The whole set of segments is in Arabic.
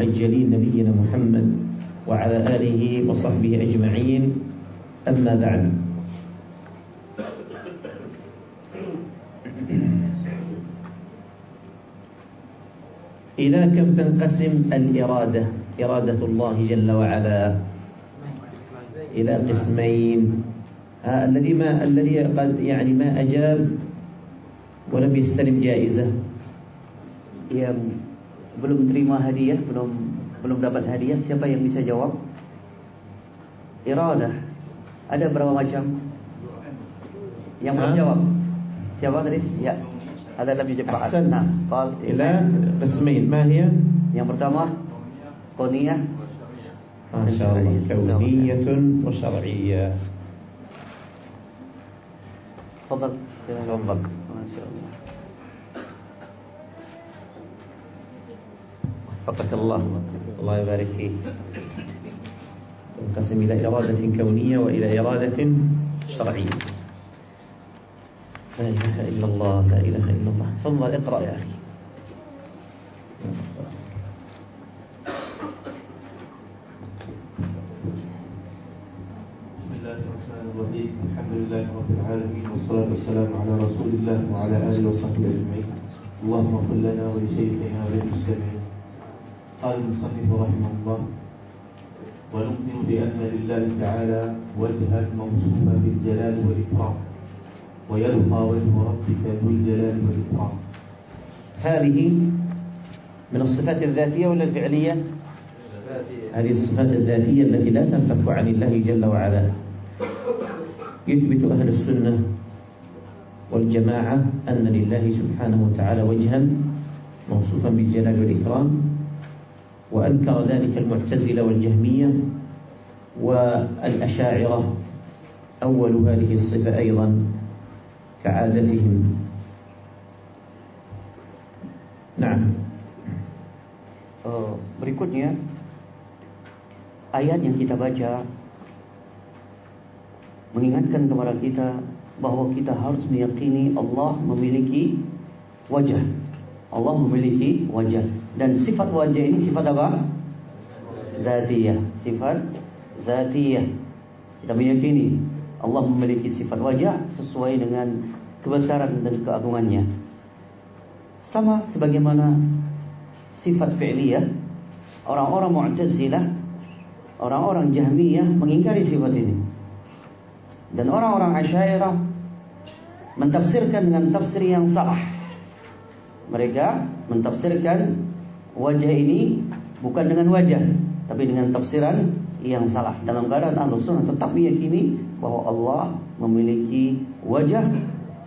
أجلين نبينا محمد وعلى آله وصحبه أجمعين. أما بعد. إلى كم تنقسم الإرادة؟ إرادة الله جل وعلا. إلى قسمين. الذي ما الذي قد يعني ما أجاب ولم يستلم جائزة. yang belum terima hadiah, belum belum dapat hadiah, siapa yang bisa jawab? Iradah. Ada berapa macam? Yang belum jawab. Siapa tadi? Ya. Ada lebih cepat. Nah, qal ila qismain. Ma hiya? Yang pertama qoniyah. Masyaallah. Kauniyah wa syar'iyyah. Tafadhal. Tafadhal. Masyaallah. وفقك الله. الله يبارك فيك. تنقسم إلى إرادة كونية وإلى إرادة شرعية. لا إله إلا الله لا إله إلا الله. تفضل اقرأ يا أخي. الحمد لله رب العالمين والصلاة والسلام على رسول الله وعلى آله وصحبه أجمعين. اللهم اغفر لنا ولشيخنا وللمسلمين. قال المصنف رحمه الله ونؤمن بأن لله تعالى وجها موصوفا بالجلال والإكرام ويبقى وجه ربك ذو الجلال والإكرام. هذه من الصفات الذاتية ولا الفعلية؟ هذه الصفات الذاتية التي لا تنفك عن الله جل وعلا. يثبت أهل السنة والجماعة أن لله سبحانه وتعالى وجها موصوفا بالجلال والإكرام. وأنكر ذلك المعتزلة والجهمية والأشاعرة أول هذه الصفة أيضا كعادتهم نعم uh, Berikutnya Ayat yang kita baca Mengingatkan kepada kita Bahawa kita harus meyakini Allah memiliki wajah Allah memiliki wajah Dan sifat wajah ini sifat apa? Zatiyah. Sifat Zatiyah. Kita meyakini Allah memiliki sifat wajah Sesuai dengan kebesaran dan keagungannya. Sama sebagaimana Sifat fi'liyah Orang-orang Mu'tazilah Orang-orang Jahmiyah Mengingkari sifat ini. Dan orang-orang Asyairah Mentafsirkan dengan tafsir yang salah Mereka Mentafsirkan Wajah ini Bukan dengan wajah Tapi dengan tafsiran yang salah Dalam keadaan Ahlus Sunnah tetap meyakini Bahawa Allah memiliki wajah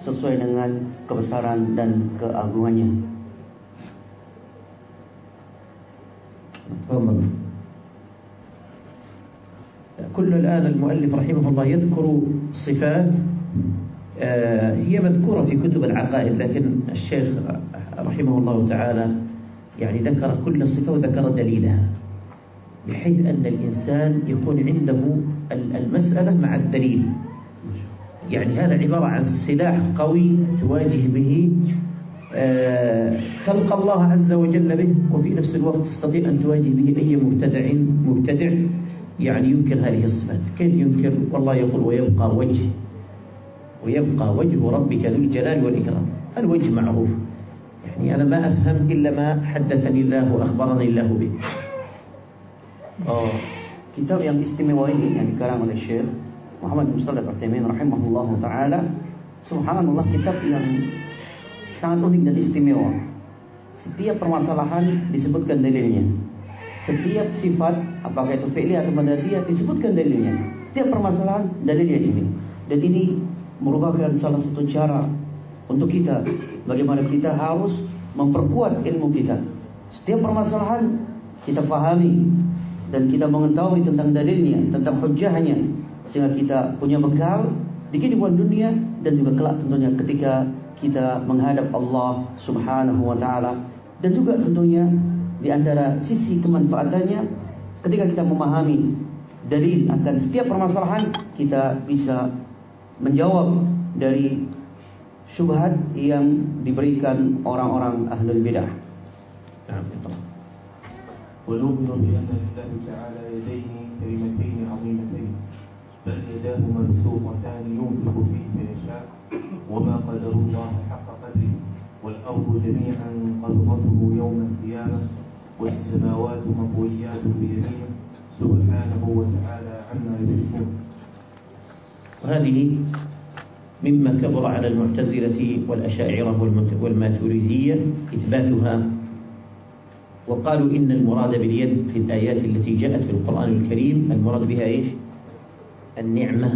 Sesuai dengan kebesaran dan keagungannya تفضل كل الآن المؤلف رحمه الله يذكر صفات هي مذكورة في كتب العقائد لكن الشيخ رحمه الله تعالى يعني ذكر كل صفة وذكر دليلها بحيث أن الإنسان يكون عنده المسألة مع الدليل. يعني هذا عبارة عن سلاح قوي تواجه به تلقى الله عز وجل به وفي نفس الوقت تستطيع أن تواجه به أي مبتدع مبتدع يعني ينكر هذه الصفات. كيف ينكر؟ والله يقول ويبقى وجه ويبقى وجه ربك ذو الجلال والإكرام. الوجه معروف. يعني أنا ما أفهم إلا ما حدثني الله وأخبرني الله به oh, kitab yang istimewa ini yang dikarang oleh Syekh Muhammad bin Shalih Al-Utsaimin rahimahullah taala subhanallah kitab yang sangat unik dan istimewa. Setiap permasalahan disebutkan dalilnya. Setiap sifat apakah itu fi'li atau madadiyah disebutkan dalilnya. Setiap permasalahan dalilnya sini. Dan ini merupakan salah satu cara untuk kita bagaimana kita harus memperkuat ilmu kita. Setiap permasalahan kita fahami dan kita mengetahui tentang dalilnya, tentang hujahnya sehingga kita punya bekal di kehidupan dunia dan juga kelak tentunya ketika kita menghadap Allah Subhanahu wa taala dan juga tentunya di antara sisi kemanfaatannya ketika kita memahami dalil akan setiap permasalahan kita bisa menjawab dari syubhat yang diberikan orang-orang ahlul bidah. ونؤمن بأن لله تعالى يديه كلمتين عظيمتين بل يداه مبسوطتان ينفق كيف يشاء وما قدر الله حق قدره والأرض جميعا قبضته يوم القيامة والسماوات مطويات بيمينه سبحانه وتعالى عما يشركون وهذه مما كبر على المعتزلة والأشاعرة والماتريدية إثباتها. وقالوا إن المراد باليد في الآيات التي جاءت في القرآن الكريم المراد بها إيش؟ النعمة.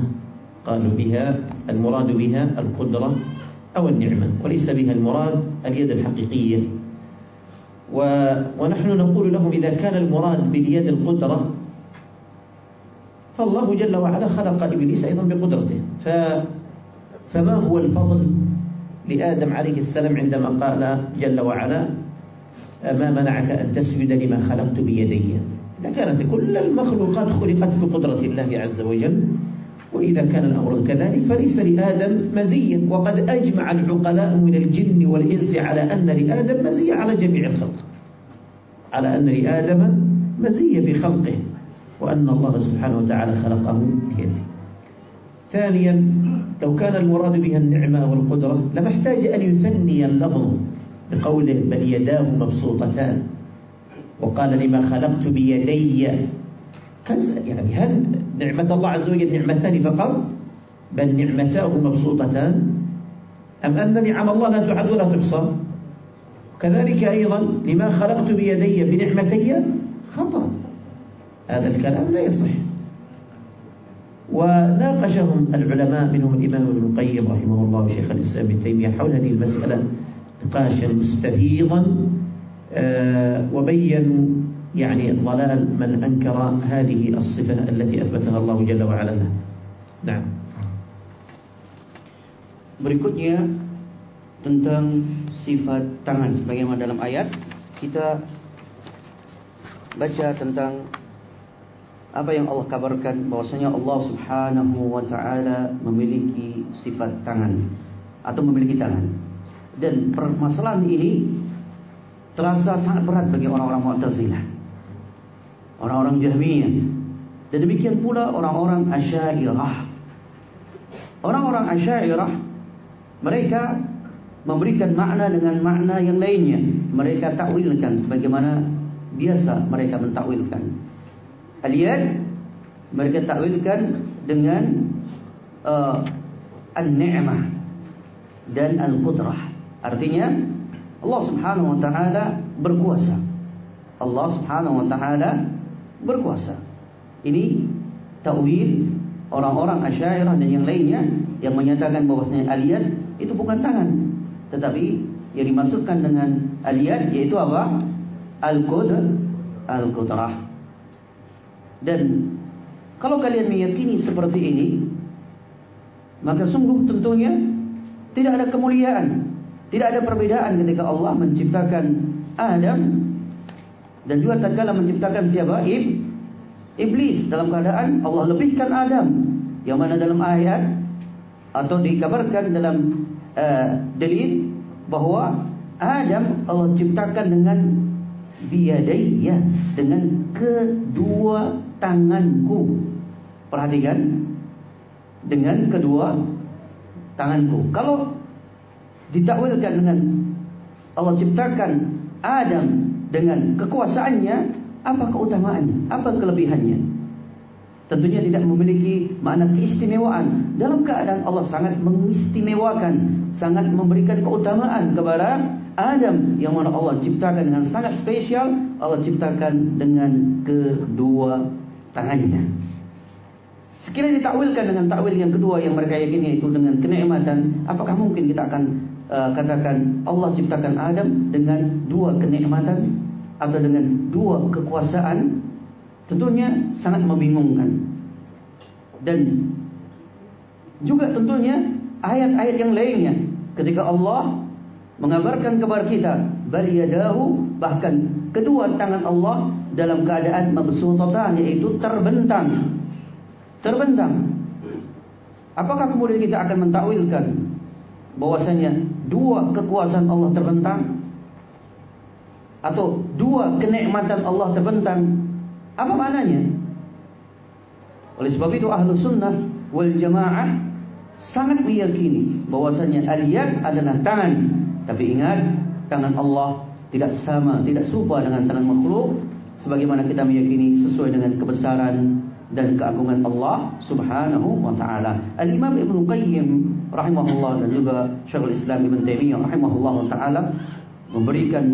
قالوا بها المراد بها القدرة أو النعمة وليس بها المراد اليد الحقيقية. و... ونحن نقول لهم إذا كان المراد باليد القدرة فالله جل وعلا خلق إبليس أيضا بقدرته. ف... فما هو الفضل لآدم عليه السلام عندما قال جل وعلا ما منعك أن تسجد لما خلقت بيدي؟ إذا كانت كل المخلوقات خلقت بقدرة الله عز وجل وإذا كان الأمر كذلك فليس لآدم مزية. وقد أجمع العقلاء من الجن والإنس على أن لآدم مزية على جميع الخلق. على أن لآدم مزية بخلقه وأن الله سبحانه وتعالى خلقه بيده. ثانيا لو كان المراد بها النعمة والقدرة لما احتاج أن يثني اللفظ بقوله بل يداه مبسوطتان وقال لما خلقت بيدي يعني هل نعمة الله عز وجل نعمتان فقط؟ بل نعمتاه مبسوطتان؟ أم أن نعم الله لا تعد ولا تحصى؟ كذلك أيضا لما خلقت بيدي بنعمتي خطأ. هذا الكلام لا يصح. وناقشهم العلماء منهم الإمام ابن القيم رحمه الله وشيخ الإسلام ابن تيمية حول هذه المسألة نقاشا مستفيضا آه، وبينوا يعني ضلال من أنكر هذه الصفة التي أثبتها الله جل وعلا. نعم. Berikutnya tentang sifat tangan. Sebagaimana dalam ayat kita baca tentang apa yang Allah kabarkan bahwasanya Allah Subhanahu wa taala memiliki sifat tangan atau memiliki tangan. Dan permasalahan ini terasa sangat berat bagi orang-orang Mu'tazilah. orang-orang Jahmiyah dan demikian pula orang-orang Asy'ariyah. Orang-orang Asy'ariyah mereka memberikan makna dengan makna yang lainnya. Mereka takwilkan sebagaimana biasa mereka mentakwilkan. Aliyad mereka takwilkan dengan uh, an-ni'mah dan al-qudrah. Artinya Allah Subhanahu wa taala berkuasa. Allah Subhanahu wa taala berkuasa. Ini takwil orang-orang Asy'ariyah dan yang lainnya yang menyatakan bahwasanya aliyat itu bukan tangan, tetapi yang dimaksudkan dengan aliyat yaitu apa? Al-qudr, al-qudrah. Dan kalau kalian meyakini seperti ini, maka sungguh tentunya tidak ada kemuliaan, tidak ada perbedaan ketika Allah menciptakan Adam dan juga tatkala menciptakan siapa? Ib, iblis dalam keadaan Allah lebihkan Adam. Yang mana dalam ayat atau dikabarkan dalam uh, dalil bahwa Adam Allah ciptakan dengan biadaiya dengan kedua tanganku. Perhatikan dengan kedua tanganku. Kalau ditakwilkan dengan Allah ciptakan Adam dengan kekuasaannya apa keutamaannya apa kelebihannya tentunya tidak memiliki makna keistimewaan dalam keadaan Allah sangat mengistimewakan sangat memberikan keutamaan kepada Adam yang mana Allah ciptakan dengan sangat spesial Allah ciptakan dengan kedua tangannya. Sekiranya ditakwilkan dengan takwil yang kedua yang mereka yakini itu dengan kenikmatan apakah mungkin kita akan uh, katakan Allah ciptakan Adam dengan dua kenikmatan atau dengan dua kekuasaan? Tentunya sangat membingungkan. Dan juga tentunya ayat-ayat yang lainnya. Ketika Allah mengabarkan kepada kita bariyadahu bahkan kedua tangan Allah dalam keadaan mabsutatan yaitu terbentang terbentang apakah kemudian kita akan mentakwilkan bahwasanya dua kekuasaan Allah terbentang atau dua kenikmatan Allah terbentang, apa maknanya? Oleh sebab itu ahlu sunnah wal jamaah sangat meyakini bahwasanya aliyat adalah tangan. Tapi ingat, tangan Allah tidak sama, tidak serupa dengan tangan makhluk. Sebagaimana kita meyakini sesuai dengan kebesaran dan keagungan Allah subhanahu wa ta'ala. Al-Imam Ibn Qayyim rahimahullah dan juga Syekhul Islam Ibn Taimiyah rahimahullah ta'ala memberikan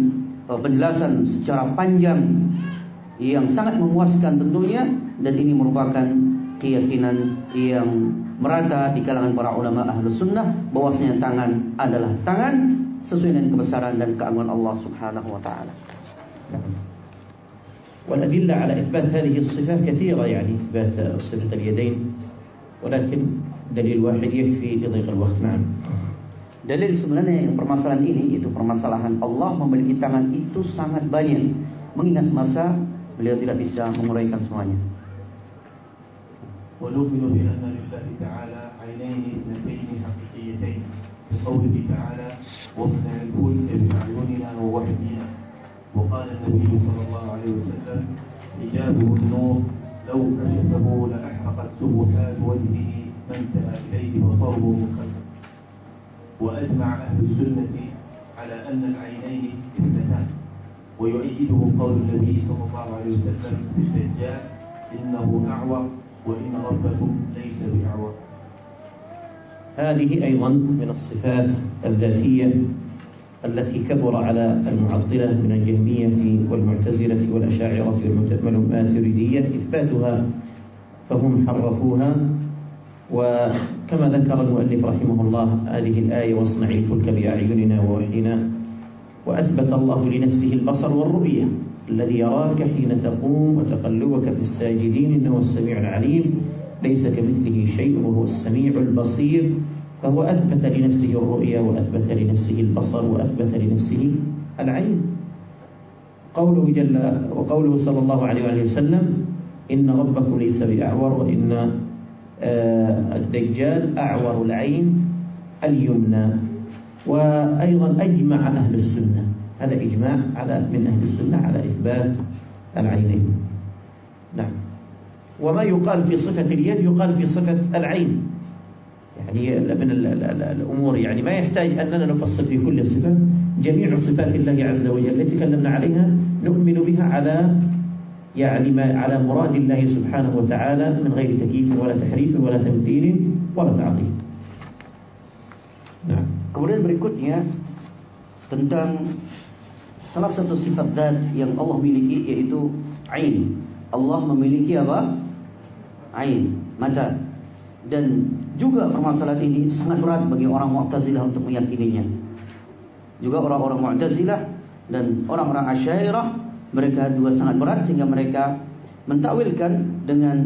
uh, penjelasan secara panjang yang sangat memuaskan tentunya dan ini merupakan keyakinan yang merata di kalangan para ulama ahlu sunnah bahwasanya tangan adalah tangan sesuai dengan kebesaran dan keagungan Allah subhanahu wa ta'ala والأدلة على إثبات هذه الصفات كثيرة يعني إثبات صفة اليدين ولكن دليل واحد يكفي لضيق الوقت نعم Dalil sebenarnya yang permasalahan ini itu permasalahan Allah memiliki tangan itu sangat banyak. Mengingat masa beliau tidak bisa menguraikan semuanya. ونؤمن بأن لله تعالى عينين اثنتين حقيقيتين بقوله تعالى واصنع الفلك بأعيننا ووحينا وقال النبي صلى الله عليه وسلم حجابه النور لو كشفه لأحرقت سبحات وجهه ما انتهى إليه بصره خلفه. وأجمع أهل السنة على أن العينين اثنتان. ويؤيده قول النبي صلى الله عليه وسلم في الدجال إنه أعور وإن ربكم ليس بأعور هذه أيضا من الصفات الذاتية التي كبر على المعطلة من الجهمية والمعتزلة والأشاعرة والماتريدية إثباتها فهم حرفوها. وكما ذكر المؤلف رحمه الله هذه الآية واصنع الفلك بأعيننا ووحينا وأثبت الله لنفسه البصر والرؤية الذي يراك حين تقوم وتقلبك في الساجدين إنه السميع العليم. ليس كمثله شيء وهو السميع البصير. فهو أثبت لنفسه الرؤيا وأثبت لنفسه البصر وأثبت لنفسه العين. قوله جل وقوله صلى الله عليه وآله وسلم إن ربكم ليس بأعور وإن آه، الدجال أعور العين اليمنى. وأيضا أجمع أهل السنة. هذا إجماع على من أهل السنة على إثبات العينين. نعم. وما يقال في صفة اليد يقال في صفة العين. يعني من الأمور يعني ما يحتاج أننا نفصل في كل صفة جميع صفات الله عز وجل التي تكلمنا عليها نؤمن بها على يعني ما على مراد الله سبحانه وتعالى من غير تكييف ولا تحريف ولا تمثيل ولا تعطيل نعم Kemudian berikutnya tentang salah satu sifat zat yang Allah miliki yaitu ain. Allah memiliki apa? Ain, mata. Dan juga permasalahan ini sangat berat bagi orang Mu'tazilah untuk meyakininya. Juga orang-orang Mu'tazilah dan orang-orang Asy'ariyah mereka juga sangat berat sehingga mereka mentakwilkan dengan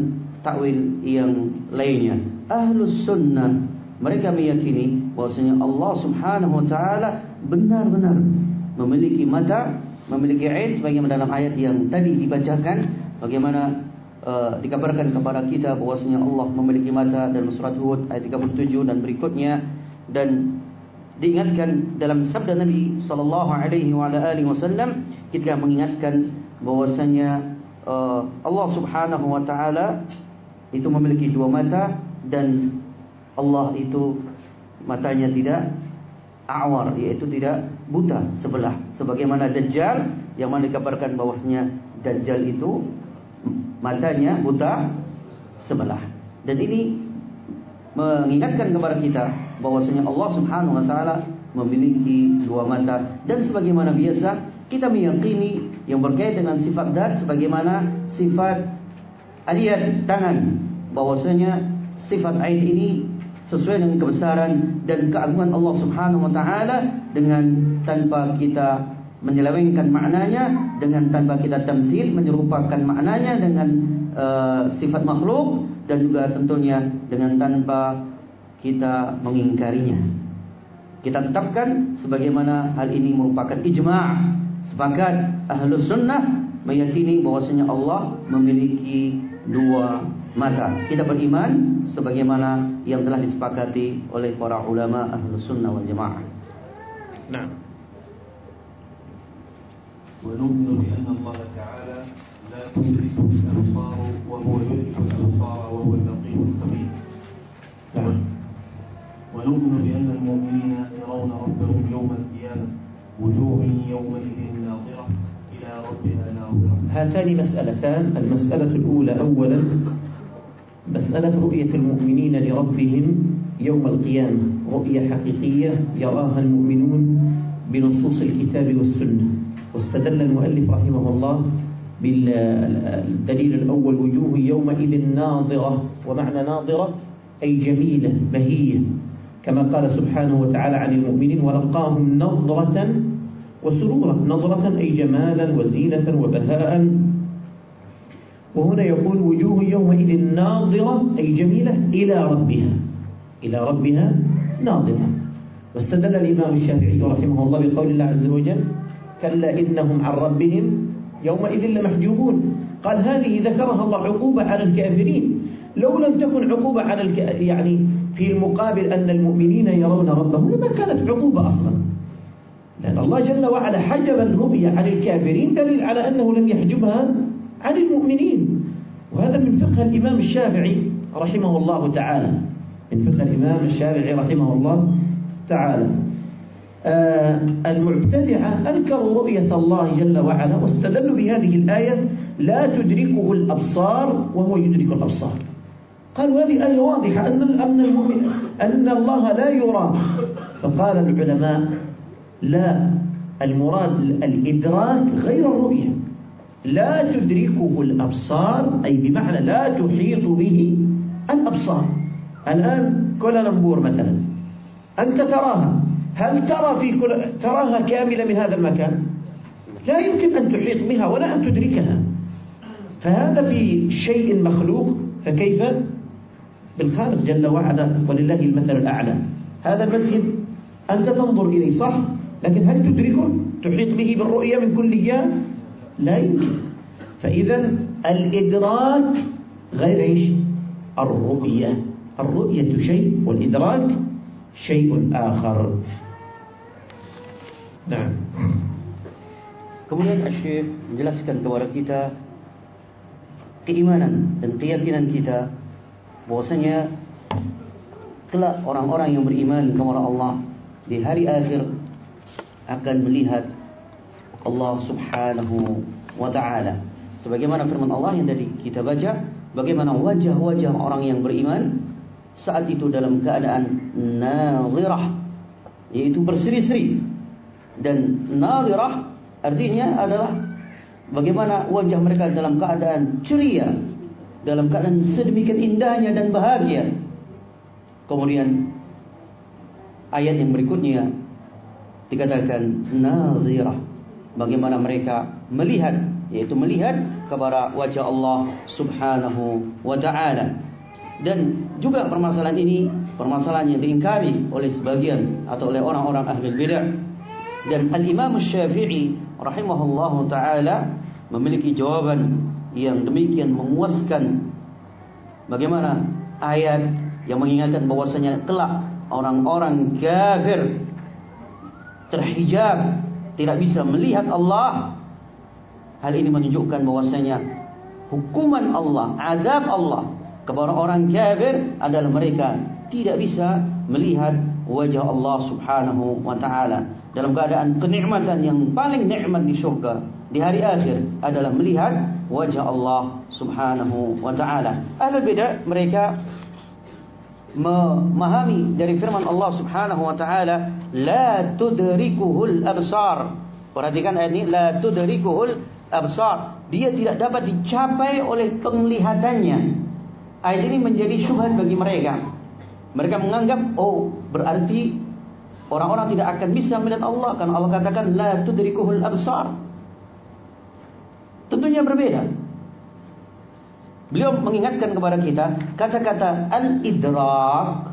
takwil yang lainnya. Ahlus sunnah mereka meyakini bahwasanya Allah Subhanahu wa taala benar-benar memiliki mata, memiliki ain sebagaimana dalam ayat yang tadi dibacakan bagaimana uh, dikabarkan kepada kita bahwasanya Allah memiliki mata dalam surat Hud ayat 37 dan berikutnya. Dan diingatkan dalam sabda Nabi sallallahu alaihi wasallam kita mengingatkan bahwasanya uh, Allah Subhanahu wa taala itu memiliki dua mata dan Allah itu matanya tidak awar yaitu tidak buta sebelah. Sebagaimana dajjal yang mana dikabarkan bahwasanya dajjal itu matanya buta sebelah. Dan ini mengingatkan kepada kita bahwasanya Allah Subhanahu wa taala memiliki dua mata. Dan sebagaimana biasa kita meyakini yang berkaitan dengan sifat dat sebagaimana sifat aliyat tangan. Bahwasanya sifat ain ini sesuai dengan kebesaran dan keagungan Allah Subhanahu wa taala dengan tanpa kita menyelewengkan maknanya dengan tanpa kita tamthil menyerupakan maknanya dengan uh, sifat makhluk dan juga tentunya dengan tanpa kita mengingkarinya. Kita tetapkan sebagaimana hal ini merupakan ijma' sepakat ahlus sunnah meyakini bahwasanya Allah memiliki dua mata. Kita beriman sebagaimana yang telah disepakati oleh para ulama ahlu sunnah wal jamaah. Nah. ونؤمن بأن الله تعالى لا تدركه الأبصار وهو يدرك الأبصار وهو اللطيف الخبير. ونؤمن بأن المؤمنين يرون ربهم يوم القيامة وجوه يومئذ ناظرة إلى ربها ناظرة. هاتان مسألتان. المسألة الأولى أولا مسألة رؤية المؤمنين لربهم يوم القيامة. رؤية حقيقية يراها المؤمنون بنصوص الكتاب والسنة. واستدل المؤلف رحمه الله بالدليل الأول وجوه يومئذ ناظرة ومعنى ناظرة أي جميلة بهية كما قال سبحانه وتعالى عن المؤمنين ولقاهم نظرة وسرورا نظرة أي جمالا وزينة وبهاء. وهنا يقول وجوه يومئذ ناظرة أي جميلة إلى ربها إلى ربها ناظرة. واستدل الإمام الشافعي رحمه الله بقول الله عز وجل كلا إنهم عن ربهم يومئذ لمحجوبون. قال هذه ذكرها الله عقوبة على الكافرين. لو لم تكن عقوبة على الك... يعني في المقابل أن المؤمنين يرون ربهم لما كانت عقوبة أصلا. لأن الله جل وعلا حجب الرؤية عن الكافرين دليل على أنه لم يحجبها عن المؤمنين. وهذا من فقه الإمام الشافعي رحمه الله تعالى. من فقه الإمام الشافعي رحمه الله تعالى. المبتدعة أنكروا رؤية الله جل وعلا واستدلوا بهذه الآية لا تدركه الأبصار وهو يدرك الأبصار. قالوا هذه آية واضحة أن أن المؤمن أن الله لا يرى. فقال العلماء لا المراد الإدراك غير الرؤية. لا تدركه الأبصار أي بمعنى لا تحيط به الأبصار. الآن كولالمبور مثلا. أنت تراها. هل ترى في كل تراها كاملة من هذا المكان؟ لا يمكن أن تحيط بها ولا أن تدركها. فهذا في شيء مخلوق فكيف؟ بالخالق جل وعلا ولله المثل الأعلى. هذا المسجد أنت تنظر إليه صح؟ لكن هل تدركه؟ تحيط به بالرؤية من كل جهة؟ لا يمكن. فإذا الإدراك غير إيش؟ الرؤية. الرؤية شيء والإدراك شيء آخر. Nah. Kemudian Syekh menjelaskan kepada kita keimanan dan keyakinan kita bahwasanya kelak orang-orang yang beriman kepada Allah di hari akhir akan melihat Allah Subhanahu wa taala. Sebagaimana firman Allah yang tadi kita baca, bagaimana wajah-wajah orang yang beriman saat itu dalam keadaan nazirah yaitu berseri-seri dan nazirah artinya adalah bagaimana wajah mereka dalam keadaan ceria dalam keadaan sedemikian indahnya dan bahagia. Kemudian ayat yang berikutnya dikatakan nazirah bagaimana mereka melihat yaitu melihat kepada wajah Allah Subhanahu wa taala. Dan juga permasalahan ini permasalahan yang diingkari oleh sebagian atau oleh orang-orang ahli bidah dan al-Imam Syafi'i rahimahullah taala memiliki jawaban yang demikian memuaskan bagaimana ayat yang mengingatkan bahwasanya kelak orang-orang kafir terhijab tidak bisa melihat Allah. Hal ini menunjukkan bahwasanya hukuman Allah azab Allah kepada orang kafir adalah mereka tidak bisa melihat wajah Allah Subhanahu wa taala dalam keadaan kenikmatan yang paling nikmat di syurga di hari akhir adalah melihat wajah Allah Subhanahu wa taala. Ahli bidah mereka memahami dari firman Allah Subhanahu wa taala la tudrikuhul absar. Perhatikan ayat ini la tudrikuhul absar. Dia tidak dapat dicapai oleh penglihatannya. Ayat ini menjadi syubhat bagi mereka. Mereka menganggap, oh berarti orang-orang tidak akan bisa melihat Allah. Karena Allah katakan, La tudrikuhul absar. Tentunya berbeda. Beliau mengingatkan kepada kita, kata-kata al-idrak,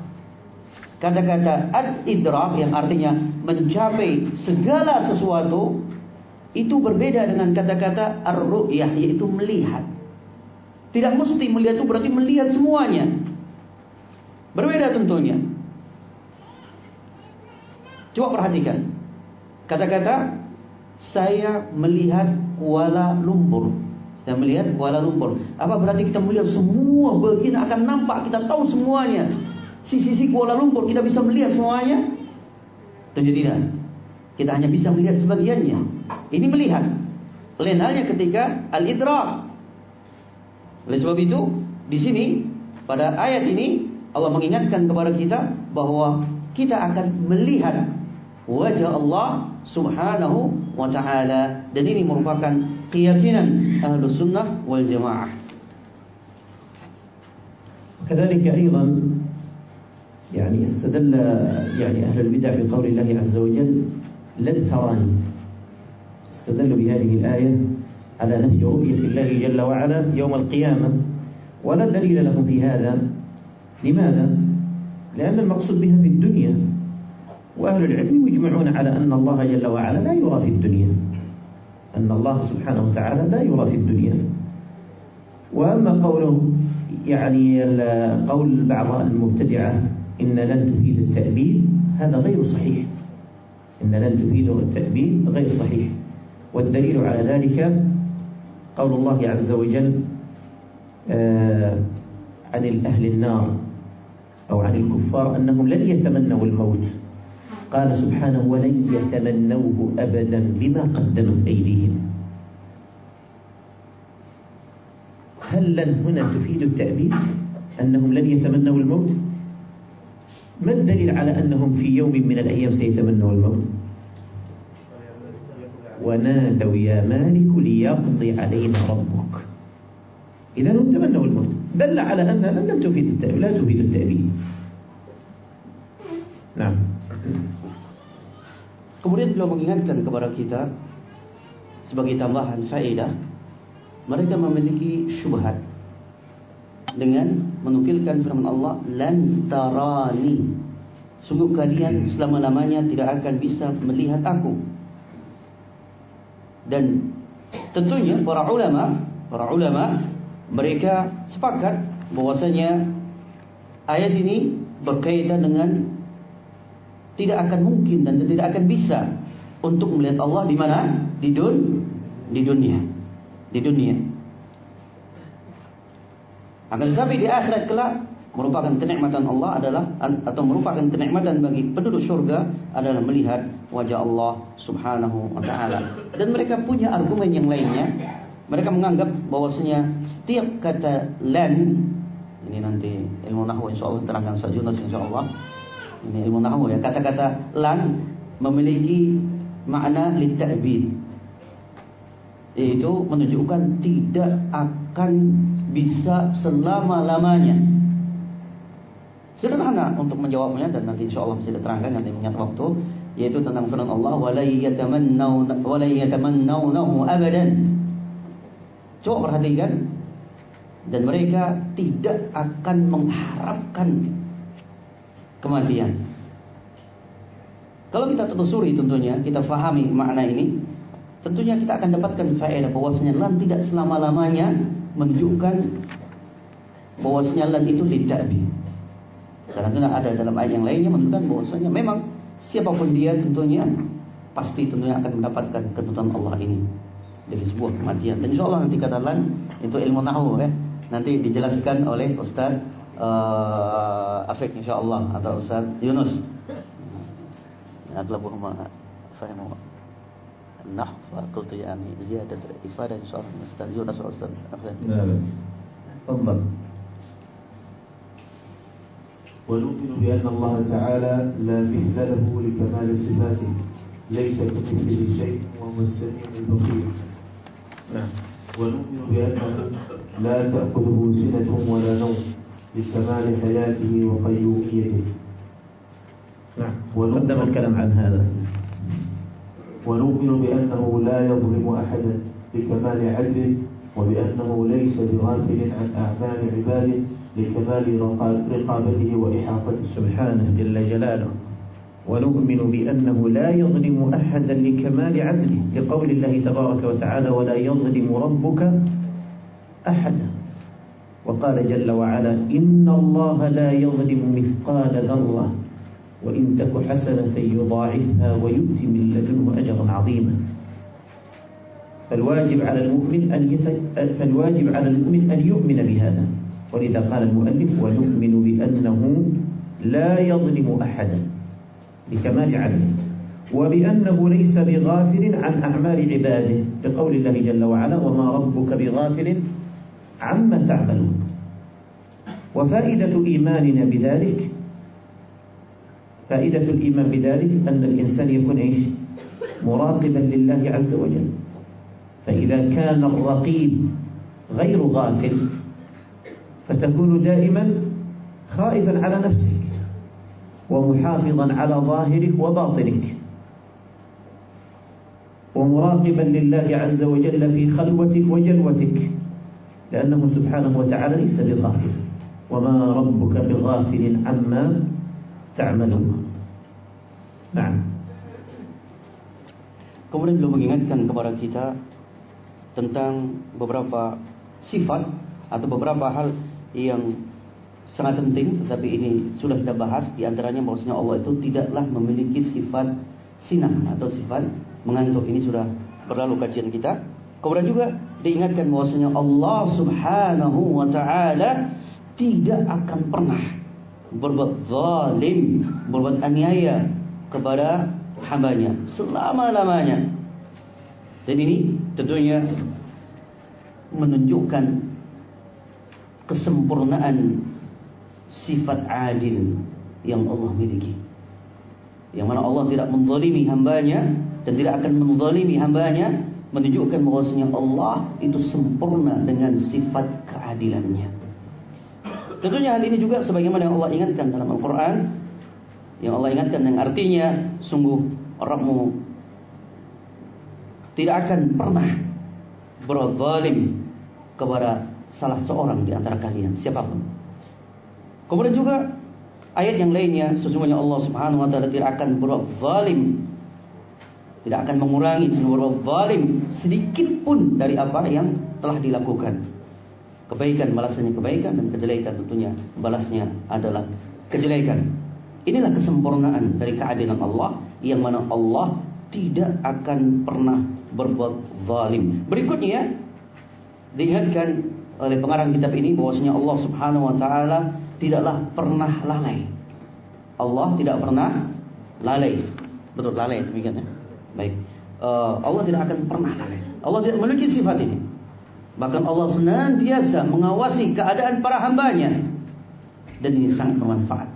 kata-kata al-idrak yang artinya mencapai segala sesuatu, itu berbeda dengan kata-kata ar-ru'yah, yaitu melihat. Tidak mesti melihat itu berarti melihat semuanya. Berbeda tentunya. Coba perhatikan. Kata-kata saya melihat Kuala Lumpur. Saya melihat Kuala Lumpur. Apa berarti kita melihat semua begini akan nampak, kita tahu semuanya. Sisi-sisi Kuala Lumpur kita bisa melihat semuanya? Tentu tidak. Kita hanya bisa melihat sebagiannya. Ini melihat. Lain halnya ketika al-idrak. Oleh sebab itu, di sini pada ayat ini Allah mengingatkan kepada kita bahwa kita akan melihat wajah Allah Subhanahu wa taala. Dan ini merupakan keyakinan Ahlus Sunnah wal Jamaah. كذلك أيضا يعني استدل يعني أهل البدع بقول الله عز وجل لن تراني استدل بهذه الآية على نفي رؤية الله جل وعلا يوم القيامة ولا دليل لهم في هذا لماذا؟ لأن المقصود بها في الدنيا وأهل العلم يجمعون على أن الله جل وعلا لا يرى في الدنيا. أن الله سبحانه وتعالى لا يرى في الدنيا. وأما قوله يعني قول بعض المبتدعة إن لن تفيد التأبيد هذا غير صحيح. إن لن تفيد التأبيد غير صحيح. والدليل على ذلك قول الله عز وجل آه، عن أهل النار أو عن الكفار أنهم لن يتمنوا الموت. قال سبحانه ولن يتمنوه أبدا بما قدمت أيديهم. هل لن هنا تفيد التأبيد أنهم لن يتمنوا الموت؟ ما الدليل على أنهم في يوم من الأيام سيتمنوا الموت؟ ونادوا يا مالك ليقضي علينا ربك. إذا هم تمنوا الموت. دل على أنها لم تفيد التأبيد. لا تفيد التأبيد. نعم. Kemudian beliau mengingatkan kepada kita sebagai tambahan faedah, mereka memiliki syubhat dengan menukilkan firman Allah lan tarani. Sungguh kalian selama-lamanya tidak akan bisa melihat aku. Dan tentunya para ulama, para ulama mereka sepakat bahwasanya ayat ini berkaitan dengan tidak akan mungkin dan tidak akan bisa untuk melihat Allah di mana? Di dun di dunia. Di dunia. Akan tetapi di akhirat kelak merupakan kenikmatan Allah adalah atau merupakan kenikmatan bagi penduduk surga adalah melihat wajah Allah Subhanahu wa taala. Dan mereka punya argumen yang lainnya. Mereka menganggap bahwasanya setiap kata lan ini nanti ilmu nahwu insyaallah terangkan Yunus insyaallah ini ilmu nahwu ya. Kata-kata lan memiliki makna litabid. Yaitu menunjukkan tidak akan bisa selama-lamanya. Sederhana untuk menjawabnya dan nanti insya Allah bisa diterangkan nanti mengingat waktu yaitu tentang firman Allah walai yatamannawnahu abadan. Coba perhatikan dan mereka tidak akan mengharapkan kematian. Kalau kita telusuri tentunya, kita fahami makna ini, tentunya kita akan dapatkan faedah bahwasanya lan tidak selama-lamanya menunjukkan bahwasanya lan itu tidak bi. Karena ada dalam ayat yang lainnya menunjukkan bahwasanya memang siapa pun dia tentunya pasti tentunya akan mendapatkan ketentuan Allah ini dari sebuah kematian. Dan insya Allah nanti kata lan itu ilmu nahu ya. Nanti dijelaskan oleh Ustaz uh, Afik insyaallah atau Ustaz Yunus. أغلبهم فهموا النحو فقلت يعني زيادة إفادة إن شاء الله أستاذ يونس وأستاذ أفهم لا بأس تفضل. ونؤمن بأن الله تعالى لا مثل له لكمال صفاته. ليس كمثله شيء وهو السميع البصير. نعم. ونؤمن بأنه لا تأخذه سنة ولا نوم. لكمال حياته وقيوميته نعم. وقدم الكلام عن هذا. ونؤمن بأنه لا يظلم أحدا لكمال عدله وبأنه ليس بغافل عن أعمال عباده لكمال رقابته وإحاطته. سبحانه جل جلاله. ونؤمن بأنه لا يظلم أحدا لكمال عدله لقول الله تبارك وتعالى ولا يظلم ربك أحدا. وقال جل وعلا إن الله لا يظلم مثقال ذرة وإن تك حسنة يضاعفها ويؤتي من لدنه أجرا عظيما. فالواجب على المؤمن أن فالواجب على المؤمن أن يؤمن بهذا. ولذا قال المؤلف ونؤمن بأنه لا يظلم أحدا بكمال عدله وبأنه ليس بغافل عن أعمال عباده. بقول الله جل وعلا وما ربك بغافل عما تعملون. وفائدة إيماننا بذلك فائدة الإيمان بذلك أن الإنسان يكون إيش؟ مراقبا لله عز وجل. فإذا كان الرقيب غير غافل فتكون دائما خائفا على نفسك ومحافظا على ظاهرك وباطنك. ومراقبا لله عز وجل في خلوتك وجلوتك لأنه سبحانه وتعالى ليس بغافل. وما ربك بغافل عما تعملون نعم Kemudian beliau mengingatkan kepada kita tentang beberapa sifat atau beberapa hal yang sangat penting tetapi ini sudah kita bahas di antaranya bahwasanya Allah itu tidaklah memiliki sifat sinah atau sifat mengantuk ini sudah berlalu kajian kita. Kemudian juga diingatkan bahwasanya Allah Subhanahu wa taala tidak akan pernah berbuat zalim, berbuat aniaya kepada hambanya selama-lamanya. Dan ini tentunya menunjukkan kesempurnaan sifat adil yang Allah miliki. Yang mana Allah tidak menzalimi hambanya dan tidak akan menzalimi hambanya menunjukkan bahwasanya Allah itu sempurna dengan sifat keadilannya. Tentunya hal ini juga sebagaimana yang Allah ingatkan dalam Al-Quran. Yang Allah ingatkan yang artinya Sungguh Rabbmu Tidak akan pernah Berzalim Kepada salah seorang di antara kalian Siapa pun. Kemudian juga Ayat yang lainnya Sesungguhnya Allah subhanahu wa ta'ala Tidak akan berzalim Tidak akan mengurangi Sesungguhnya berzalim Sedikit pun dari apa yang telah dilakukan Kebaikan balasannya kebaikan dan kejelekan tentunya balasnya adalah kejelekan. Inilah kesempurnaan dari keadilan Allah yang mana Allah tidak akan pernah berbuat zalim. Berikutnya diingatkan oleh pengarang kitab ini bahwasanya Allah Subhanahu wa taala tidaklah pernah lalai. Allah tidak pernah lalai. Betul lalai demikian ya. Baik. Uh, Allah tidak akan pernah lalai. Allah tidak memiliki sifat ini. Bahkan Allah senantiasa mengawasi keadaan para hambanya. Dan ini sangat bermanfaat.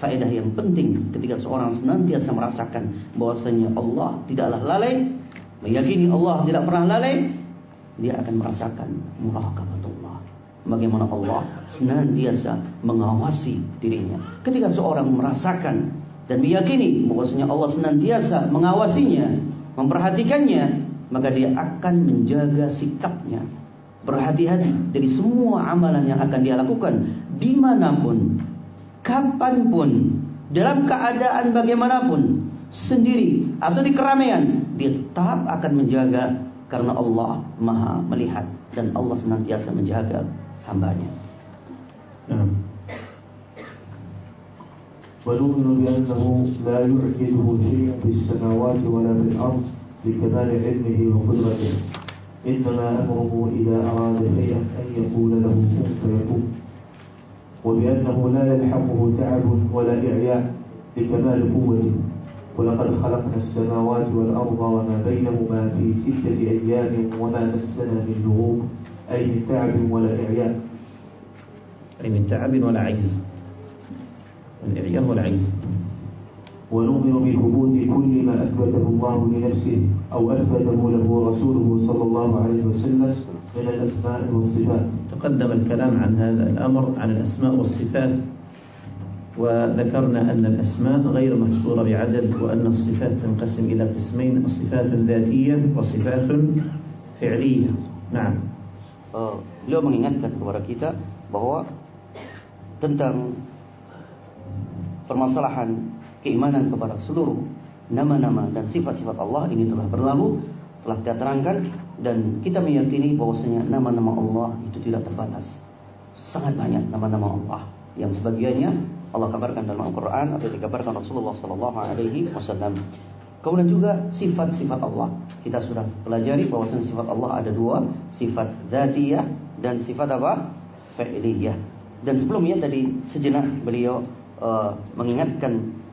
Faedah yang penting ketika seorang senantiasa merasakan bahwasanya Allah tidaklah lalai. Meyakini Allah tidak pernah lalai. Dia akan merasakan muraqabatullah. Bagaimana Allah senantiasa mengawasi dirinya. Ketika seorang merasakan dan meyakini bahwasanya Allah senantiasa mengawasinya, memperhatikannya, maka dia akan menjaga sikapnya. Berhati-hati dari semua amalan yang akan dia lakukan dimanapun, kapanpun, dalam keadaan bagaimanapun, sendiri atau di keramaian, dia tetap akan menjaga karena Allah Maha melihat dan Allah senantiasa menjaga hambanya. ونؤمن بأنه لا يعجزه شيء في السماوات ولا في الأرض لكمال علمه وقدرته. إنما أمره إذا أراد شيئا أن يقول له كن فيكون. وبأنه لا يلحقه تعب ولا إعياء لكمال قوته. ولقد خلقنا السماوات والأرض وما بينهما في ستة أيام وما مسنا من لغوب أي من تعب ولا إعياء. أي من تعب ولا عجز. من إعياء ولا عجز. ونؤمن بثبوت كل ما أثبته الله لنفسه أو أثبته له رسوله صلى الله عليه وسلم من الأسماء والصفات. تقدم الكلام عن هذا الأمر عن الأسماء والصفات وذكرنا أن الأسماء غير محصورة بعدد وأن الصفات تنقسم إلى قسمين صفات ذاتية وصفات فعلية. نعم. uh, beliau mengingatkan kepada kita bahwa tentang permasalahan keimanan kepada seluruh nama-nama dan sifat-sifat Allah ini telah berlalu, telah kita terangkan dan kita meyakini bahwasanya nama-nama Allah itu tidak terbatas. Sangat banyak nama-nama Allah yang sebagiannya Allah kabarkan dalam Al-Quran atau dikabarkan Rasulullah Sallallahu Alaihi Wasallam. Kemudian juga sifat-sifat Allah. Kita sudah pelajari bahwasanya sifat Allah ada dua, sifat zatiyah dan sifat apa? Fa'iliyah. Dan sebelumnya tadi sejenak beliau uh, mengingatkan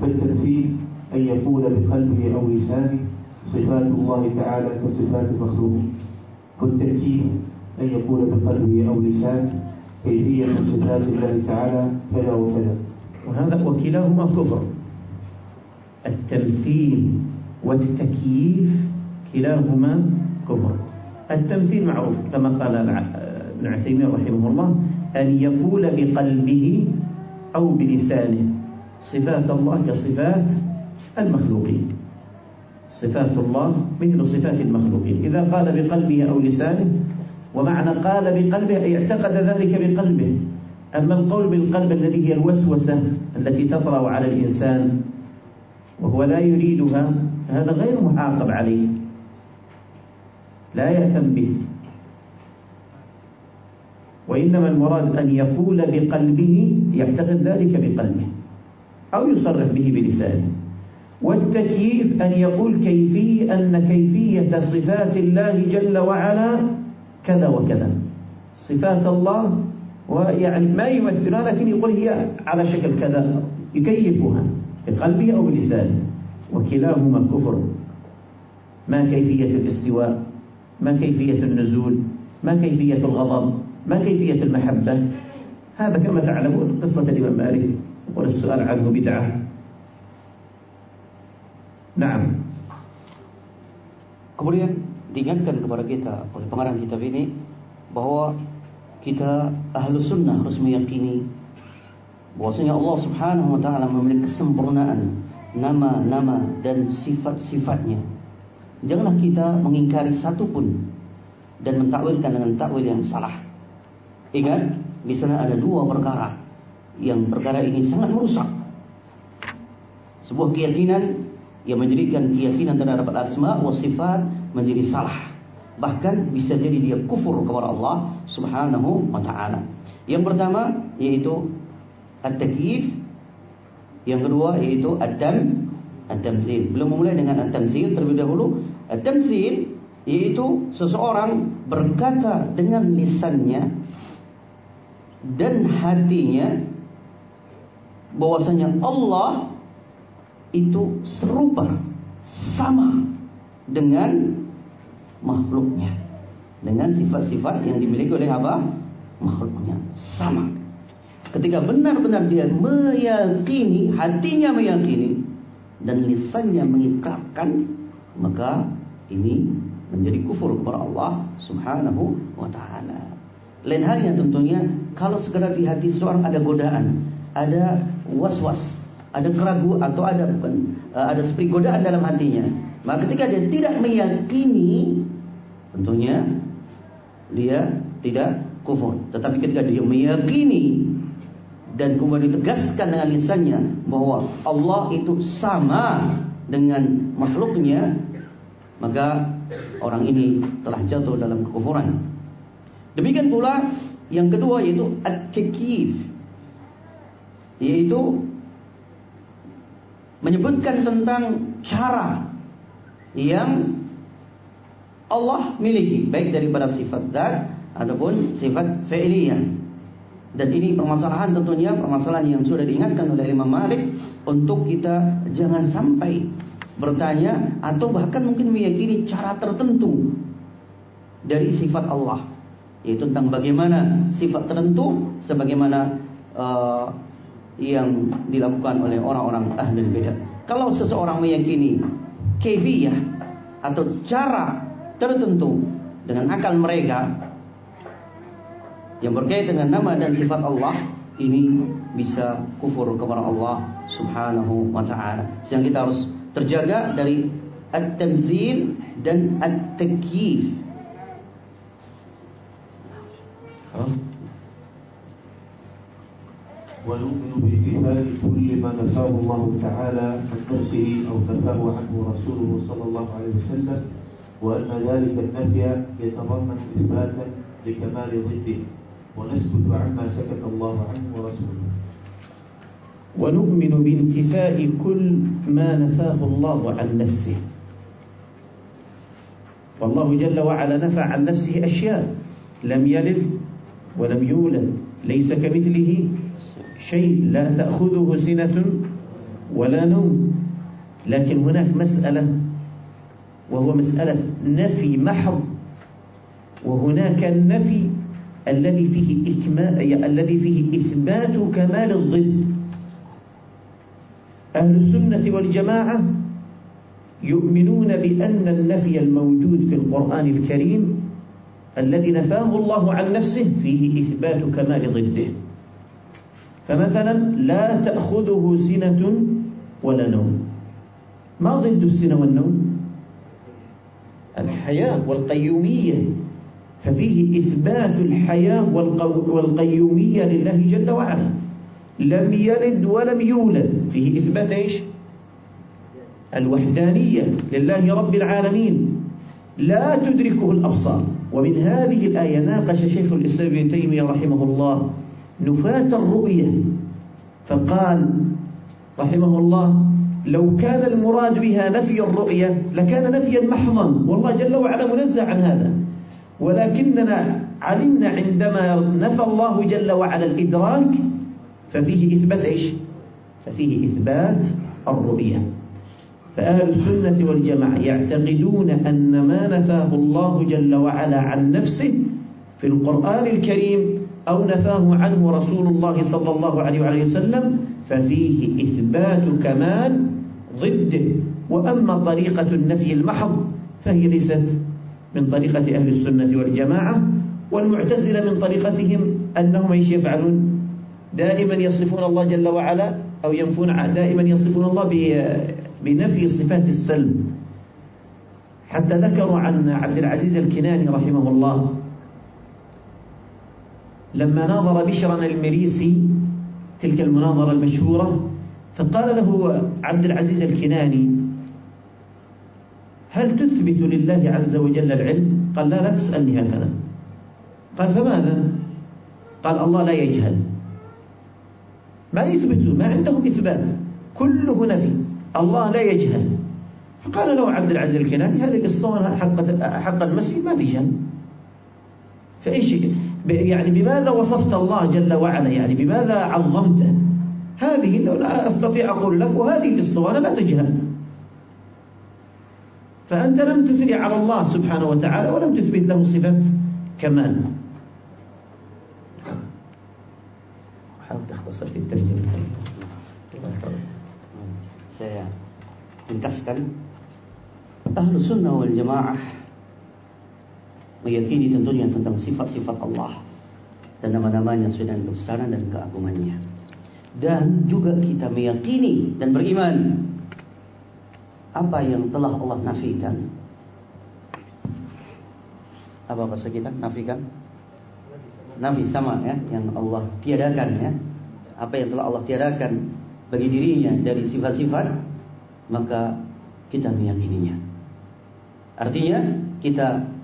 فالتمثيل أن يقول بقلبه أو لسانه صفات الله تعالى كصفات المخلوقين والتكييف أن يقول بقلبه أو لسانه كيفية صفات الله تعالى كذا وكذا. وهذا وكلاهما كفر التمثيل والتكييف كلاهما كفر التمثيل معروف كما قال ابن عثيمين رحمه الله أن يقول بقلبه أو بلسانه. صفات الله كصفات المخلوقين. صفات الله مثل صفات المخلوقين. إذا قال بقلبه أو لسانه ومعنى قال بقلبه أي اعتقد ذلك بقلبه. أما القول بالقلب الذي هي الوسوسة التي تطرأ على الإنسان وهو لا يريدها هذا غير محاقب عليه. لا يأثم به. وإنما المراد أن يقول بقلبه يعتقد ذلك بقلبه. أو يصرف به بلسانه. والتكييف أن يقول كيفية أن كيفية صفات الله جل وعلا كذا وكذا. صفات الله ويعني ما يمثلها لكن يقول هي على شكل كذا يكيفها بقلبه أو بلسانه. وكلاهما كفر ما كيفية الاستواء؟ ما كيفية النزول؟ ما كيفية الغضب؟ ما كيفية المحبة؟ هذا كما تعلمون قصة الإمام مالك. والسؤال عنه بدعة نعم Kemudian diingatkan kepada kita oleh pengarang kitab ini bahwa kita ahlu sunnah harus meyakini bahwasanya Allah Subhanahu wa taala memiliki kesempurnaan nama-nama dan sifat-sifatnya. Janganlah kita mengingkari satu pun dan mentakwilkan dengan takwil yang salah. Ingat, di sana ada dua perkara yang perkara ini sangat merusak. Sebuah keyakinan yang menjadikan keyakinan terhadap asma wa sifat menjadi salah. Bahkan bisa jadi dia kufur kepada Allah Subhanahu wa taala. Yang pertama yaitu at-takyif yang kedua yaitu ad-dam at-tamthil belum memulai dengan at-tamthil terlebih dahulu at-tamthil yaitu seseorang berkata dengan lisannya dan hatinya bahwasanya Allah itu serupa sama dengan makhluknya. Dengan sifat-sifat yang dimiliki oleh apa? Makhluknya. Sama. Ketika benar-benar dia meyakini, hatinya meyakini dan lisannya mengikrarkan, maka ini menjadi kufur kepada Allah Subhanahu wa taala. Lain halnya tentunya kalau sekedar di hati seorang ada godaan, ada was-was, ada keraguan atau ada bukan eh, ada seperti godaan dalam hatinya. Maka ketika dia tidak meyakini, tentunya dia tidak kufur. Tetapi ketika dia meyakini dan kemudian ditegaskan dengan lisannya bahwa Allah itu sama dengan makhluknya maka orang ini telah jatuh dalam kekufuran demikian pula yang kedua yaitu at-takyif yaitu menyebutkan tentang cara yang Allah miliki baik daripada sifat zat ataupun sifat fi'liyah dan ini permasalahan tentunya permasalahan yang sudah diingatkan oleh Imam Malik untuk kita jangan sampai bertanya atau bahkan mungkin meyakini cara tertentu dari sifat Allah. Yaitu tentang bagaimana sifat tertentu sebagaimana uh, yang dilakukan oleh orang-orang ahli bidah. Kalau seseorang meyakini kefiyah atau cara tertentu dengan akal mereka yang berkaitan dengan nama dan sifat Allah ini bisa kufur kepada Allah Subhanahu wa taala. Yang kita harus terjaga dari at-tamthil dan at-takyif. ونؤمن بانتهاء كل ما نفاه الله تعالى عن نفسه أو نفاه عنه رسوله صلى الله عليه وسلم وأن ذلك النفي يتضمن إثباتا لكمال ضده. ونسكت عما سكت الله عنه ورسوله. ونؤمن بانتفاء كل ما نفاه الله عن نفسه. والله جل وعلا نفى عن نفسه أشياء لم يلد ولم يولد ليس كمثله. شيء لا تأخذه سنة ولا نوم. لكن هناك مسألة وهو مسألة نفي محض. وهناك النفي الذي فيه إكمال الذي فيه إثبات كمال الضد أهل السنة والجماعة يؤمنون بأن النفي الموجود في القرآن الكريم الذي نفاه الله عن نفسه فيه إثبات كمال ضده. فمثلا لا تأخذه سنة ولا نوم. ما ضد السنة والنوم؟ الحياة والقيومية. ففيه إثبات الحياة والقيومية لله جل وعلا. لم يلد ولم يولد. فيه إثبات إيش؟ الوحدانية لله رب العالمين. لا تدركه الأبصار. ومن هذه الآية ناقش شيخ الإسلام ابن تيمية رحمه الله نفاة الرؤية. فقال رحمه الله لو كان المراد بها نفي الرؤية لكان نفيا محضا. والله جل وعلا منزه عن هذا. ولكننا علمنا عندما نفى الله جل وعلا الإدراك ففيه إثبات إيش؟ ففيه إثبات الرؤية. فأهل السنة والجماعة يعتقدون أن ما نفاه الله جل وعلا عن نفسه في القرآن الكريم أو نفاه عنه رسول الله صلى الله عليه وعليه وسلم ففيه إثبات كمال ضده وأما طريقة النفي المحض فهي ليست من طريقة أهل السنة والجماعة والمعتزلة من طريقتهم أنهم إيش يفعلون؟ دائما يصفون الله جل وعلا أو ينفون دائما يصفون الله بنفي صفات السلب. حتى ذكروا عن عبد العزيز الكناني رحمه الله لما ناظر بشرا المريسي تلك المناظرة المشهورة فقال له عبد العزيز الكناني هل تثبت لله عز وجل العلم؟ قال لا لا تسألني هكذا. قال فماذا؟ قال الله لا يجهل. ما يثبتوا ما عندهم إثبات. كله نفي. الله لا يجهل. فقال له عبد العزيز الكناني هذه الصورة حق حق المسيح ما تجهل. فإيش يعني بماذا وصفت الله جل وعلا؟ يعني بماذا عظمته؟ هذه لو لا أستطيع أقول لك وهذه الصورة لا تجهل فأنت لم تثري على الله سبحانه وتعالى ولم تثبت له صفة كمال. حاول تختصر في التسجيل saya ringkaskan Ahlu sunnah wal jamaah meyakini tentunya tentang sifat-sifat Allah dan nama-namanya dengan kebesaran dan keagungannya. Dan juga kita meyakini dan beriman apa yang telah Allah nafikan. Apa bahasa kita? Nafikan? Nafi sama ya, yang Allah tiadakan ya. Apa yang telah Allah tiadakan bagi dirinya dari sifat-sifat, maka kita meyakininya. Artinya kita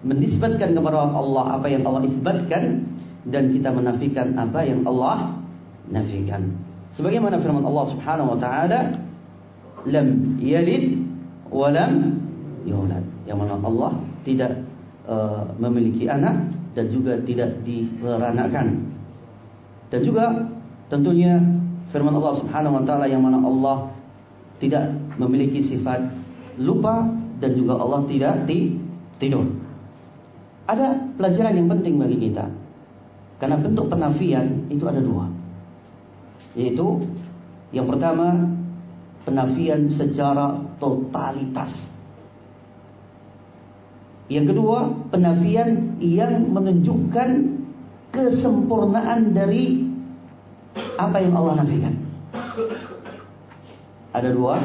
menisbatkan kepada Allah apa yang Allah isbatkan dan kita menafikan apa yang Allah nafikan. Sebagaimana firman Allah Subhanahu wa taala, "Lam yalid wa lam yulad." Yang mana Allah tidak uh, memiliki anak dan juga tidak diberanakan. Dan juga tentunya firman Allah Subhanahu wa taala yang mana Allah tidak memiliki sifat lupa dan juga Allah tidak tidur. Ada pelajaran yang penting bagi kita. Karena bentuk penafian itu ada dua. Yaitu yang pertama penafian secara totalitas. Yang kedua, penafian yang menunjukkan kesempurnaan dari apa yang Allah nafikan. Ada dua.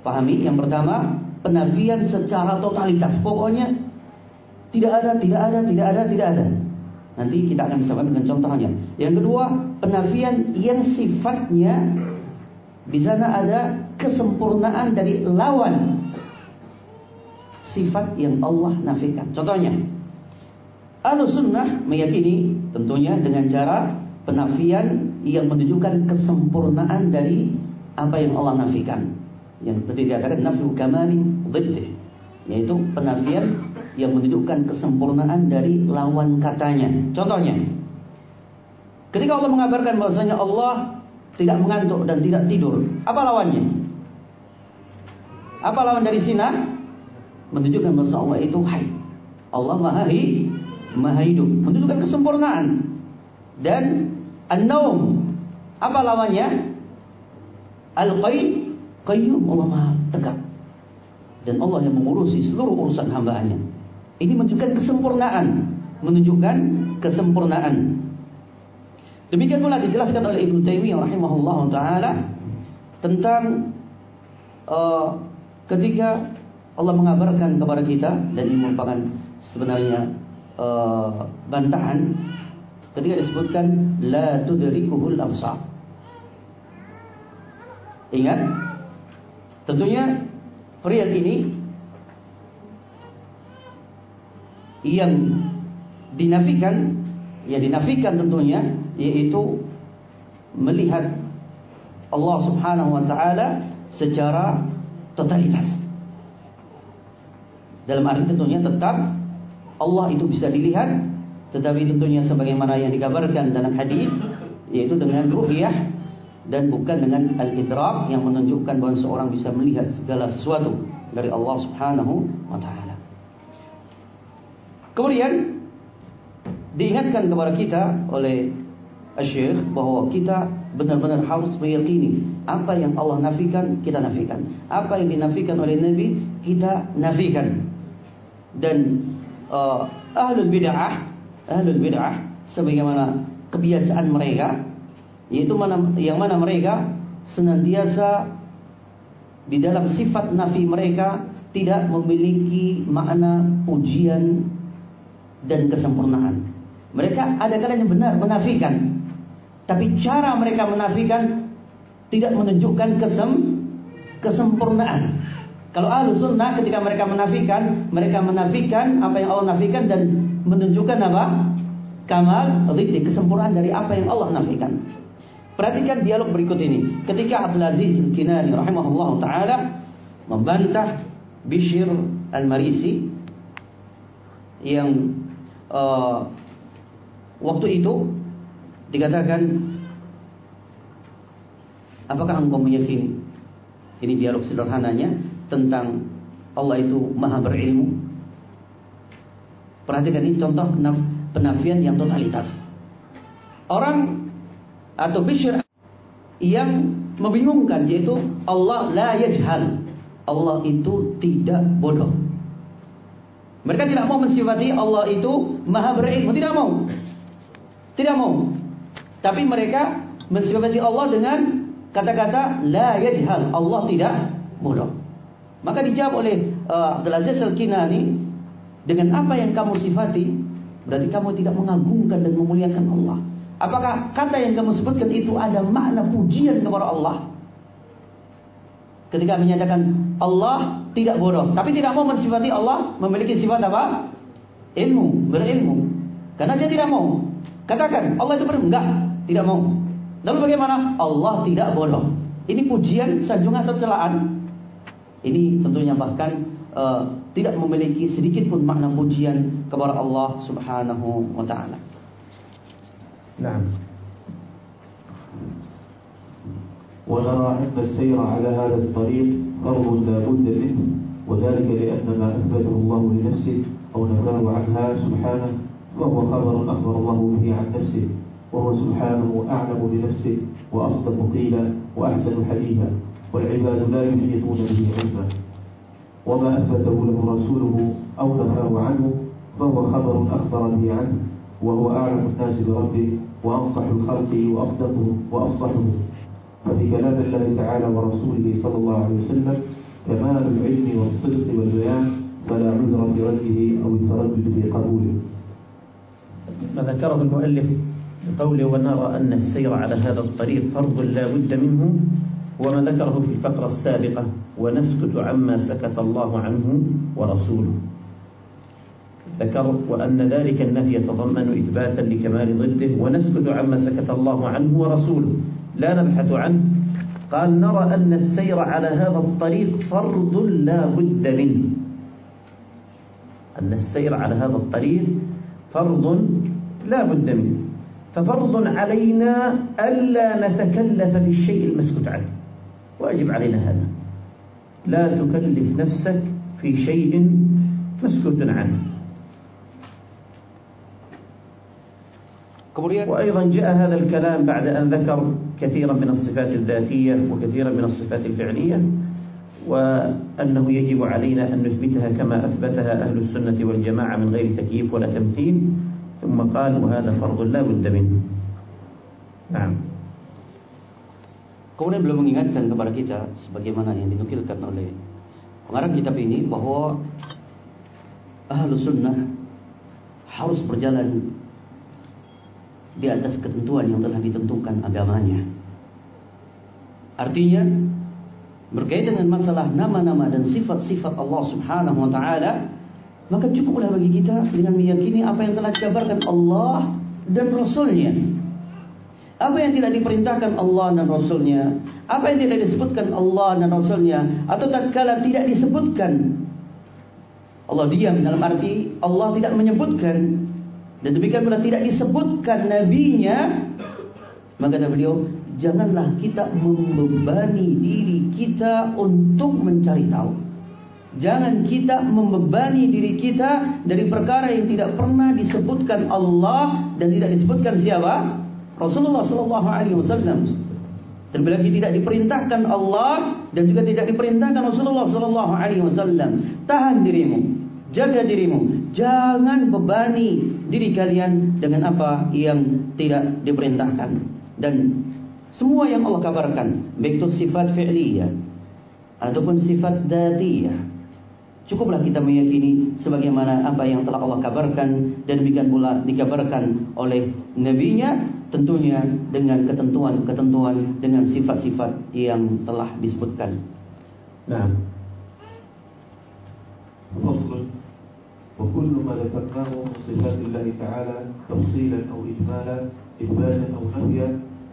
Pahami. Yang pertama, penafian secara totalitas. Pokoknya tidak ada, tidak ada, tidak ada, tidak ada. Nanti kita akan bisa dengan contohnya. Yang kedua, penafian yang sifatnya di sana ada kesempurnaan dari lawan sifat yang Allah nafikan. Contohnya, Ahlus Sunnah meyakini tentunya dengan cara penafian yang menunjukkan kesempurnaan dari apa yang Allah nafikan. Yang seperti dikatakan nafi kamali yaitu penafian yang menunjukkan kesempurnaan dari lawan katanya. Contohnya, ketika Allah mengabarkan bahwasanya Allah tidak mengantuk dan tidak tidur, apa lawannya? Apa lawan dari sinar? Menunjukkan bahwa Allah itu hai. Allah maha, hi, maha hidup. Menunjukkan kesempurnaan. Dan an-naum. Apa lawannya? Al-qayyum. Qayyum Allah maha tegak. Dan Allah yang mengurusi seluruh urusan hambanya. Ini menunjukkan kesempurnaan, menunjukkan kesempurnaan. Demikian pula dijelaskan oleh Ibnu Taimiyah rahimahullah taala tentang uh, ketika Allah mengabarkan kepada kita dan ini merupakan sebenarnya uh, bantahan ketika disebutkan la tudrikuhul absar. Ingat tentunya pria ini yang dinafikan ya dinafikan tentunya yaitu melihat Allah Subhanahu wa taala secara totalitas. Dalam arti tentunya tetap Allah itu bisa dilihat tetapi tentunya sebagaimana yang dikabarkan dalam hadis yaitu dengan ru'yah dan bukan dengan al-idrak yang menunjukkan bahwa seorang bisa melihat segala sesuatu dari Allah Subhanahu wa taala. Kemudian diingatkan kepada kita oleh Syekh bahwa kita benar-benar harus meyakini apa yang Allah nafikan kita nafikan, apa yang dinafikan oleh Nabi kita nafikan. Dan uh, ahlul bid'ah, ahlul bid'ah sebagaimana kebiasaan mereka yaitu mana yang mana mereka senantiasa di dalam sifat nafi mereka tidak memiliki makna pujian dan kesempurnaan. Mereka ada kalanya benar menafikan, tapi cara mereka menafikan tidak menunjukkan kesem kesempurnaan. Kalau ahlu sunnah ketika mereka menafikan, mereka menafikan apa yang Allah nafikan dan menunjukkan apa? Kamal, ridhi, kesempurnaan dari apa yang Allah nafikan. Perhatikan dialog berikut ini. Ketika Abdul Aziz Al-Kinani rahimahullah ta'ala membantah Bishr Al-Marisi yang uh, waktu itu dikatakan apakah engkau meyakini ini dialog sederhananya tentang Allah itu maha berilmu? Perhatikan ini contoh penafian yang totalitas. Orang atau bisyir yang membingungkan yaitu Allah la yajhal. Allah itu tidak bodoh mereka tidak mau mensifati Allah itu maha berilmu. Tidak mau. Tidak mau. Tapi mereka mensifati Allah dengan kata-kata la yajhal. Allah tidak bodoh. Maka dijawab oleh uh, Abdul Aziz Al-Kinani dengan apa yang kamu sifati berarti kamu tidak mengagungkan dan memuliakan Allah. Apakah kata yang kamu sebutkan itu ada makna pujian kepada Allah? Ketika menyatakan Allah tidak bodoh, tapi tidak mau mensifati Allah memiliki sifat apa? Ilmu, berilmu. Karena dia tidak mau. Katakan Allah itu berilmu, enggak, tidak mau. Lalu bagaimana? Allah tidak bodoh. Ini pujian, sanjungan atau celaan? Ini tentunya bahkan uh, tidak memiliki sedikit pun makna pujian kepada Allah Subhanahu wa taala. Nah. ونرى أن السير على هذا الطريق فرض لا بد منه وذلك لأن ما أثبته الله لنفسه أو نفاه عنها سبحانه فهو خبر أخبر الله به عن نفسه وهو سبحانه أعلم بنفسه وأصدق قيلا وأحسن حديثا والعباد لا يحيطون به علما. وما أثبته له رسوله أو نفاه عنه فهو خبر أخبر به عنه وهو أعلم الناس بربه وأنصح الخلق وأصدقهم وأفصحهم ففي كلام الله تعالى ورسوله صلى الله عليه وسلم كمال العلم والصدق والبيان فلا عذر في رده أو التردد في قبوله. ما ذكره المؤلف بقوله ونرى أن السير على هذا الطريق فرض لا بد منه وما ذكره في الفقرة السابقة ونسكت عما سكت الله عنه ورسوله ذكر وأن ذلك النفي يتضمن إثباتا لكمال ضده ونسكت عما سكت الله عنه ورسوله لا نبحث عنه. قال نرى أن السير على هذا الطريق فرض لا بد منه. أن السير على هذا الطريق فرض لا بد منه. ففرض علينا ألا نتكلف في الشيء المسكوت عنه. واجب علينا هذا. لا تكلف نفسك في شيء مسكوت عنه. وأيضا جاء هذا الكلام بعد أن ذكر كثيرا من الصفات الذاتية وكثيرا من الصفات الفعلية وأنه يجب علينا أن نثبتها كما أثبتها أهل السنة والجماعة من غير تكييف ولا تمثيل. ثم قال وهذا فرض لا بد منه. نعم. Kemudian beliau mengingatkan kepada kita sebagaimana yang dinukilkan oleh pengarang kitab ini bahwa ahlu sunnah harus berjalan di atas ketentuan yang telah ditentukan agamanya. Artinya berkaitan dengan masalah nama-nama dan sifat-sifat Allah Subhanahu wa taala, maka cukuplah bagi kita dengan meyakini apa yang telah dikabarkan Allah dan Rasulnya. Apa yang tidak diperintahkan Allah dan Rasulnya, apa yang tidak disebutkan Allah dan Rasulnya, atau tak kala tidak disebutkan Allah diam dalam arti Allah tidak menyebutkan dan demikian pula tidak disebutkan nabinya maka kata beliau janganlah kita membebani diri kita untuk mencari tahu. Jangan kita membebani diri kita dari perkara yang tidak pernah disebutkan Allah dan tidak disebutkan siapa? Rasulullah sallallahu alaihi wasallam. Dan bila tidak diperintahkan Allah dan juga tidak diperintahkan Rasulullah sallallahu alaihi wasallam. Tahan dirimu jaga dirimu. Jangan bebani diri kalian dengan apa yang tidak diperintahkan. Dan semua yang Allah kabarkan baik itu sifat fi'liyah ataupun sifat datiyah cukuplah kita meyakini sebagaimana apa yang telah Allah kabarkan dan demikian pula dikabarkan oleh nabinya tentunya dengan ketentuan-ketentuan dengan sifat-sifat yang telah disebutkan. Nah وكل ما ذكرناه من صفات الله تعالى تفصيلا أو إجمالا إثباتا أو نفيا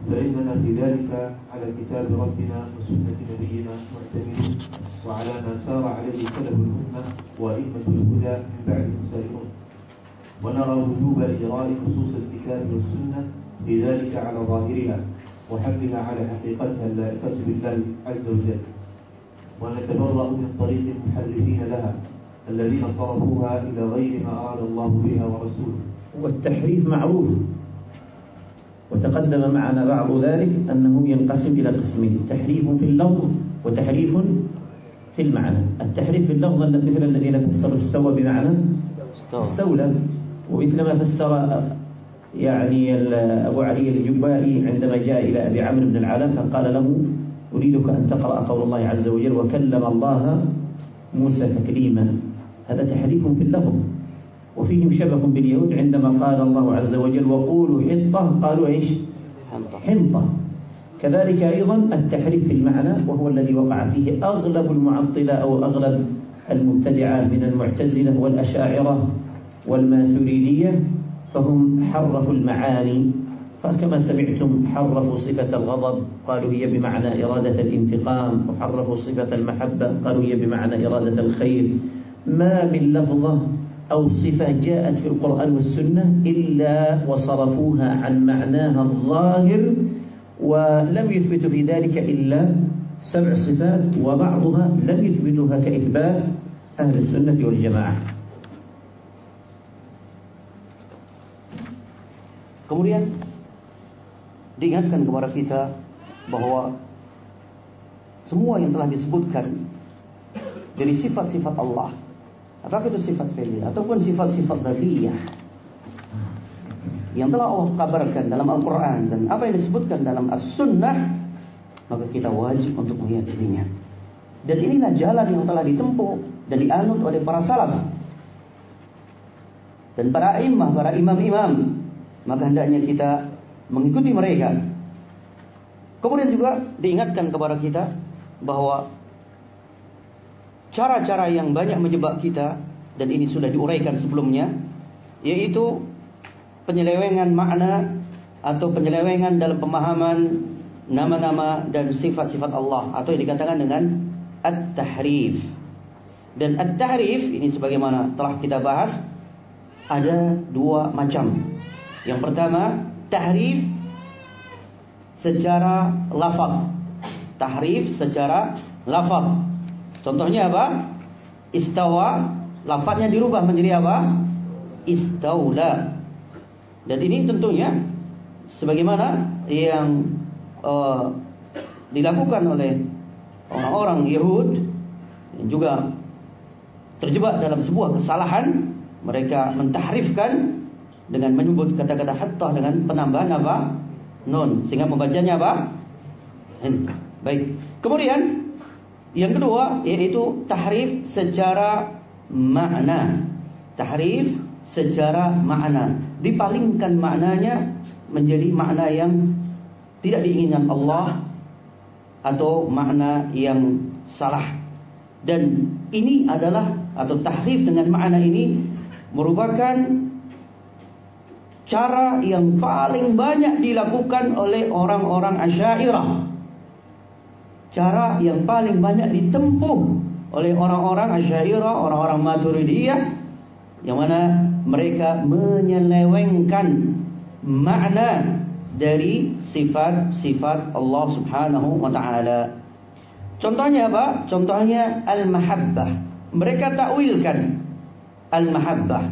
فإننا في ذلك على كتاب ربنا وسنة نبينا معتمدون وعلى ما سار عليه سلف الأمة وأئمة الهدى من بعد سائرون ونرى وجوب إجراء نصوص الكتاب والسنة في ذلك على ظاهرها وحملها على حقيقتها اللائقة بالله عز وجل. ونتبرأ من طريق المحرفين لها. الذين صرفوها إلى غير ما أراد الله بها ورسوله. والتحريف معروف. وتقدم معنا بعض ذلك أنه ينقسم إلى قسمين تحريف في اللفظ وتحريف في المعنى. التحريف في اللفظ مثل الذين فسروا استوى بمعنى استولى ومثل ما فسر يعني أبو علي الجبائي عندما جاء إلى أبي عمرو بن العلاء فقال له أريدك أن تقرأ قول الله عز وجل وكلم الله موسى تكليما. هذا تحريف في اللفظ. وفيهم شبه باليهود عندما قال الله عز وجل وقولوا حطة قالوا إيش؟ حنطة. كذلك أيضا التحريف في المعنى وهو الذي وقع فيه أغلب المعطلة أو أغلب المبتدعة من المعتزلة والأشاعرة والماتريدية فهم حرفوا المعاني. فكما سمعتم حرفوا صفة الغضب. قالوا هي بمعنى إرادة الانتقام وحرفوا صفة المحبة. قالوا هي بمعنى إرادة الخير. ما من لفظة أو صفة جاءت في القرآن والسنة إلا وصرفوها عن معناها الظاهر ولم يثبتوا في ذلك إلا سبع صفات وبعضها لم يثبتوها كإثبات أهل السنة والجماعة. Kemudian diingatkan kepada kita bahwa semua yang telah disebutkan dari sifat-sifat Allah Apakah itu sifat fi'liyah ataupun sifat-sifat dzatiyah yang telah Allah kabarkan dalam Al-Quran dan apa yang disebutkan dalam As-Sunnah maka kita wajib untuk meyakininya. Dan inilah jalan yang telah ditempuh dan dianut oleh para salaf dan para imam, para imam-imam. Maka hendaknya kita mengikuti mereka. Kemudian juga diingatkan kepada kita bahwa cara-cara yang banyak menjebak kita dan ini sudah diuraikan sebelumnya yaitu penyelewengan makna atau penyelewengan dalam pemahaman nama-nama dan sifat-sifat Allah atau yang dikatakan dengan at-tahrif. Dan at-tahrif ini sebagaimana telah kita bahas ada dua macam. Yang pertama, tahrif secara lafaz. Tahrif secara lafaz. Contohnya apa? Istawa, lafaznya dirubah menjadi apa? Istaula. Dan ini tentunya sebagaimana yang uh, dilakukan oleh orang-orang Yahud yang juga terjebak dalam sebuah kesalahan mereka mentahrifkan dengan menyebut kata-kata hatta dengan penambahan apa? Nun. Sehingga membacanya apa? Baik. Kemudian yang kedua yaitu tahrif secara makna. Tahrif secara makna. Dipalingkan maknanya menjadi makna yang tidak diinginkan Allah atau makna yang salah. Dan ini adalah atau tahrif dengan makna ini merupakan cara yang paling banyak dilakukan oleh orang-orang Asy'ariyah. Cara yang paling banyak ditempuh oleh orang-orang Asy'ariyah, orang-orang Maturidiyah yang mana mereka menyelewengkan makna dari sifat-sifat Allah Subhanahu wa taala. Contohnya apa? Contohnya al-mahabbah. Mereka takwilkan al-mahabbah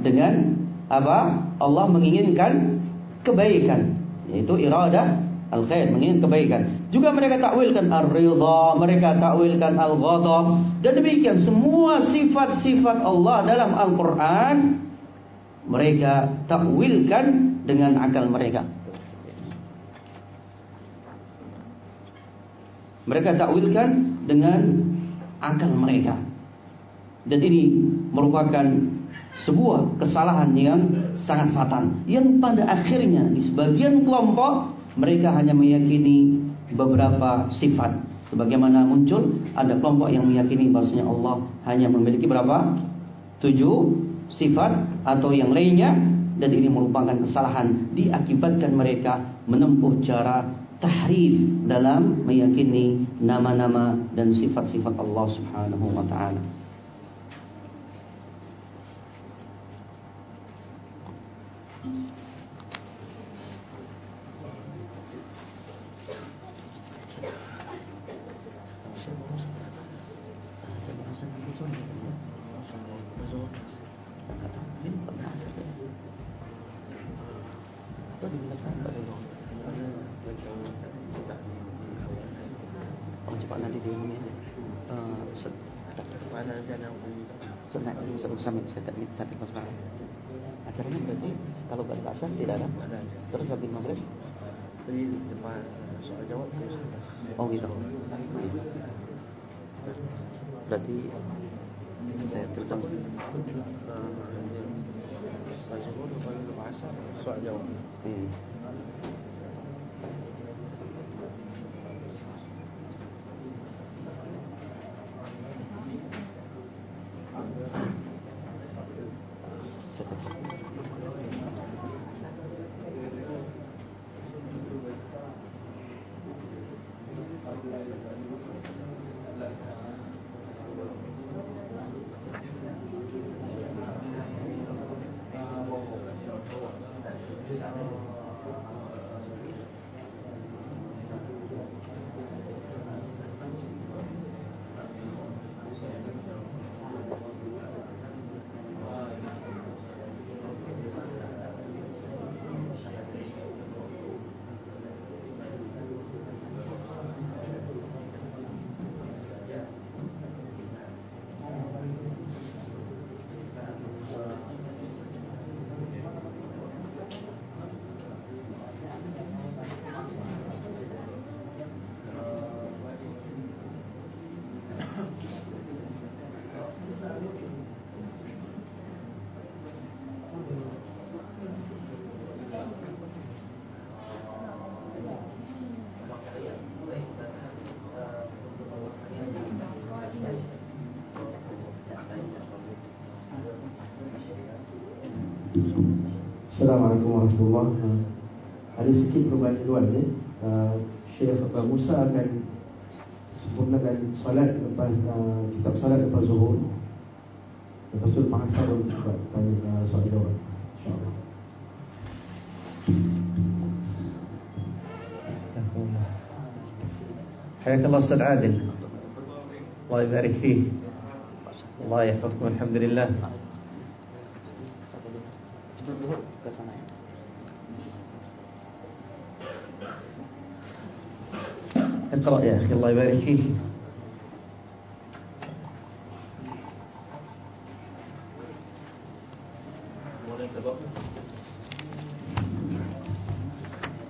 dengan apa? Allah menginginkan kebaikan, yaitu iradah al-khair, menginginkan kebaikan. Juga mereka takwilkan ar-ridha, mereka takwilkan al-ghadab dan demikian semua sifat-sifat Allah dalam Al-Qur'an mereka takwilkan dengan akal mereka. Mereka takwilkan dengan akal mereka. Dan ini merupakan sebuah kesalahan yang sangat fatal. Yang pada akhirnya di sebagian kelompok mereka hanya meyakini beberapa sifat sebagaimana muncul ada kelompok yang meyakini bahwasanya Allah hanya memiliki berapa tujuh sifat atau yang lainnya dan ini merupakan kesalahan diakibatkan mereka menempuh cara tahrif dalam meyakini nama-nama dan sifat-sifat Allah Subhanahu wa taala. tadi depan soal jawab Oh gitu. Berarti saya telepon Pak Jokowi paling bahasa soal jawab. Hmm. Assalamualaikum warahmatullahi wabarakatuh. Ada sedikit perubahan luar ni. Uh, Syekh Musa akan sempurnakan salat lepas uh, kitab salat lepas zuhur. Lepas tu lepas asar kita tanya uh, soal jawab. InsyaAllah. حياك الله استاذ عادل الله يبارك فيك الله يحفظكم الحمد لله اقرأ يا أخي الله يبارك فيك.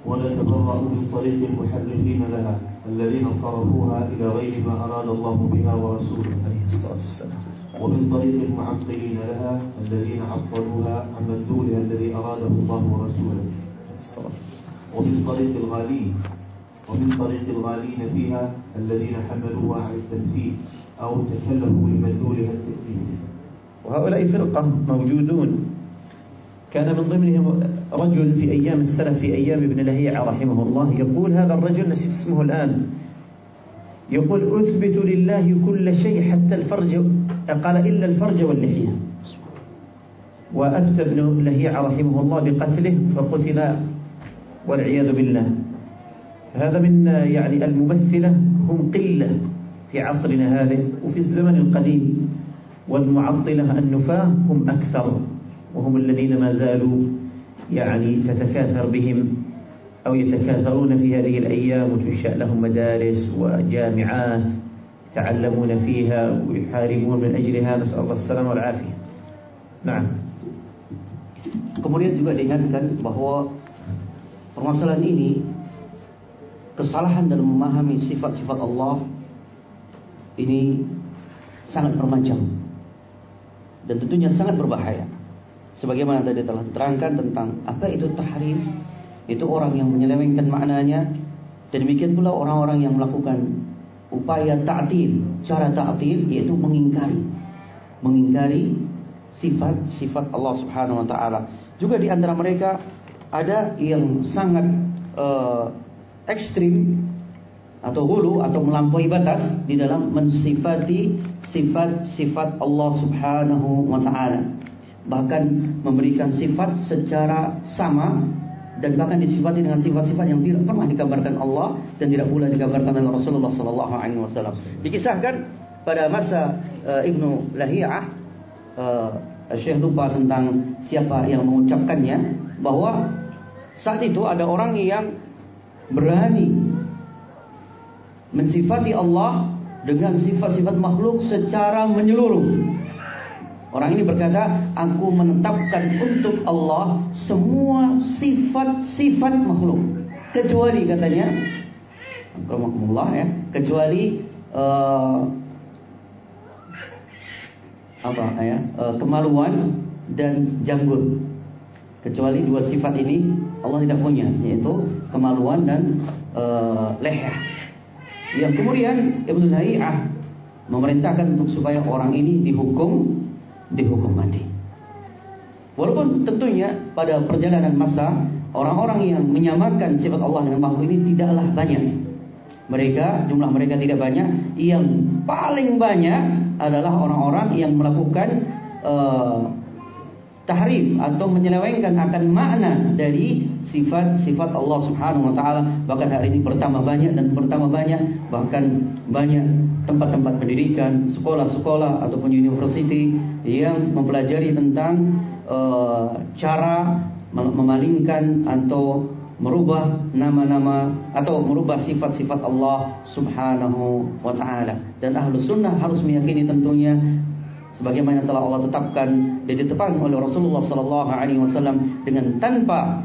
ولا تبرأوا من طريق المحرفين لها الذين صرفوها إلى غير ما أراد الله بها ورسوله. عليه الصلاة والسلام. ومن طريق المعطلين لها الذين عطلوها عن مدلولها الذي أراده الله ورسوله. الصلاة والسلام. ومن طريق الغالين ومن طريق الغالين فيها الذين حملوها على التمثيل أو تكلفوا لمدلولها التكليف وهؤلاء فرقة موجودون. كان من ضمنهم رجل في أيام السلف في أيام ابن لهيعة رحمه الله يقول هذا الرجل نسيت اسمه الآن يقول أثبت لله كل شيء حتى الفرج قال إلا الفرج واللحية. وأفتى ابن لهيعة رحمه الله بقتله فقتل والعياذ بالله. هذا من يعني الممثلة هم قلة في عصرنا هذا وفي الزمن القديم والمعطلة النفاة هم أكثر وهم الذين ما زالوا يعني تتكاثر بهم أو يتكاثرون في هذه الأيام وتنشأ لهم مدارس وجامعات يتعلمون فيها ويحاربون من أجلها. نسأل الله السلامة والعافية. نعم. Kemudian juga diingatkan bahwa permasalahan ini kesalahan dalam memahami sifat-sifat Allah ini sangat bermacam dan tentunya sangat berbahaya. Sebagaimana tadi telah diterangkan tentang apa itu tahrif, itu orang yang menyelewengkan maknanya dan demikian pula orang-orang yang melakukan upaya ta'til, cara ta'til yaitu mengingkari mengingkari sifat-sifat Allah Subhanahu wa taala. Juga di antara mereka ada yang sangat uh, ekstrim atau hulu atau melampaui batas di dalam mensifati sifat-sifat Allah Subhanahu wa taala. Bahkan memberikan sifat secara sama dan bahkan disifati dengan sifat-sifat yang tidak pernah dikabarkan Allah dan tidak pula dikabarkan oleh Rasulullah sallallahu alaihi wasallam. Dikisahkan pada masa uh, Ibnu Lahiyah uh, Syekh lupa tentang siapa yang mengucapkannya bahwa saat itu ada orang yang berani mensifati Allah dengan sifat-sifat makhluk secara menyeluruh. Orang ini berkata, aku menetapkan untuk Allah semua sifat-sifat makhluk. Kecuali katanya, Allah ya, kecuali uh, apa ya, uh, kemaluan dan janggut. Kecuali dua sifat ini Allah tidak punya, yaitu kemaluan dan uh, leher. Yang kemudian Ibnu Na'i'ah memerintahkan untuk supaya orang ini dihukum dihukum mati. Walaupun tentunya pada perjalanan masa orang-orang yang menyamakan sifat Allah dengan makhluk ini tidaklah banyak. Mereka jumlah mereka tidak banyak. Yang paling banyak adalah orang-orang yang melakukan uh, tahrif atau menyelewengkan akan makna dari sifat-sifat Allah Subhanahu wa taala. Bahkan hari ini bertambah banyak dan bertambah banyak. Bahkan banyak tempat-tempat pendidikan, sekolah-sekolah ataupun university yang mempelajari tentang uh, cara memalingkan atau merubah nama-nama atau merubah sifat-sifat Allah Subhanahu wa taala. Dan ahlu sunnah harus meyakini tentunya sebagaimana telah Allah tetapkan dan ditetapkan oleh Rasulullah sallallahu alaihi wasallam dengan tanpa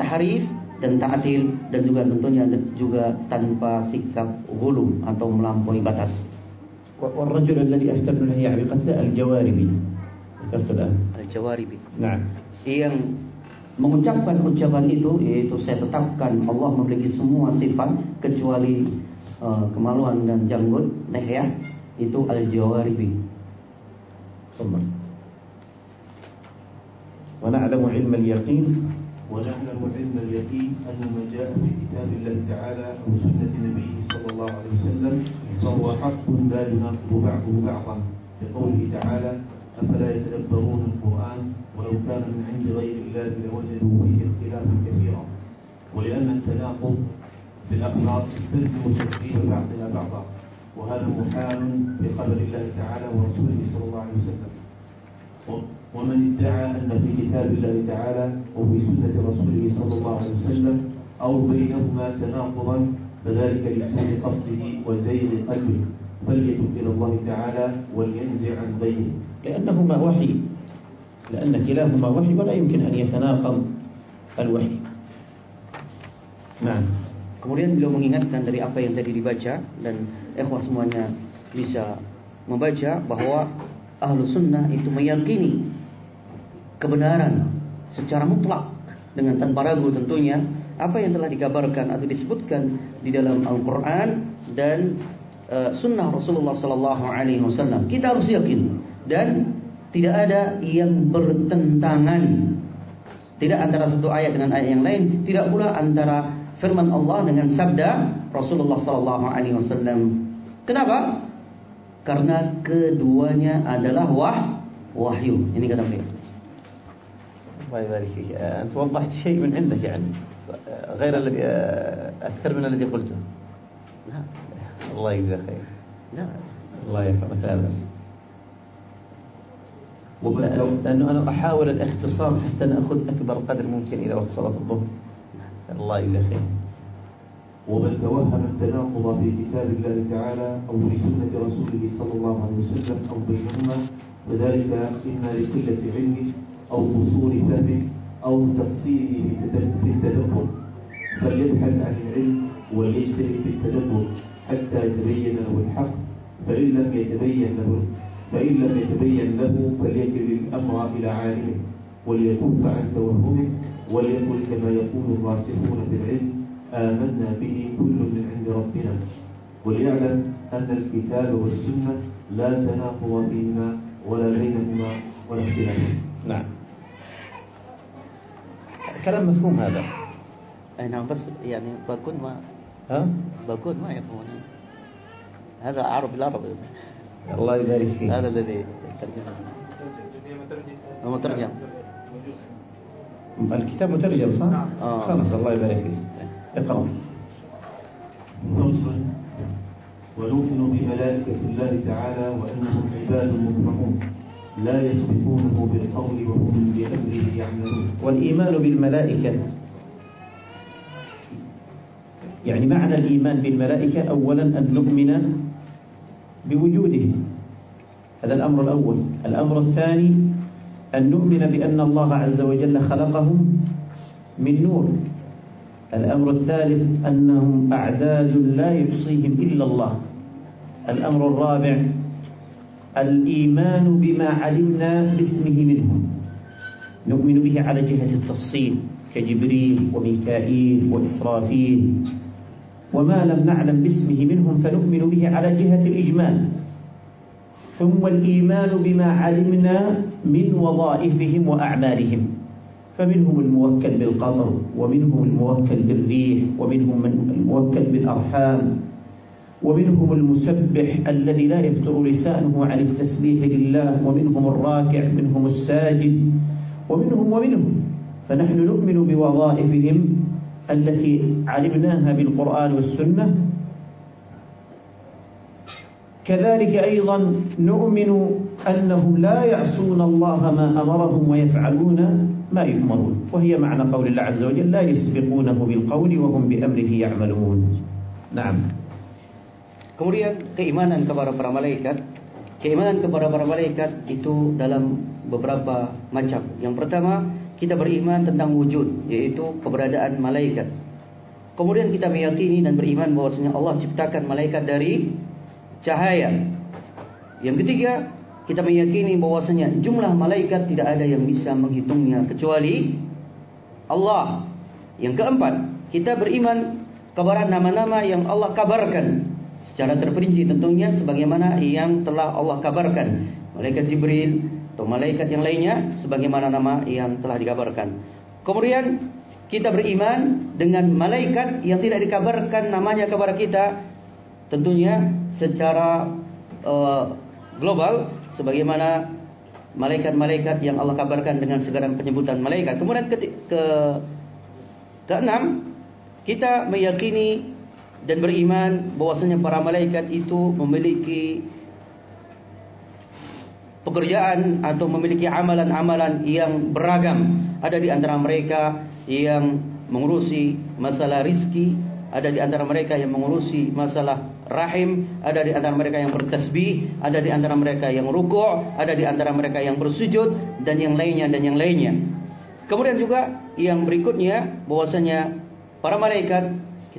tahrif dan ta'til dan juga tentunya juga tanpa sikap hulu atau melampaui batas. والرجل الذي أفتى ابن لهيعة بقتله الجواربي ذكرت الآن Al-Jawaribi. نعم Yang mengucapkan ucapan itu yaitu saya tetapkan Allah memiliki semua sifat kecuali uh, kemaluan dan janggut leher itu al-jawaribi تفضل ونعلم علم اليقين. ونعلم علم اليقين أن ما جاء في كتاب الله تعالى أو سنة نبيه صلى الله عليه وسلم فهو حق لا يناقض بعضه بعضا. لقوله تعالى أفلا يتدبرون القرآن ولو كان من عند غير الله لوجدوا فيه اختلافا كثيرا. ولأن التناقض في الأخلاق يستلزم تكذيب بعضها بعضا. وهذا محال في قدر الله تعالى ورسوله صلى الله عليه وسلم. ومن ادعى أن في كتاب الله تعالى وفي سنة رسوله صلى الله عليه وسلم أو بينهما تناقضا فذلك لسوء قصده وزيغ قلبه. فليتب إلى الله تعالى ولينزع عن غيره. لأنهما وحي. لأن كلاهما وحي ولا يمكن أن يتناقض الوحي. نعم. Kemudian beliau mengingatkan dari apa yang tadi dibaca dan ikhwah semuanya bisa membaca bahwa ahlu sunnah itu meyakini kebenaran secara mutlak dengan tanpa ragu tentunya apa yang telah dikabarkan atau disebutkan di dalam Al-Quran dan uh, sunnah Rasulullah Sallallahu Alaihi Wasallam kita harus yakin dan tidak ada yang bertentangan tidak antara satu ayat dengan ayat yang lain tidak pula antara firman Allah dengan sabda Rasulullah sallallahu alaihi wasallam. Kenapa? Karena keduanya adalah wah wahyu. Ini kata beliau. الله يبارك فيك. أنت وضحت شيء من عندك يعني. غير الذي أكثر من الذي قلته. لا الله يجزاك خير. لا الله يرحمك هذا لأنه أنا أحاول الاختصار حتى نأخذ أكبر قدر ممكن إلى وقت صلاة الظهر. الله يجزاك خير. ومن توهم التناقض في كتاب الله تعالى أو في سنة رسوله صلى الله عليه وسلم أو بينهما فذلك إما لقلة علمه أو قصور فهمه أو تقصيره في التدبر. فليبحث عن العلم وليجتهد في التدبر حتى يتبين له الحق. فإن لم يتبين له فإن لم يتبين له فليكل الأمر إلى عالمه وليكف عن توهمه وليقل كما يقول الراسخون في العلم آمنا به كل من عند ربنا. وليعلم أن الكتاب والسنة لا تناقض فيهما ولا بينهما ولا اختلاف. نعم. كلام مفهوم هذا. أي نعم بس يعني بكون ما ها؟ بكون ما يفهمون. هذا عرب العرب الله يبارك فيك. هذا الذي ترجمه مترجم الكتاب مترجم صح؟ آه. خلاص الله يبارك فيك. اقرأ. فصل ونؤمن بملائكة الله تعالى وأنهم عباد مكرمون لا يسبقونه بالقول وهم بأمره يعملون. والإيمان بالملائكة. يعني معنى الإيمان بالملائكة أولا أن نؤمن بوجودهم هذا الأمر الأول. الأمر الثاني أن نؤمن بأن الله عز وجل خلقهم من نور. الأمر الثالث أنهم أعداد لا يحصيهم إلا الله. الأمر الرابع الإيمان بما علمنا باسمه منهم نؤمن به على جهة التفصيل كجبريل وميكائيل وإسرافيل. وما لم نعلم باسمه منهم فنؤمن به على جهة الإجمال. ثم الإيمان بما علمنا من وظائفهم وأعمالهم. فمنهم الموكل بالقطر ومنهم الموكل بالريح ومنهم من الموكل بالأرحام. ومنهم المسبح الذي لا يفتر لسانه عن التسبيح لله ومنهم الراكع منهم الساجد ومنهم ومنهم. فنحن نؤمن بوظائفهم التي علمناها بالقرآن والسنة. كذلك أيضا نؤمن أنهم لا يعصون الله ما أمرهم ويفعلون ما يؤمرون. وهي معنى قول الله عز وجل لا يسبقونه بالقول وهم بأمره يعملون. نعم. Kemudian keimanan kepada para malaikat. Keimanan kepada para malaikat itu dalam beberapa macam. Yang pertama kita beriman tentang wujud Yaitu keberadaan malaikat. Kemudian kita meyakini dan beriman bahwasanya Allah ciptakan malaikat dari cahaya. Yang ketiga kita meyakini bahwasanya jumlah malaikat tidak ada yang bisa menghitungnya kecuali Allah. Yang keempat kita beriman kepada nama-nama yang Allah kabarkan secara terperinci tentunya sebagaimana yang telah Allah kabarkan malaikat Jibril atau malaikat yang lainnya sebagaimana nama yang telah dikabarkan. Kemudian kita beriman dengan malaikat yang tidak dikabarkan namanya kepada kita tentunya secara uh, global sebagaimana malaikat-malaikat yang Allah kabarkan dengan segala penyebutan malaikat. Kemudian ke, ke keenam kita meyakini dan beriman bahwasanya para malaikat itu memiliki pekerjaan atau memiliki amalan-amalan yang beragam. Ada di antara mereka yang mengurusi masalah rizki, ada di antara mereka yang mengurusi masalah rahim, ada di antara mereka yang bertasbih, ada di antara mereka yang rukuk, ada di antara mereka yang bersujud dan yang lainnya dan yang lainnya. Kemudian juga yang berikutnya bahwasanya para malaikat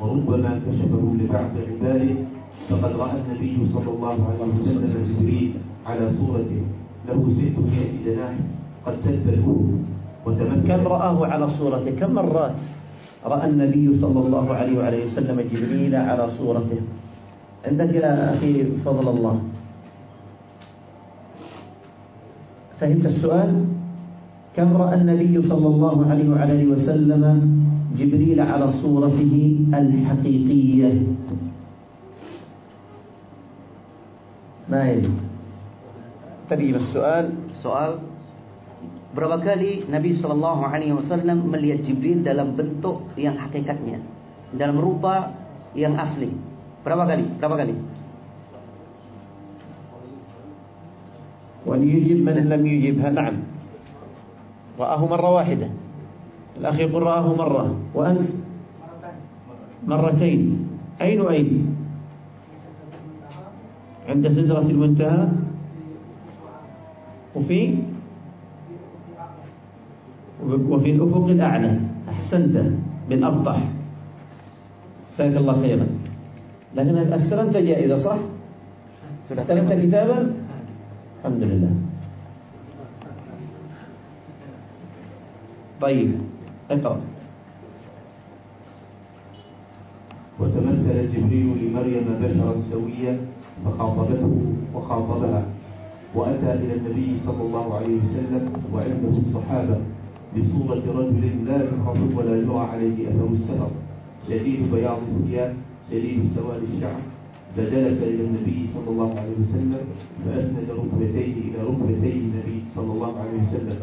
وربما كشفه لبعض عباده فقد رأى النبي صلى الله عليه وسلم جبريل على صورته. له ستمائة جناح قد الافق وتمكن. كم رآه على صورته؟ كم مرات رأى النبي صلى الله عليه وعليه وسلم جبريل على صورته؟ عندك يا أخي فضل الله. فهمت السؤال؟ كم رأى النبي صلى الله عليه وعليه وسلم جبريل على صورته الحقيقية ما يدري ترجم السؤال Soal berapa kali Nabi Shallallahu Alaihi Wasallam melihat Jibril dalam bentuk yang hakikatnya, dalam rupa yang asli? Berapa kali? Berapa kali? وليجب من لم يجبها نعم رآه مرة واحدة الأخ يقول رآه مرة. وأنت؟ مرتين. أين وأين؟ عند سدرة المنتهى. وفي؟ وفي الأفق الأعلى. أحسنت. بالأبطح جزاك الله خيرا. لكن استلمت جائزة صح؟ استلمت كتابا؟ الحمد لله. طيب. اقرأ وتمثل جبريل لمريم بشرا سويا فخاطبته وخاطبها وأتى إلى النبي صلى الله عليه وسلم وعنده الصحابة بصورة رجل لا يخاطب ولا يرى عليه أثر السفر شديد بياض الثياب شديد سواد الشعر فجلس إلى النبي صلى الله عليه وسلم فأسند ركبتيه إلى ركبتي النبي صلى الله عليه وسلم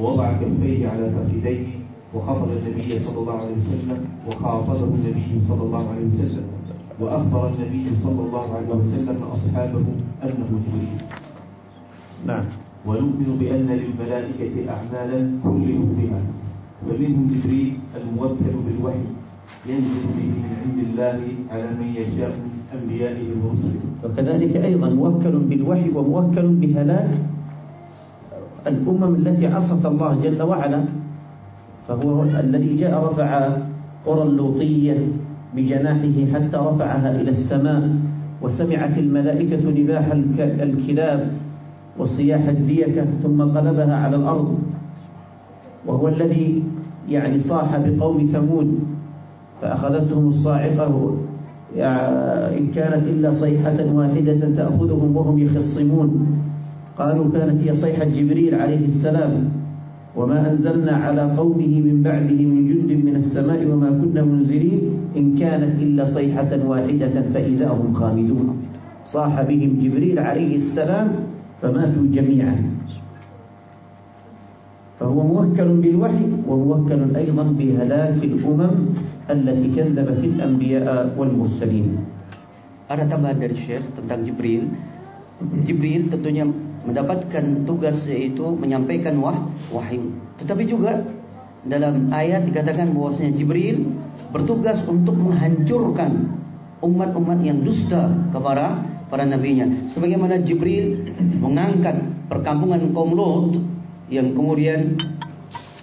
ووضع كفيه على فخذيه وخطب النبي صلى الله عليه وسلم وخاطبه النبي صلى الله عليه وسلم وأخبر النبي صلى الله عليه وسلم أصحابه أنه جبريل. نعم. ونؤمن بأن للملائكة أعمالا كلهم بها. فمنهم جبريل الموكل بالوحي ينزل به من عند الله على من يشاء من أنبيائه ورسله. وكذلك أيضا موكل بالوحي وموكل بهلاك الأمم التي عصت الله جل وعلا. فهو الذي جاء رفع قرى اللوطية بجناحه حتى رفعها إلى السماء وسمعت الملائكة نباح الك- الكلاب وصياح الديكة ثم قلبها على الأرض. وهو الذي يعني صاح بقوم ثمود فأخذتهم الصاعقة إن كانت إلا صيحة واحدة تأخذهم وهم يخصمون. قالوا كانت هي صيحة جبريل عليه السلام. وما أنزلنا على قومه من بعده من جند من السماء وما كنا منزلين إن كانت إلا صيحة واحدة فإذا هم خامدون. صاح بهم جبريل عليه السلام فماتوا جميعا. فهو موكل بالوحي وموكل أيضا بهلاك الأمم التي كذبت الأنبياء والمرسلين. Ada tambahan dari Syekh tentang Jibril. Jibril tentunya mendapatkan tugas yaitu menyampaikan wah wahyu. Tetapi juga dalam ayat dikatakan bahwasanya Jibril bertugas untuk menghancurkan umat-umat yang dusta kepada para nabinya. Sebagaimana Jibril mengangkat perkampungan kaum Lot yang kemudian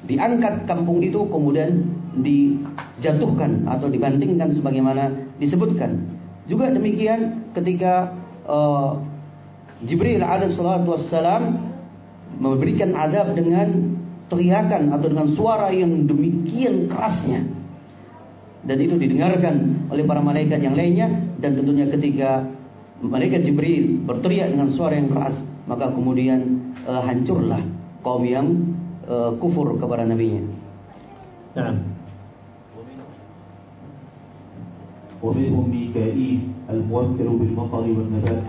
diangkat kampung itu kemudian dijatuhkan atau dibandingkan sebagaimana disebutkan. Juga demikian ketika uh, Jibril alaihi salatu wassalam memberikan azab dengan teriakan atau dengan suara yang demikian kerasnya. Dan itu didengarkan oleh para malaikat yang lainnya dan tentunya ketika malaikat Jibril berteriak dengan suara yang keras, maka kemudian uh, hancurlah kaum yang uh, kufur kepada nabinya. Nah. ومنهم ميكائيل الموكل بالمطر والنبات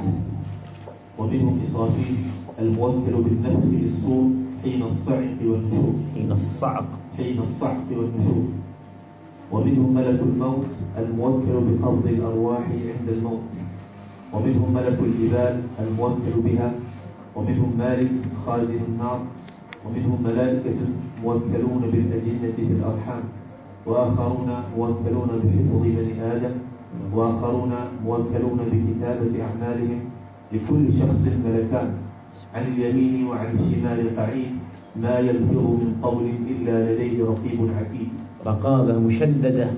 ومنهم إسرافيل الموكل بالنفخ للصور حين الصعق والنشور حين الصعق. حين الصعق والنشور ومنهم ملك الموت الموكل بقبض الأرواح عند الموت. ومنهم ملك الجبال الموكل بها. ومنهم مالك خازن النار. ومنهم ملائكة موكلون بالأجنة في الأرحام. وآخرون موكلون بحفظ بني آدم. وآخرون موكلون بكتابة أعمالهم. لكل شخص ملكان عن اليمين وعن الشمال قعيد ما يلفظ من قول إلا لديه رقيب عتيد. رقابة مشددة.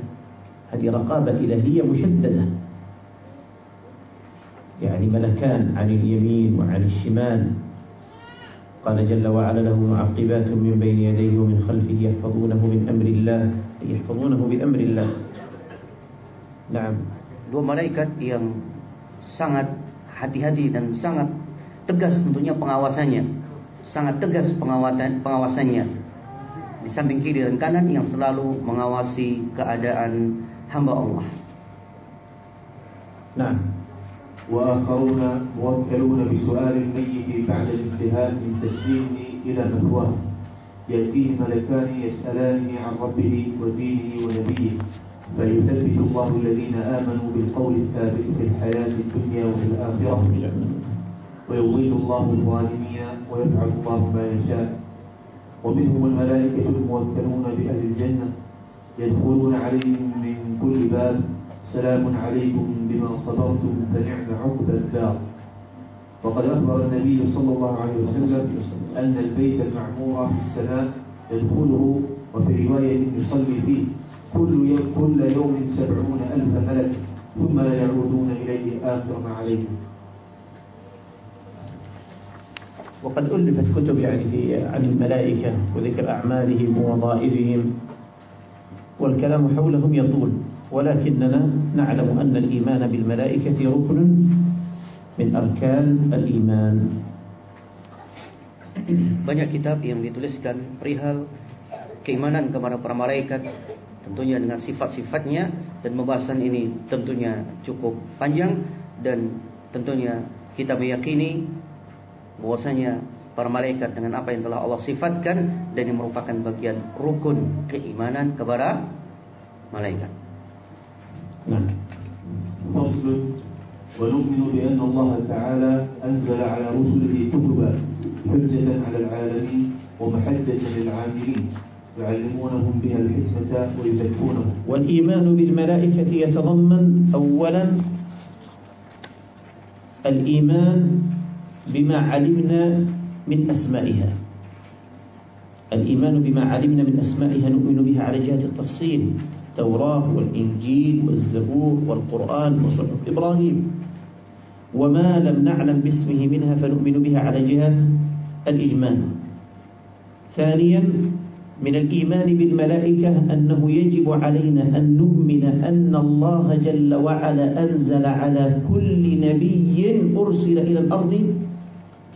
هذه رقابة إلهية مشددة. يعني ملكان عن اليمين وعن الشمال. قال جل وعلا له معقبات من بين يديه ومن خلفه يحفظونه من أمر الله. يحفظونه بأمر الله. نعم. Dua malaikat yang sangat hati-hati dan sangat tegas tentunya pengawasannya sangat tegas pengawasan pengawasannya di samping kiri dan kanan yang selalu mengawasi keadaan hamba Allah. Nah, وآخرون موكلون بسؤال الميت بعد الانتهاء من تسليمه إلى مثواه يأتيه ملكان يسألانه عن ربه ودينه ونبيه فيثبت الله الذين آمنوا بالقول الثابت في الحياة الدنيا وفي الآخرة. ويضل الله الظالمين ويفعل الله ما يشاء. ومنهم الملائكة الموكلون بأهل الجنة يدخلون عليهم من كل باب. سلام عليكم بما صبرتم فنعم عقب الدار. وقد أخبر النبي صلى الله عليه وسلم أن البيت المعمور في السماء يدخله وفي رواية يصلي فيه. كل يوم, كل يوم سبعون ألف ملك ثم لا يعودون إليه آخر ما عليهم وقد ألفت كتب يعني في عن الملائكة وذكر أعمالهم ووظائفهم والكلام حولهم يطول ولكننا نعلم أن الإيمان بالملائكة ركن من أركان الإيمان. Banyak kitab yang dituliskan perihal keimanan kepada para malaikat tentunya dengan sifat-sifatnya dan pembahasan ini tentunya cukup panjang dan tentunya kita meyakini bahwasanya para malaikat dengan apa yang telah Allah sifatkan dan yang merupakan bagian rukun keimanan kepada malaikat. Nah. فصل ونؤمن بأن الله تعالى أنزل على رسله كتبا حجة على العالمين ومحجة للعاملين يعلمونهم بها الحكمة ويزكونهم. والإيمان بالملائكة يتضمن أولا الإيمان بما علمنا من أسمائها. الإيمان بما علمنا من أسمائها نؤمن بها على جهة التفصيل. التوراة والإنجيل والزبور والقرآن وصحف إبراهيم. وما لم نعلم باسمه منها فنؤمن بها على جهة الإجمال. ثانيا من الإيمان بالملائكة أنه يجب علينا أن نؤمن أن الله جل وعلا أنزل على كل نبي أرسل إلى الأرض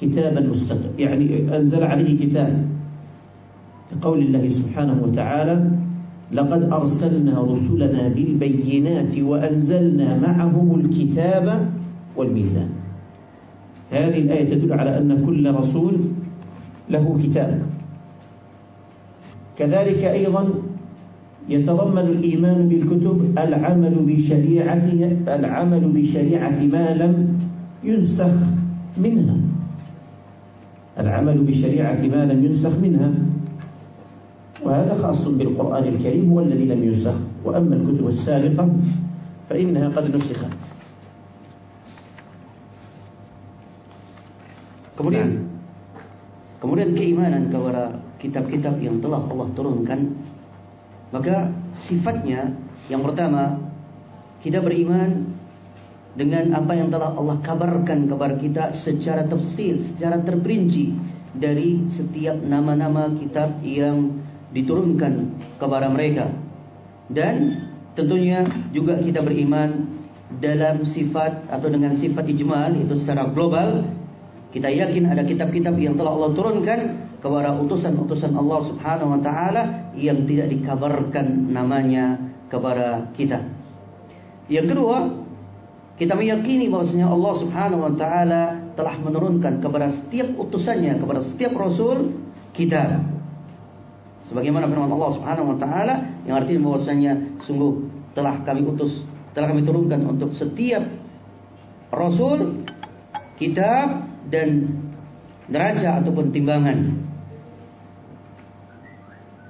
كتابا مستقر يعني أنزل عليه كتاب. لقول الله سبحانه وتعالى لقد أرسلنا رسلنا بالبينات وأنزلنا معهم الكتاب والميزان. هذه الآية تدل على أن كل رسول له كتاب. كذلك أيضا يتضمن الإيمان بالكتب العمل بشريعتها العمل بشريعة ما لم ينسخ منها. العمل بشريعة ما لم ينسخ منها. وهذا خاص بالقرآن الكريم هو الذي لم ينسخ. وأما الكتب السابقة فإنها قد نسخت. Kemudian kemudian keimanan kepada kitab-kitab yang telah Allah turunkan maka sifatnya yang pertama kita beriman dengan apa yang telah Allah kabarkan kepada kita secara tafsir, secara terperinci dari setiap nama-nama kitab yang diturunkan kepada mereka. Dan tentunya juga kita beriman dalam sifat atau dengan sifat ijmal itu secara global kita yakin ada kitab-kitab yang telah Allah turunkan kepada utusan-utusan Allah Subhanahu wa taala yang tidak dikabarkan namanya kepada kita. Yang kedua, kita meyakini bahwasanya Allah Subhanahu wa taala telah menurunkan kepada setiap utusannya, kepada setiap rasul kita. Sebagaimana firman Allah Subhanahu wa taala yang artinya bahwasanya sungguh telah kami utus, telah kami turunkan untuk setiap rasul kitab dan neraca ataupun timbangan.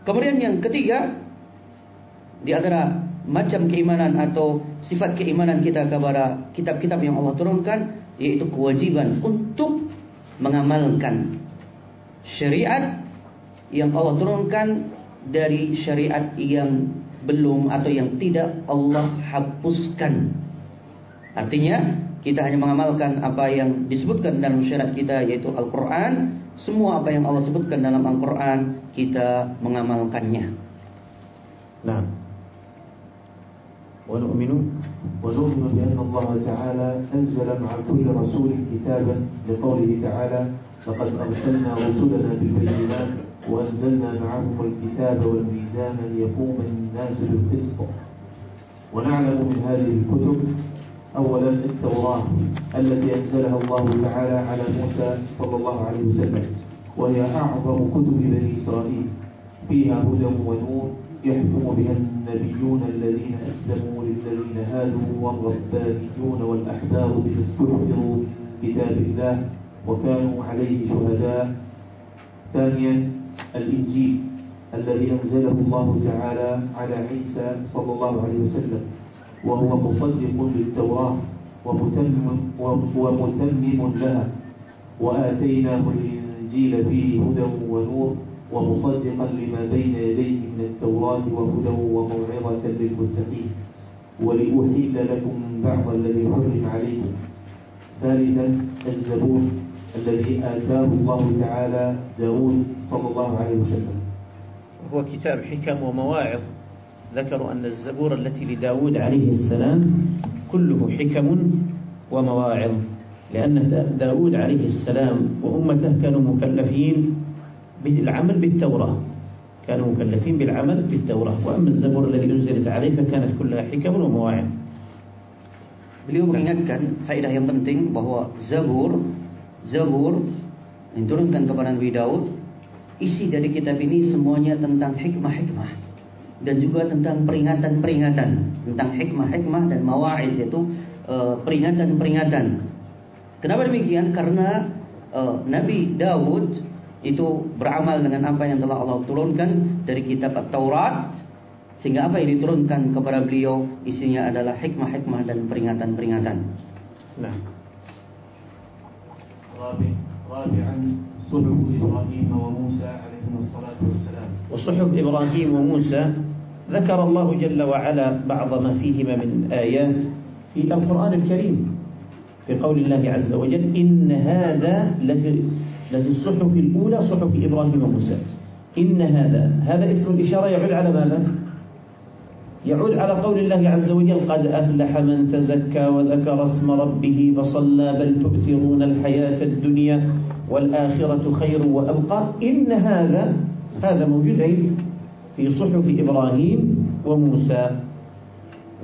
Kemudian yang ketiga di antara macam keimanan atau sifat keimanan kita kepada kitab-kitab yang Allah turunkan yaitu kewajiban untuk mengamalkan syariat yang Allah turunkan dari syariat yang belum atau yang tidak Allah hapuskan. Artinya kita hanya mengamalkan apa yang disebutkan dalam syariat kita yaitu Al-Quran semua apa yang Allah sebutkan dalam Al-Quran kita mengamalkannya. Nah ونؤمن ونؤمن بأن الله تعالى أنزل مع كل رسول كتابا لقوله تعالى لقد أرسلنا رسلنا بالبينات وأنزلنا معهم الكتاب والميزان ليقوم الناس بالقسط ونعلم من هذه الكتب أولا التوراة التي أنزلها الله تعالى على موسى صلى الله عليه وسلم وهي أعظم كتب بني إسرائيل فيها هدى ونور يحكم بها النبيون الذين أسلموا للذين هادوا والربانيون والأحبار بما استحفظوا كتاب الله وكانوا عليه شهداء. ثانيا الإنجيل الذي أنزله الله تعالى على عيسى صلى الله عليه وسلم وهو مصدق للتوراة ومتمم, ومتمم لها. وآتيناه الإنجيل فيه هدى ونور ومصدقا لما بين يديه من التوراة وهدى وموعظة للمتقين. ولأحل لكم بعض الذي حرم عليكم. ثالثا الزبور الذي آتاه الله تعالى داود صلى الله عليه وسلم. هو كتاب حكم ومواعظ. ذكروا أن الزبور التي لداود عليه السلام كله حكم ومواعظ. لأن داود عليه السلام وأمته كانوا مكلفين بالعمل بالتوراة كانوا مكلفين بالعمل بالتوراة وأما الزبور الذي أنزلت عليه فكانت كلها حكم ومواعظ Beliau mengingatkan faedah yang penting bahwa Zabur Zabur yang turunkan kepada Nabi Daud isi dari kitab ini semuanya tentang hikmah-hikmah dan juga tentang peringatan-peringatan tentang hikmah-hikmah dan mawa'id yaitu uh, peringatan-peringatan. Kenapa demikian? Karena uh, Nabi Dawud itu beramal dengan apa yang telah Allah turunkan dari kitab Taurat sehingga apa yang diturunkan kepada beliau isinya adalah hikmah-hikmah dan peringatan-peringatan. Nah. رابعا صحف إبراهيم وموسى عليهما الصلاة والسلام وصحف إبراهيم وموسى ذكر الله جل وعلا بعض ما فيهما من آيات في القرآن الكريم في قول الله عز وجل إن هذا لفي, لفي الصحف الأولى صحف إبراهيم وموسى. إن هذا. هذا اسم الإشارة يعود على ماذا؟ يعود على قول الله عز وجل قد أفلح من تزكى وذكر اسم ربه فصلى بل تؤثرون الحياة الدنيا والآخرة خير وأبقى. إن هذا هذا موجود في صحف إبراهيم وموسى.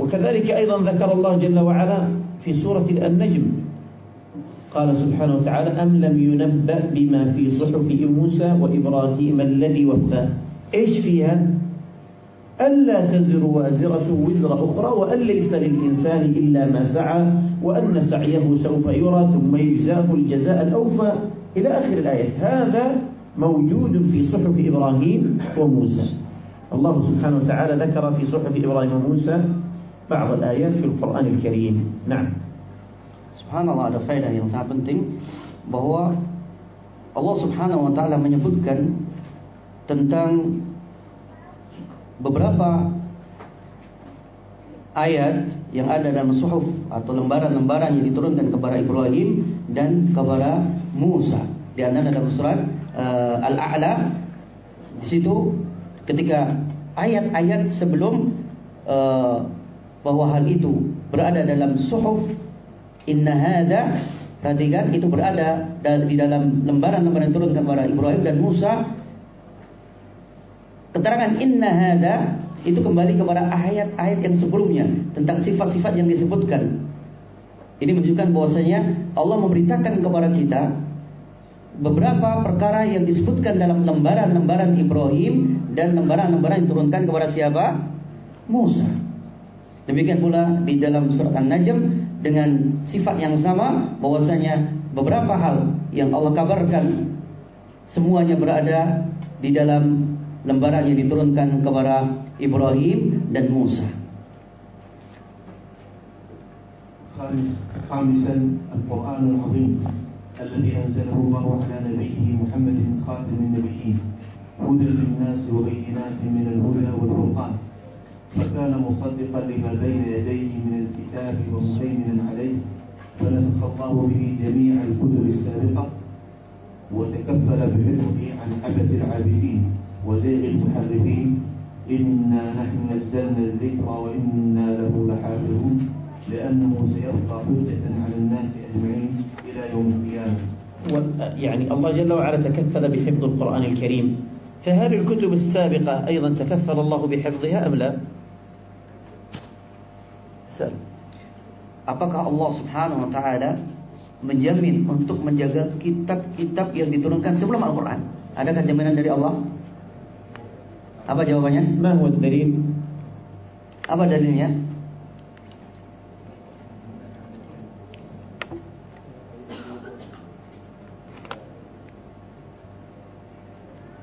وكذلك أيضا ذكر الله جل وعلا في سورة النجم قال سبحانه وتعالى أم لم ينبأ بما في صحف موسى وإبراهيم الذي وفى إيش فيها؟ ألا تزر وازرة وزر أخرى وأن ليس للإنسان إلا ما سعى وأن سعيه سوف يرى ثم يجزاه الجزاء الأوفى. إلى آخر الآية هذا موجود في صحف إبراهيم وموسى. الله سبحانه وتعالى ذكر في صحف إبراهيم وموسى بعض الآيات في القرآن الكريم نعم Subhanallah ada faedah yang sangat penting bahwa Allah Subhanahu wa taala menyebutkan tentang beberapa ayat yang ada dalam suhuf atau lembaran-lembaran yang diturunkan kepada Ibrahim dan kepada Musa. Di antara dalam surat uh, Al-A'la di situ ketika ayat-ayat sebelum uh, bahwa hal itu berada dalam suhuf inna hadza perhatikan itu berada di dalam lembaran-lembaran turun kepada Ibrahim dan Musa keterangan inna hadza itu kembali kepada ayat-ayat yang sebelumnya tentang sifat-sifat yang disebutkan ini menunjukkan bahwasanya Allah memberitakan kepada kita beberapa perkara yang disebutkan dalam lembaran-lembaran Ibrahim dan lembaran-lembaran yang diturunkan kepada siapa? Musa. Demikian pula di dalam surat An-Najm dengan sifat yang sama bahwasanya beberapa hal yang Allah kabarkan semuanya berada di dalam lembaran yang diturunkan kepada Ibrahim dan Musa. خامسا القرآن العظيم الذي أنزله الله على نبيه محمد خاتم النبيين هدى للناس وبينات من الهدى والفرقان فكان مصدقا لما بين يديه من الكتاب ومهيمنا عليه فنسخ الله به جميع الكتب السابقة وتكفل بحفظه عن عبث العابدين وزيغ المحرفين إنا نحن نزلنا الذكر وإنا له لحافظون لأنه سيبقى حجة على الناس أجمعين إلى يوم القيامة. يعني الله جل وعلا تكفل بحفظ القرآن الكريم. فهل الكتب السابقة أيضا تكفل الله بحفظها أم لا؟ سأل Apakah Allah subhanahu wa ta'ala menjamin untuk menjaga kitab-kitab yang diturunkan sebelum Al-Quran? Adakah jaminan dari Allah? Apa jawabannya? Ma huwa dalil? Apa dalilnya?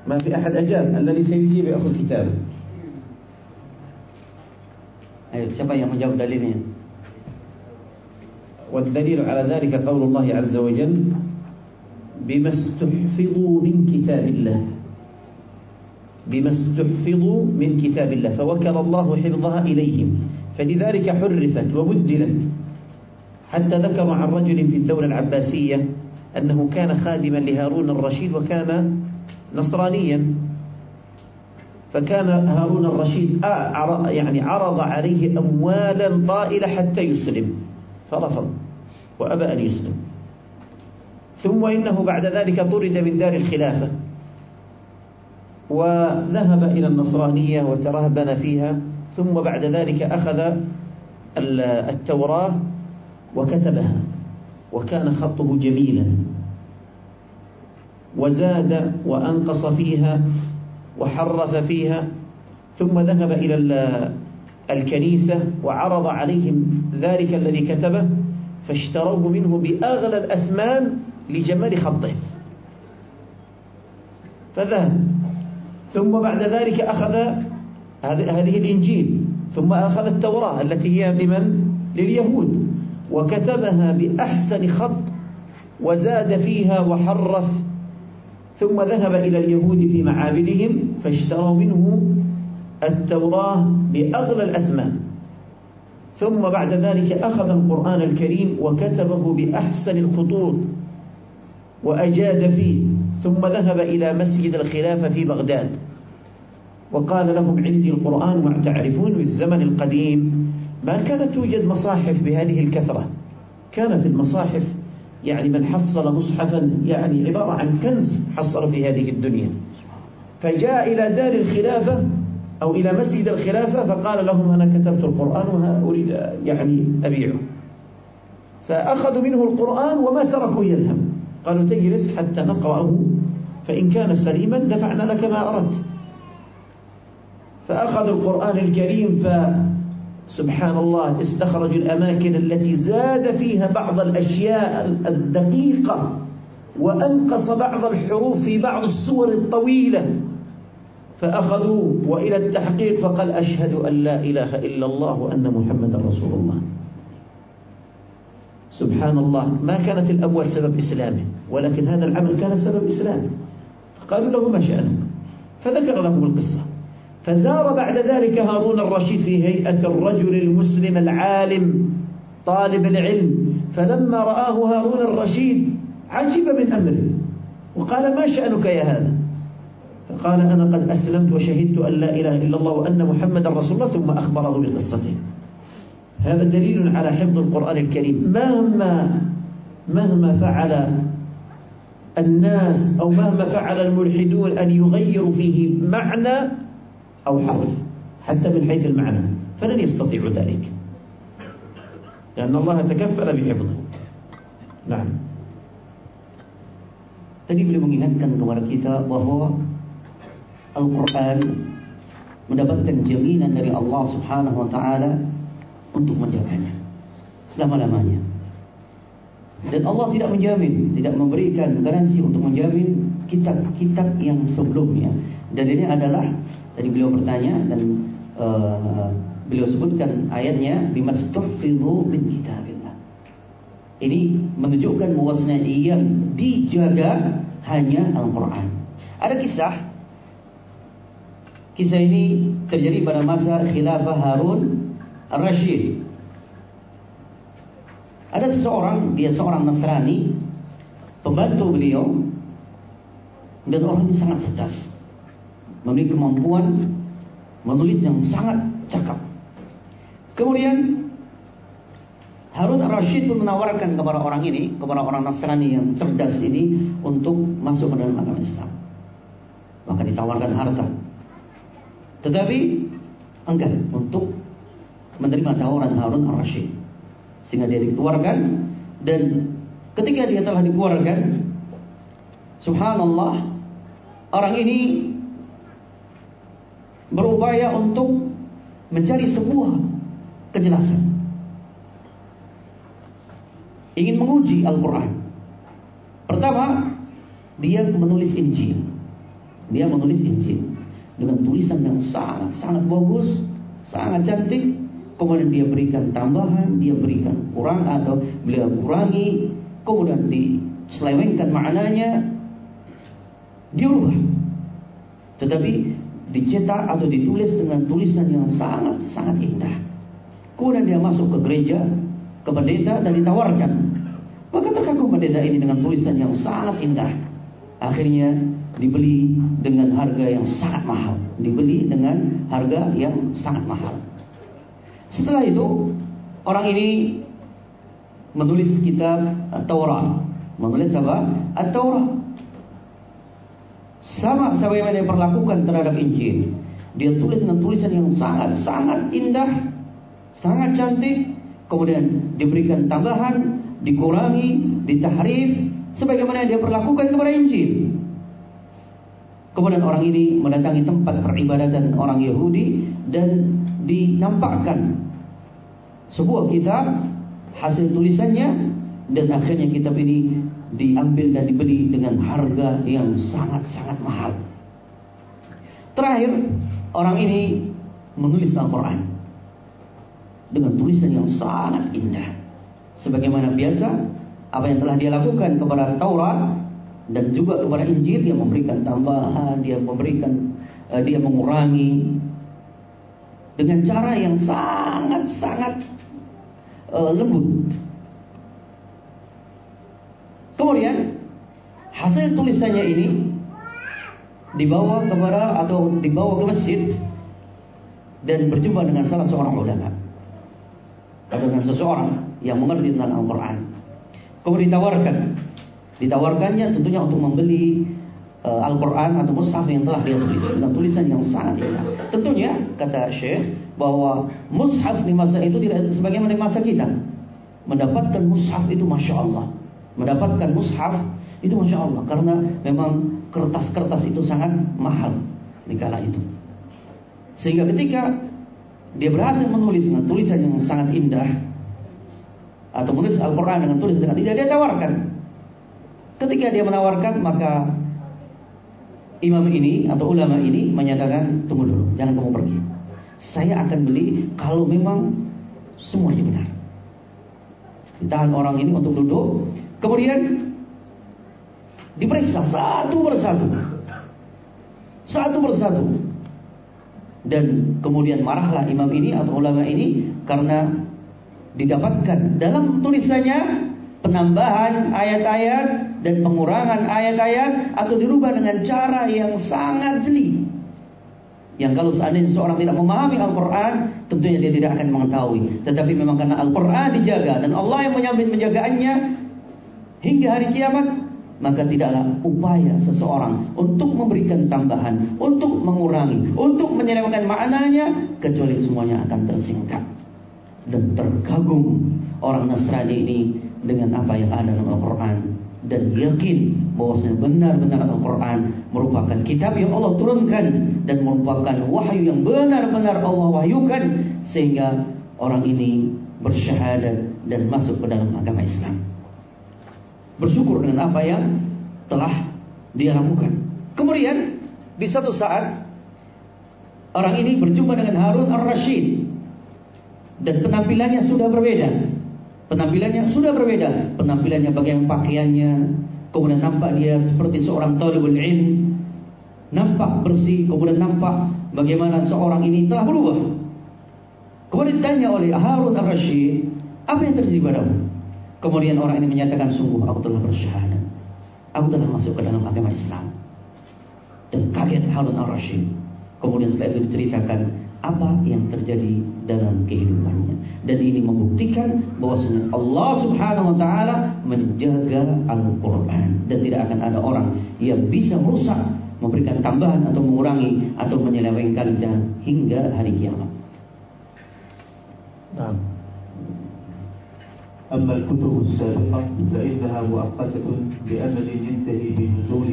ما في أحد أجاب الذي سيجيب أخو الكتاب Siapa yang menjawab dalilnya? والدليل على ذلك قول الله عز وجل بما استحفظوا من كتاب الله. بما استحفظوا من كتاب الله فوكل الله حفظها إليهم فلذلك حرفت وبدلت. حتى ذكروا عن رجل في الدولة العباسية أنه كان خادما لهارون الرشيد وكان نصرانيا. فكان هارون الرشيد يعني عرض عليه أموالا طائلة حتى يسلم. فرفض. وأبى أن يسلم. ثم إنه بعد ذلك طرد من دار الخلافة. وذهب إلى النصرانية وترهبن فيها. ثم بعد ذلك أخذ التوراة وكتبها. وكان خطه جميلا. وزاد وأنقص فيها وحرف فيها ثم ذهب إلى الكنيسة وعرض عليهم ذلك الذي كتبه فاشتروه منه بأغلى الأثمان لجمال خطه فذهب ثم بعد ذلك أخذ هذه الإنجيل ثم أخذ التوراة التي هي لمن؟ لليهود وكتبها بأحسن خط وزاد فيها وحرف ثم ذهب إلى اليهود في معابدهم فاشتروا منه التوراة بأغلى الأثمان ثم بعد ذلك أخذ القرآن الكريم وكتبه بأحسن الخطوط وأجاد فيه. ثم ذهب إلى مسجد الخلافة في بغداد. وقال لهم عندي القرآن وما تعرفون في الزمن القديم ما كانت توجد مصاحف بهذه الكثرة؟ كانت المصاحف يعني من حصل مصحفا يعني عبارة عن كنز حصل في هذه الدنيا. فجاء إلى دار الخلافة أو إلى مسجد الخلافة فقال لهم أنا كتبت القرآن وأريد يعني أبيعه. فأخذوا منه القرآن وما تركوا يذهب. قالوا تجلس حتى نقرأه فإن كان سليما دفعنا لك ما أردت. فأخذوا القرآن الكريم ف سبحان الله استخرج الأماكن التي زاد فيها بعض الأشياء الدقيقة وأنقص بعض الحروف في بعض السور الطويلة. فأخذوا وإلى التحقيق فقال أشهد أن لا إله إلا الله وأن محمد رسول الله. سبحان الله ما كانت الأول سبب إسلامه ولكن هذا العمل كان سبب إسلامه. قالوا له ما شأنك؟ فذكر لهم القصة. فزار بعد ذلك هارون الرشيد في هيئة الرجل المسلم العالم طالب العلم. فلما رآه هارون الرشيد عجب من أمره وقال ما شأنك يا هذا؟ فقال أنا قد أسلمت وشهدت أن لا إله إلا الله وأن محمد رسول الله ثم أخبره بقصته. هذا دليل على حفظ القرآن الكريم. مهما مهما فعل الناس أو مهما فعل الملحدون أن يغيروا فيه معنى أو حرف حتى من حيث المعنى فلن يستطيعوا ذلك لأن الله تكفل بحفظه نعم Tadi beliau mengingatkan kepada kita bahwa Al-Quran mendapatkan jaminan dari Allah Subhanahu Wa Taala untuk menjaganya selama-lamanya. Dan Allah tidak menjamin, tidak memberikan garansi untuk menjamin kitab-kitab yang sebelumnya. Dan ini adalah tadi beliau bertanya dan uh, beliau sebutkan ayatnya bimastuhfizu bin kitabillah. Ini menunjukkan bahwasanya yang dijaga hanya Al-Qur'an. Ada kisah Kisah ini terjadi pada masa khilafah Harun Ar-Rashid. Ada seseorang, dia seorang Nasrani, pembantu beliau, dan orang ini sangat cerdas. Memiliki kemampuan menulis yang sangat cakap. Kemudian Harun Ar-Rashid pun menawarkan kepada orang ini, kepada orang Nasrani yang cerdas ini untuk masuk ke dalam agama Islam. Maka ditawarkan harta. Tetapi enggan untuk menerima tawaran Harun Ar-Rashid. Sehingga dia dikeluarkan dan ketika dia telah dikeluarkan subhanallah orang ini berupaya untuk mencari sebuah kejelasan. Ingin menguji Al-Quran. Pertama, dia menulis Injil. Dia menulis Injil dengan tulisan yang sangat-sangat bagus, sangat cantik. Kemudian dia berikan tambahan, dia berikan kurang atau beliau kurangi, kemudian diselewengkan maknanya, diubah. Tetapi dicetak atau ditulis dengan tulisan yang sangat-sangat indah. Kemudian dia masuk ke gereja, ke pendeta dan ditawarkan. Maka terkagum pendeta ini dengan tulisan yang sangat indah. Akhirnya dibeli dengan harga yang sangat mahal. Dibeli dengan harga yang sangat mahal. Setelah itu, orang ini menulis kitab Taurat. Menulis apa? At-Taurat. Sama sebagaimana yang perlakukan terhadap Injil. Dia tulis dengan tulisan yang sangat-sangat indah, sangat cantik, kemudian diberikan tambahan, dikurangi, ditahrif, sebagaimana yang dia perlakukan kepada Injil. Kemudian orang ini mendatangi tempat peribadatan orang Yahudi dan dinampakkan sebuah kitab hasil tulisannya dan akhirnya kitab ini diambil dan dibeli dengan harga yang sangat-sangat mahal. Terakhir, orang ini menulis Al-Quran dengan tulisan yang sangat indah. Sebagaimana biasa, apa yang telah dia lakukan kepada Taurat dan juga kepada Injil dia memberikan tambahan, dia memberikan uh, dia mengurangi dengan cara yang sangat-sangat uh, lembut. Kemudian hasil tulisannya ini dibawa kepada atau dibawa ke masjid dan berjumpa dengan salah seorang ulama atau dengan seseorang yang mengerti tentang Al-Quran. Kemudian ditawarkan Ditawarkannya tentunya untuk membeli uh, Al-Quran atau Mushaf yang telah dia tulis dengan tulisan yang sangat indah. Tentunya kata Syekh bahwa Mushaf di masa itu tidak sebagaimana di masa kita. Mendapatkan Mushaf itu masya Allah. Mendapatkan Mushaf itu masya Allah karena memang kertas-kertas itu sangat mahal di kala itu. Sehingga ketika dia berhasil menulis dengan tulisan yang sangat indah atau menulis Al-Quran dengan tulisan yang sangat indah, dia tawarkan Ketika dia menawarkan maka imam ini atau ulama ini menyatakan tunggu dulu, jangan kamu pergi. Saya akan beli kalau memang semuanya benar. Ditahan orang ini untuk duduk, kemudian diperiksa satu persatu. satu persatu. Dan kemudian marahlah imam ini atau ulama ini karena didapatkan dalam tulisannya penambahan ayat-ayat dan pengurangan ayat-ayat atau dirubah dengan cara yang sangat jeli. Yang kalau seandainya seorang tidak memahami Al-Quran, tentunya dia tidak akan mengetahui. Tetapi memang karena Al-Quran dijaga dan Allah yang menyambut penjagaannya hingga hari kiamat, maka tidaklah upaya seseorang untuk memberikan tambahan, untuk mengurangi, untuk menyelewengkan maknanya, kecuali semuanya akan tersingkat. Dan terkagum orang Nasrani ini dengan apa yang ada dalam Al-Quran dan yakin bahwasanya benar-benar Al-Quran merupakan kitab yang Allah turunkan dan merupakan wahyu yang benar-benar Allah wahyukan sehingga orang ini bersyahadat dan masuk ke dalam agama Islam. Bersyukur dengan apa yang telah dia lakukan. Kemudian di satu saat orang ini berjumpa dengan Harun Ar-Rashid dan penampilannya sudah berbeda. Penampilannya sudah berbeda. Penampilannya bagaimana pakaiannya. Kemudian nampak dia seperti seorang talibul ilm. Nampak bersih. Kemudian nampak bagaimana seorang ini telah berubah. Kemudian ditanya oleh Harun al-Rashid. Apa yang terjadi padamu? Kemudian orang ini menyatakan sungguh aku telah bersyahadat. Aku telah masuk ke dalam agama Islam. Dan kaget Harun al-Rashid. Kemudian setelah itu diceritakan apa yang terjadi dalam kehidupannya dan ini membuktikan bahwasanya Allah Subhanahu wa taala menjaga Al-Qur'an dan tidak akan ada orang yang bisa merusak memberikan tambahan atau mengurangi atau menyelewengkannya hingga hari kiamat. Nah. أما الكتب السابقة فإنها مؤقتة بأمل ينتهي بنزول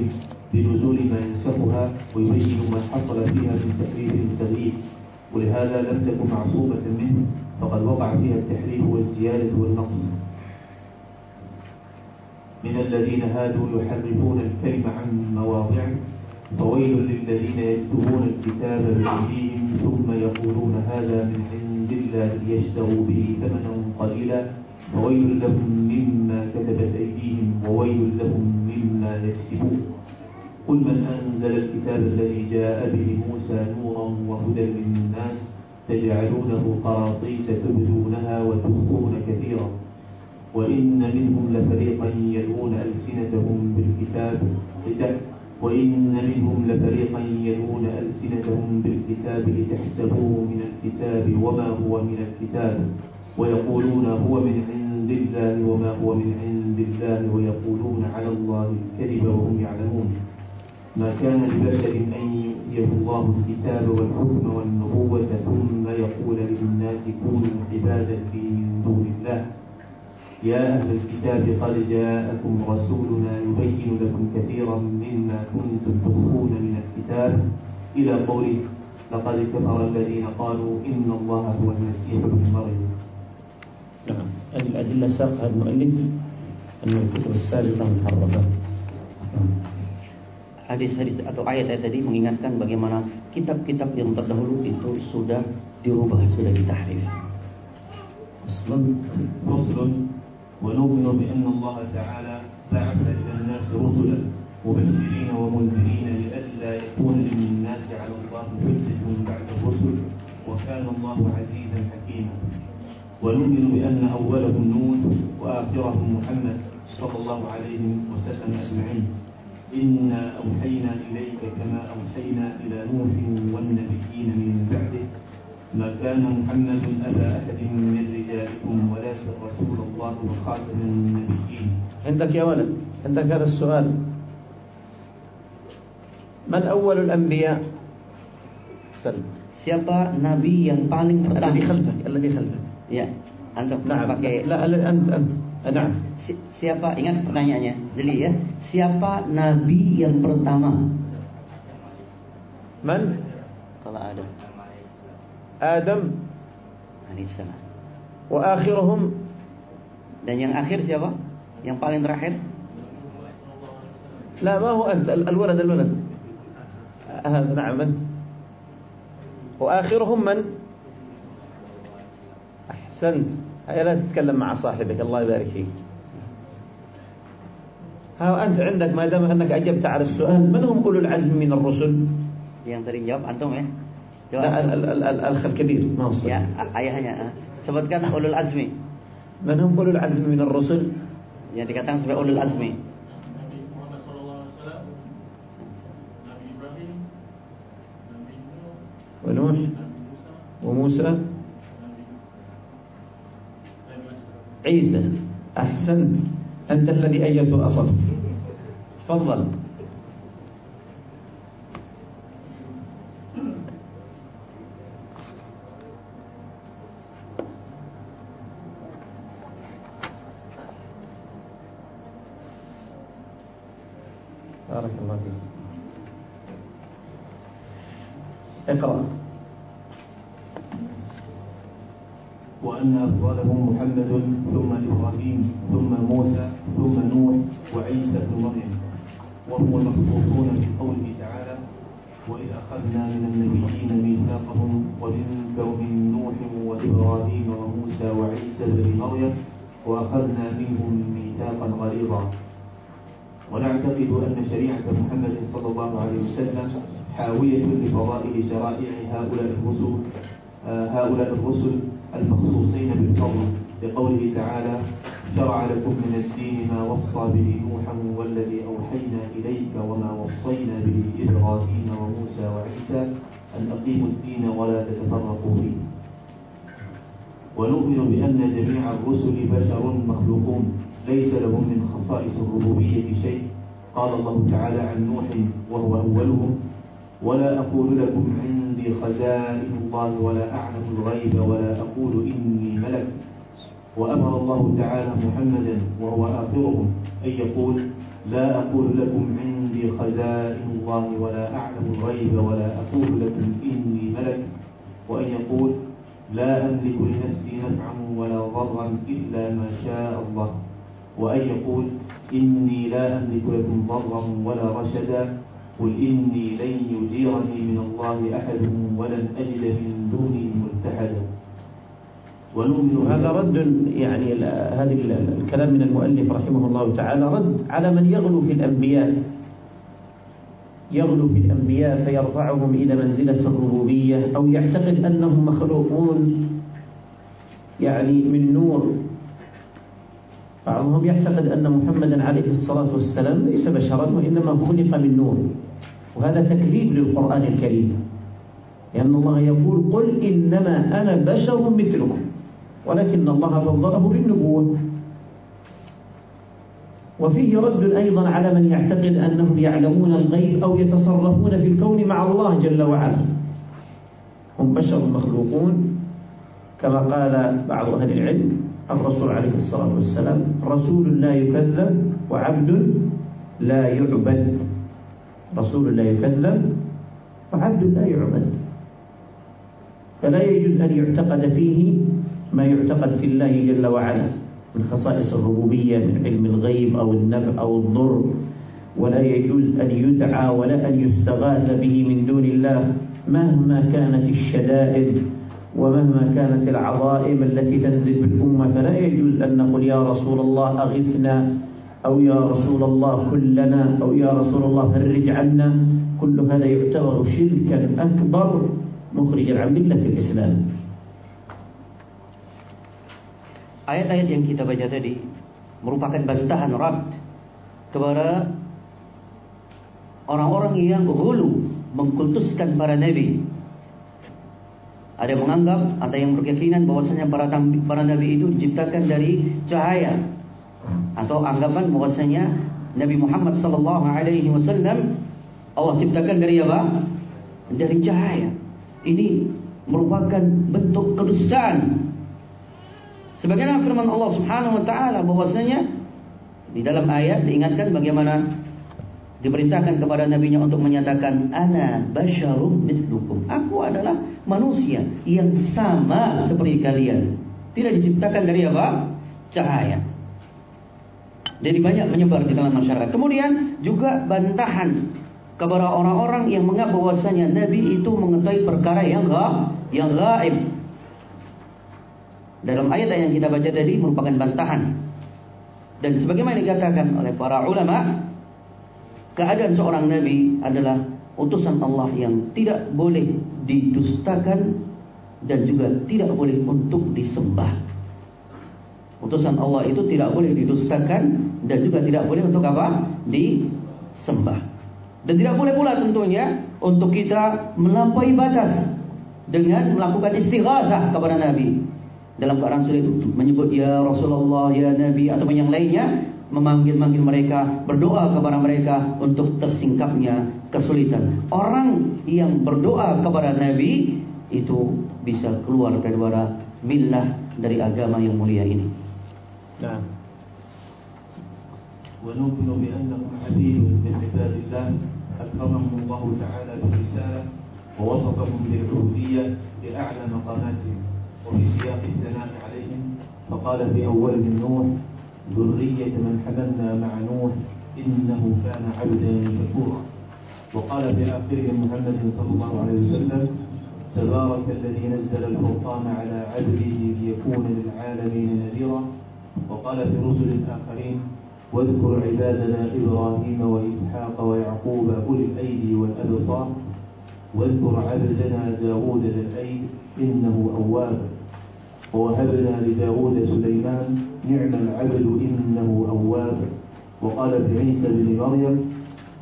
بنزول ما ينسخها ويبين ما حصل فيها من تحريف صغير ولهذا لم تكن معصومة منه فقد وقع فيها التحريف والزيادة والنقص. من الذين هادوا يحرفون الكلمة عن مواضعه فويل للذين يكتبون الكتاب بأيديهم ثم يقولون هذا من عند الله ليشتروا به ثمنا قليلا فويل لهم مما كتبت أيديهم وويل لهم مما يكسبون. قل من أنزل الكتاب الذي جاء به موسى نورا وهدى للناس تجعلونه قراطيس تبدونها وتخفون كثيرا. وإن منهم لفريقا يلوون ألسنتهم بالكتاب وإن منهم لفريقا يلوون ألسنتهم بالكتاب لتحسبوه من الكتاب وما هو من الكتاب. ويقولون هو من عند الله وما هو من عند الله ويقولون على الله الكذب وهم يعلمون. ما كان لبشر أن يؤتيه الله الكتاب والحكم والنبوة ثم يقول للناس كونوا عبادا من دون الله. يا أهل الكتاب قد جاءكم رسولنا يبين لكم كثيرا مما كنتم تخفون من الكتاب. إلى قوله لقد كفر الذين قالوا إن الله هو المسيح ابن مريم. نعم. الأدلة ساقها المؤلف أن الكتب السابقة محرفة hadis-hadis atau ayat-ayat tadi mengingatkan bagaimana kitab-kitab yang terdahulu itu sudah dirubah, sudah ditahrif. ونؤمن بأن الله تعالى بعث إلى الناس رسلا مبشرين ومنذرين لئلا يكون للناس على الله حجة بعد الرسل وكان الله عزيزا حكيما ونؤمن بأن أولهم نوح وآخرهم محمد صلى الله عليه وسلم أجمعين. إنا أوحينا إليك كما أوحينا إلى نوح والنبيين من بعده. ما كان محمد أبا أحد من رجالكم ولكن رسول الله وخاتم النبيين. عندك يا ولد عندك هذا السؤال. من أول الأنبياء؟ سلم Siapa nabi yang paling pertama? Alladhi khalfak, alladhi khalfak. Ya, antum nah, pakai La, ant, ant. Nah. Si, siapa ingat pertanyaannya? Jeli ya. Siapa nabi yang pertama? Man? Kalau ada. Adam. Alaihissalam. Wa akhiruhum dan yang akhir siapa? Yang paling terakhir? لا ما هو أنت الولد الولد هذا نعم من وآخرهم من أحسنت لا تتكلم مع صاحبك الله يبارك فيك ها أنت عندك ما دام أنك أجبت على السؤال من هم أولو العزم من الرسل Yang tadi jawab antum ya. Jawab. لا ال- ال- ال- الأخ الكبير ما Ya, a- ayahnya. ah. Sebutkan ulul azmi. من هم أولو العزم من الرسل Yang dikatakan sebagai ulul azmi. Nabi Muhammad SAW, Nabi Ibrahim, Nabi Nuh, ونوح وموسى Nabi Nabi Musa. عيسى أحسنت أنت الذي أيدت أصل تفضل. بارك الله فيك. اقرأ. وأن أفضلهم محمد إبراهيم ثم موسى ثم نوح وعيسى بن مريم. وهم المخصوصون في قوله تعالى وإذ أخذنا من النبيين ميثاقهم ومنك ومن نوح وإبراهيم وموسى وعيسى بن مريم وأخذنا منهم ميثاقا غليظا. ونعتقد أن شريعة محمد صلى الله عليه وسلم حاوية لفضائل شرائع هؤلاء الرسل آه، هؤلاء الرسل المخصوصين بالفضل. لقوله تعالى شرع لكم من الدين ما وصى به نوحا والذي أوحينا إليك وما وصينا به إبراهيم وموسى وعيسى أن أقيموا الدين ولا تتفرقوا فيه. ونؤمن بأن جميع الرسل بشر مخلوقون ليس لهم من خصائص الربوبية شيء. قال الله تعالى عن نوح وهو أولهم ولا أقول لكم عندي خزائن الله ولا أعلم الغيب ولا أقول إني ملك وأمر الله تعالى محمدا وهو آخرهم أن يقول لا أقول لكم عندي خزائن الله ولا أعلم الغيب ولا أقول لكم إني ملك وأن يقول لا أملك لنفسي نفعا ولا ضرا إلا ما شاء الله وأن يقول إني لا أملك لكم ضرا ولا رشدا قل إني لن يجيرني من الله أحد ولن أجد من دونه ملتحدا ونؤمن وهذا رد يعني ال- الكلام من المؤلف رحمه الله تعالى رد على من يغلو في الأنبياء. يغلو في الأنبياء فيرفعهم إلى منزلة الربوبية أو يعتقد أنهم مخلوقون يعني من نور. بعضهم يعتقد أن محمدا عليه الصلاة والسلام ليس بشرا وإنما خلق من نور. وهذا تكذيب للقرآن الكريم. لأن الله يقول قل إنما أنا بشر مثلكم. ولكن الله فضله بالنبوة. وفيه رد أيضا على من يعتقد أنهم يعلمون الغيب أو يتصرفون في الكون مع الله جل وعلا. هم بشر مخلوقون. كما قال بعض أهل العلم الرسول عليه الصلاة والسلام رسول لا يكذب وعبد لا يعبد. رسول لا يكذب وعبد لا يعبد. فلا يجوز أن يعتقد فيه ما يعتقد في الله جل وعلا من خصائص الربوبية من علم الغيب أو النفع أو الضر ولا يجوز أن يدعى ولا أن يستغاث به من دون الله مهما كانت الشدائد ومهما كانت العظائم التي تنزل بالأمة فلا يجوز أن نقول يا رسول الله أغثنا أو يا رسول الله كلنا أو يا رسول الله فرج عنا. كل هذا يعتبر شركا أكبر مخرجا عن ملة الإسلام. Ayat-ayat yang kita baca tadi merupakan bantahan rad kepada orang-orang yang hulu mengkultuskan para nabi. Ada yang menganggap, ada yang berkeyakinan bahwasanya para para nabi itu diciptakan dari cahaya atau anggapan bahwasanya Nabi Muhammad sallallahu alaihi wasallam Allah ciptakan dari apa? Dari cahaya. Ini merupakan bentuk kedustaan Sebagaimana firman Allah Subhanahu wa taala bahwasanya di dalam ayat diingatkan bagaimana diperintahkan kepada nabinya untuk menyatakan ana basyarum mithlukum. Aku adalah manusia yang sama seperti kalian. Tidak diciptakan dari apa? Cahaya. Jadi banyak menyebar di dalam masyarakat. Kemudian juga bantahan kepada orang-orang yang menganggap bahwasanya nabi itu mengetahui perkara yang ghaib, yang gaib. Dalam ayat yang kita baca tadi merupakan bantahan. Dan sebagaimana dikatakan oleh para ulama, keadaan seorang nabi adalah utusan Allah yang tidak boleh didustakan dan juga tidak boleh untuk disembah. Utusan Allah itu tidak boleh didustakan dan juga tidak boleh untuk apa? Disembah. Dan tidak boleh pula tentunya untuk kita melampaui batas dengan melakukan istighatsah kepada Nabi Dalam keadaan sulit menyebut ya Rasulullah, ya Nabi atau yang lainnya memanggil-manggil mereka, berdoa kepada mereka untuk tersingkapnya kesulitan. Orang yang berdoa kepada Nabi itu bisa keluar daripada millah dari agama yang mulia ini. نعم ونؤمن بأنكم عبيد من عباد الله أكرمهم الله تعالى بالرسالة ووصفهم بالعبودية بأعلى مقاماتهم وفي سياق الثناء عليهم. فقال في أولهم نوح ذرية من حملنا مع نوح إنه كان عبدا شكورا. وقال في آخرهم محمد صلى الله عليه وسلم تبارك الذي نزل الفرقان على عبده ليكون للعالمين نذيرا. وقال في رسل آخرين واذكر عبادنا إبراهيم وإسحاق ويعقوب أولي الأيدي والأبصار. واذكر عبدنا داود ذا الأيد إنه أواب. ووهبنا لداود سليمان نعم العبد إنه أواب. وقال في عيسى بن مريم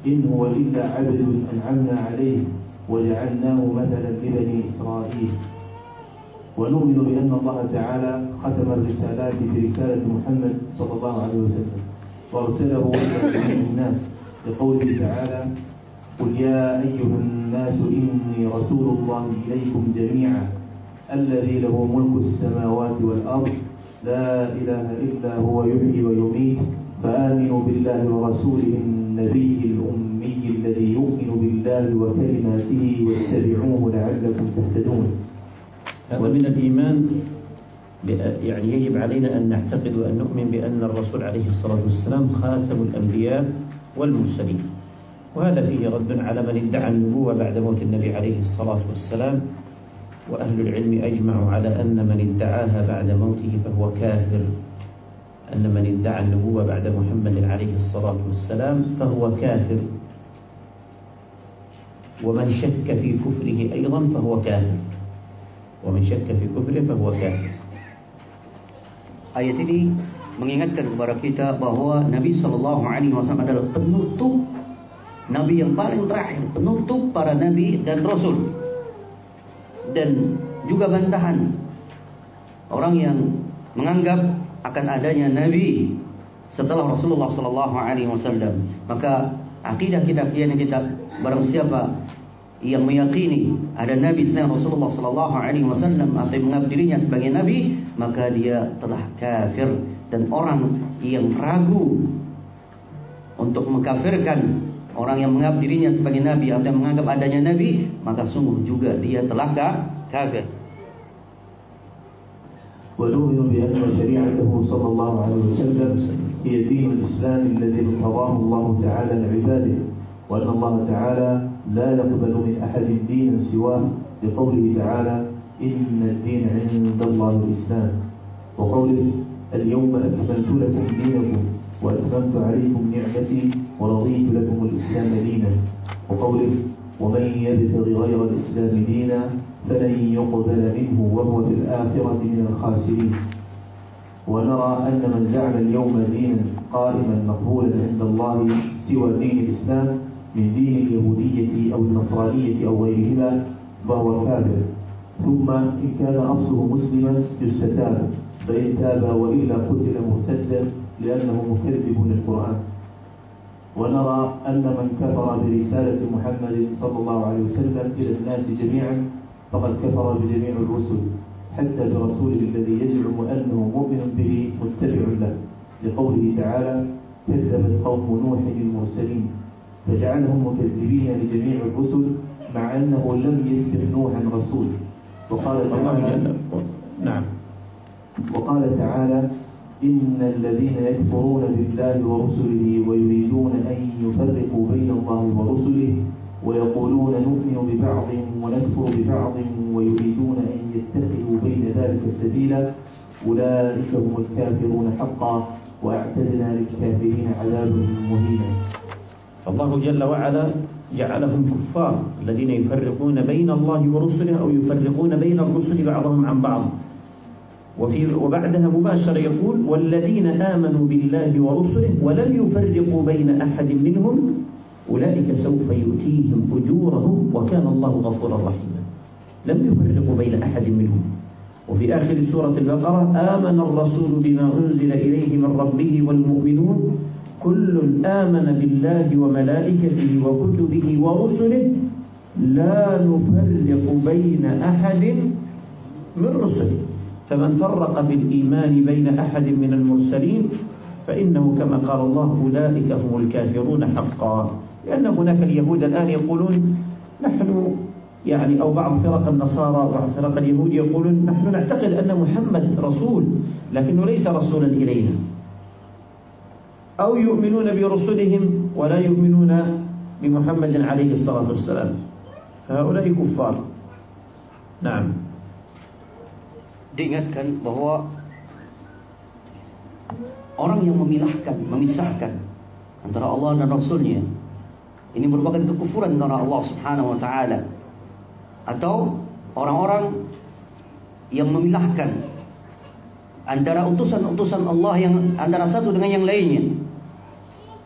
إن هو إلا عبد أنعمنا عليه وجعلناه مثلا لبني إسرائيل. ونؤمن بأن الله تعالى ختم الرسالات برسالة محمد صلى الله عليه وسلم. وأرسله إلى الناس لقوله تعالى قل يا أيها الناس إني رسول الله إليكم جميعا. الذي له ملك السماوات والأرض لا إله إلا هو يحيي ويميت. فآمنوا بالله ورسوله النبي الأمي الذي يؤمن بالله وكلماته واتبعوه لعلكم تهتدون. هذا من الإيمان يعني يجب علينا أن نعتقد وأن نؤمن بأن الرسول عليه الصلاة والسلام خاتم الأنبياء والمرسلين. وهذا فيه رد على من ادعى النبوة بعد موت النبي عليه الصلاة والسلام. وأهل العلم أجمعوا على أن من ادعاها بعد موته فهو كافر. أن من ادعى النبوة بعد محمد عليه الصلاة والسلام فهو كافر. ومن شك في كفره أيضا فهو كافر. ومن شك في كفره فهو كافر. Ayat ini mengingatkan kepada kita bahawa Nabi sallallahu alaihi wasallam adalah penutup nabi yang paling terakhir, penutup para nabi dan rasul. Dan juga bantahan orang yang menganggap akan adanya nabi setelah Rasulullah sallallahu alaihi wasallam. Maka akidah kita kian kita barang siapa yang meyakini ada nabi selain Rasulullah sallallahu alaihi wasallam atau menganggap dirinya sebagai nabi, maka dia telah kafir dan orang yang ragu untuk mengkafirkan orang yang menganggap dirinya sebagai nabi atau yang menganggap adanya nabi, maka sungguh juga dia telah kafir. ونؤمن بأن شريعته صلى الله عليه وسلم هي دين الإسلام الذي ارتضاه الله تعالى لعباده وأن الله تعالى لا يقبل من أحد دينا سواه لقوله تعالى إن الدين عند الله الإسلام وقوله اليوم أكملت لكم دينكم وأتممت عليكم نعمتي ورضيت لكم الإسلام دينا. وقوله ومن يبتغي غير الإسلام دينا فلن يقبل منه وهو في الآخرة من الخاسرين. ونرى أن من زعم اليوم دينا قائما مقبولا عند الله سوى دين الإسلام من دين اليهودية أو النصرانية أو غيرهما فهو كافر ثم إن كان أصله مسلما يستتاب فإن تاب وإلا قتل مرتدا لأنه مكذب للقرآن. ونرى أن من كفر برسالة محمد صلى الله عليه وسلم إلى الناس جميعا فقد كفر بجميع الرسل حتى برسوله الذي يزعم أنه مؤمن به متبع له. لقوله تعالى كذبت قوم نوح المرسلين فجعلهم مكذبين لجميع الرسل مع أنه لم يسبق نوحا رسول. وقال تعالى نعم. وقال تعالى إن الذين يكفرون بالله ورسله ويريدون أن يفرقوا بين الله ورسله ويقولون نؤمن ببعض ونكفر ببعض ويريدون أن يتخذوا بين ذلك سبيلا أولئك هم الكافرون حقا وأعتدنا للكافرين عذابا مهينا. الله جل وعلا جعلهم كفار الذين يفرقون بين الله ورسله أو يفرقون بين الرسل بعضهم عن بعض. وفي وبعدها مباشرة يقول والذين آمنوا بالله ورسله ولم يفرقوا بين أحد منهم أولئك سوف يؤتيهم أجورهم وكان الله غفورا رحيما. لم يفرقوا بين أحد منهم. وفي آخر سورة البقرة آمن الرسول بما أنزل إليه من ربه والمؤمنون. كل آمن بالله وملائكته وكتبه ورسله. لا نفرق بين أحد من رسله. فمن فرق بالإيمان بين أحد من المرسلين فإنه كما قال الله أولئك هم الكافرون حقا. لأن هناك اليهود الآن يقولون نحن يعني أو بعض فرق النصارى وبعض فرق اليهود يقولون نحن نعتقد أن محمد رسول لكنه ليس رسولا إلينا. أو يؤمنون برسلهم ولا يؤمنون بمحمد عليه الصلاة والسلام. فهؤلاء كفار. نعم. Diingatkan bahwa orang yang memilahkan, memisahkan antara Allah dan Rasulnya ini merupakan kekufuran kepada Allah Subhanahu Wa Taala. Atau orang-orang yang memilahkan antara utusan-utusan Allah yang antara satu dengan yang lainnya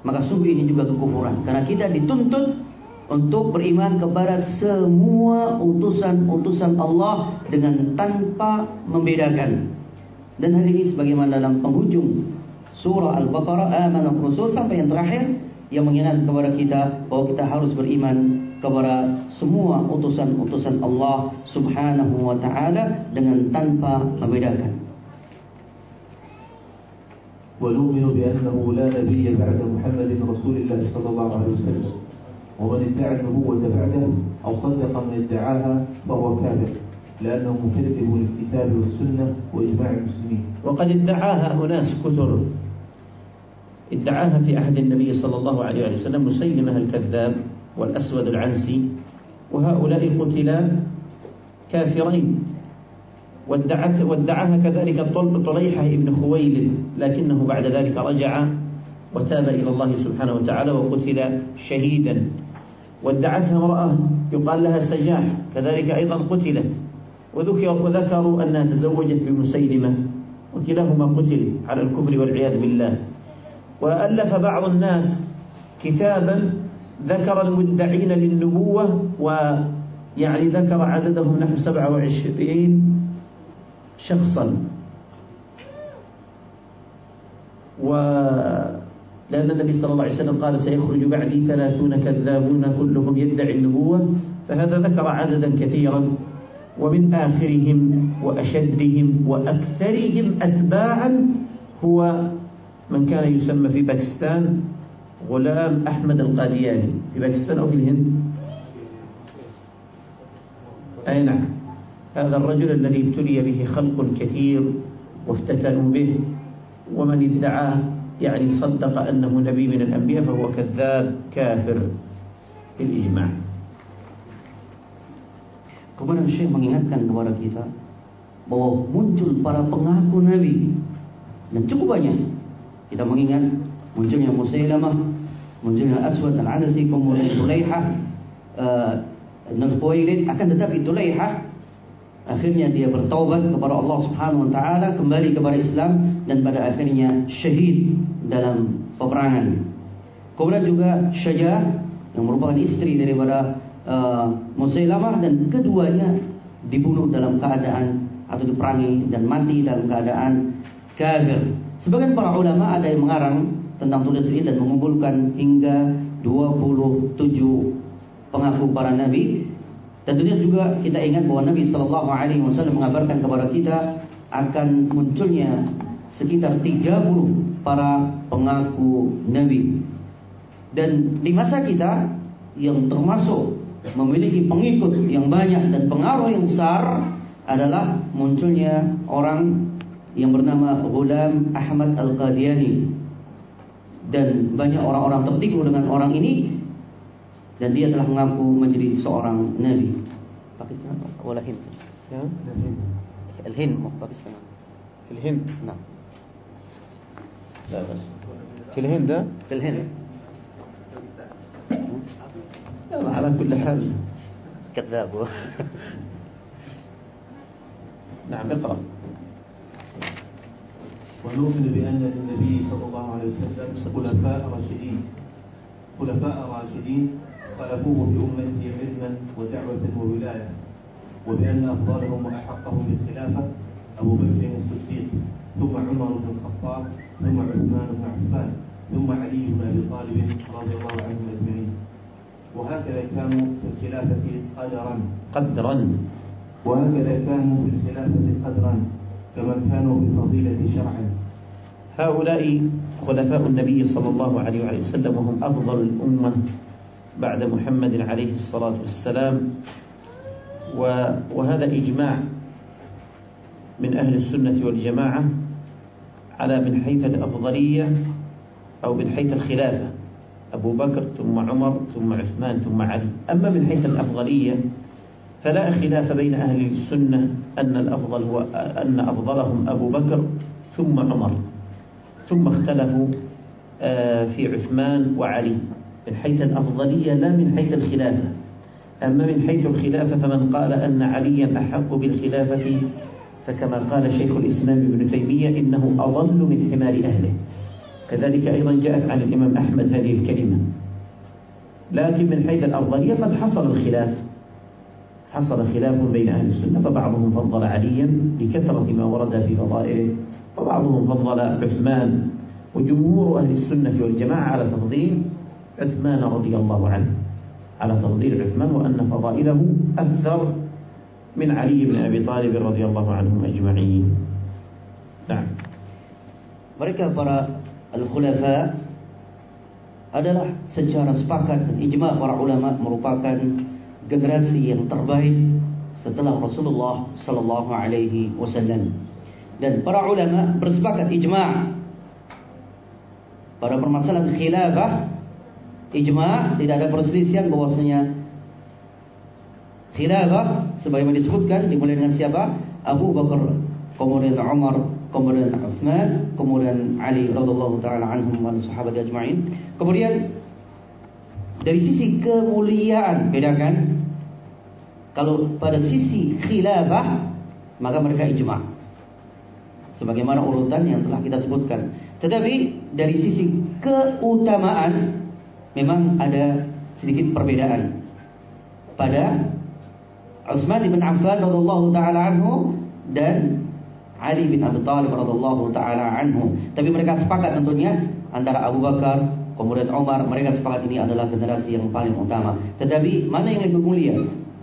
maka sungguh ini juga kekufuran. Karena kita dituntut untuk beriman kepada semua utusan-utusan Allah dengan tanpa membedakan. Dan hal ini sebagaimana dalam penghujung surah Al-Baqarah amanah Rasul sampai yang terakhir yang mengingatkan kepada kita bahwa kita harus beriman kepada semua utusan-utusan Allah Subhanahu wa taala dengan tanpa membedakan. ونؤمن بأنه لا نبي بعد محمد رسول الله صلى الله عليه وسلم ومن ادعى النبوة بعده أو صدق من ادعاها فهو كافر لأنه مكذب للكتاب والسنة وإجماع المسلمين. وقد ادعاها أناس كثر. ادعاها في عهد النبي صلى الله عليه وسلم مسيلمة الكذاب والأسود العنسي وهؤلاء قتلا كافرين. وادعت وادعاها كذلك طليحة ابن خويلد لكنه بعد ذلك رجع وتاب إلى الله سبحانه وتعالى وقتل شهيدا. وادعتها امرأة يقال لها سجاح كذلك أيضا قتلت. وذكر وذكروا أنها تزوجت بمسيلمة وكلاهما قتل على الكفر والعياذ بالله. وألف بعض الناس كتابا ذكر المدعين للنبوة ويعني ذكر عددهم نحو 27 شخصا. ولأن النبي صلى الله عليه وسلم قال سيخرج بعدي ثلاثون كذابون كلهم يدعي النبوة فهذا ذكر عددا كثيرا ومن آخرهم وأشدهم وأكثرهم أتباعا هو من كان يسمى في باكستان غلام أحمد القادياني. في باكستان أو في الهند؟ أي نعم. هذا الرجل الذي ابتلي به خلق كثير وافتتنوا به ومن ادعاه يعني صدق أنه نبي من الأنبياء فهو كذاب كافر بالإجماع Kemudian Syekh mengingatkan kepada kita bahwa muncul para pengaku Nabi dan cukup banyak. Kita mengingat munculnya Musailamah, munculnya Aswad al-Anasi, kemudian Tulaiha, uh, Nurfuwailid, akan tetapi Tulaiha akhirnya dia bertaubat kepada Allah Subhanahu wa taala, kembali kepada Islam dan pada akhirnya syahid dalam peperangan. Kemudian juga Syajah yang merupakan istri daripada uh, Musailamah dan keduanya dibunuh dalam keadaan atau diperangi dan mati dalam keadaan kafir. Sebagian para ulama ada yang mengarang tentang tulis ini dan mengumpulkan hingga 27 pengaku para nabi. Tentunya juga kita ingat bahwa Nabi Shallallahu Alaihi Wasallam mengabarkan kepada kita akan munculnya sekitar 30 para pengaku Nabi. Dan di masa kita yang termasuk memiliki pengikut yang banyak dan pengaruh yang besar adalah munculnya orang yang bernama Ghulam Ahmad Al-Qadiani dan banyak orang-orang tertipu dengan orang ini dan dia telah mengaku menjadi seorang nabi. Pakistan wala oh, Hind. Ya. Al-Hind Pakistan. Al-Hind. Nah. Tidak, في الهند في الهند. يلا على كل حال كذاب. نعم اقرأ ونؤمن بأن للنبي صلى الله عليه وسلم خلفاء راشدين خلفاء راشدين خلفوه في أمته علما ودعوة وولاية وبأن أفضلهم وأحقهم بالخلافة أبو بكر الصديق ثم عمر بن الخطاب ثم عثمان بن عفان ثم علي بن أبي طالب رضي الله عنهم أجمعين. وهكذا كانوا في الخلافة قدرا. قدرا. وهكذا كانوا في الخلافة قدرا كما كانوا في الفضيلة شرعا هؤلاء خلفاء النبي صلى الله عليه وآله وسلم وهم أفضل الأمة بعد محمد عليه الصلاة والسلام. وهذا إجماع من أهل السنة والجماعة. على من حيث الأفضلية أو من حيث الخلافة. أبو بكر ثم عمر ثم عثمان ثم علي. أما من حيث الأفضلية فلا خلاف بين أهل السنة أن الأفضل هو أن أفضلهم أبو بكر ثم عمر. ثم اختلفوا آه، في عثمان وعلي. من حيث الأفضلية لا من حيث الخلافة. أما من حيث الخلافة فمن قال أن عليا أحق بالخلافة فكما قال شيخ الإسلام ابن تيمية إنه أضل من حمار أهله. كذلك أيضا جاءت عن الإمام أحمد هذه الكلمة. لكن من حيث الأفضلية قد حصل الخلاف. حصل خلاف بين أهل السنة فبعضهم فضل عليا لكثرة ما ورد في فضائله وبعضهم فضل عثمان. وجمهور أهل السنة والجماعة على تفضيل عثمان رضي الله عنه. على تفضيل عثمان وأن فضائله أكثر من علي بن أبي طالب رضي الله عنهم أجمعين نعم Mereka para al-khulafa adalah secara sepakat dan ijma para ulama merupakan generasi yang terbaik setelah Rasulullah sallallahu alaihi wasallam. Dan para ulama bersepakat ijma pada permasalahan khilafah ijma tidak ada perselisihan bahwasanya khilafah sebagaimana disebutkan dimulai dengan siapa? Abu Bakar, kemudian Umar, kemudian Uthman, kemudian Ali radhiyallahu taala anhum wa sahabat ajma'in. Kemudian dari sisi kemuliaan bedakan kalau pada sisi khilafah maka mereka ijma. Sebagaimana urutan yang telah kita sebutkan. Tetapi dari sisi keutamaan memang ada sedikit perbedaan. Pada Utsman bin Affan radhiyallahu taala anhu dan Ali bin Abi Thalib radhiyallahu taala anhu. Tapi mereka sepakat tentunya antara Abu Bakar kemudian Umar mereka sepakat ini adalah generasi yang paling utama. Tetapi mana yang lebih mulia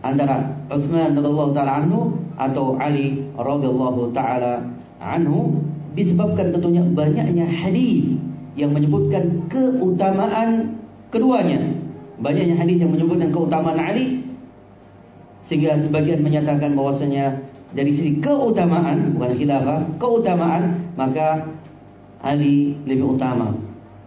antara Utsman radhiyallahu taala anhu atau Ali radhiyallahu taala anhu disebabkan tentunya banyaknya hadis yang menyebutkan keutamaan keduanya. Banyaknya hadis yang menyebutkan keutamaan Ali sehingga sebagian menyatakan bahwasanya dari sisi keutamaan bukan khilafah, keutamaan maka Ali lebih utama.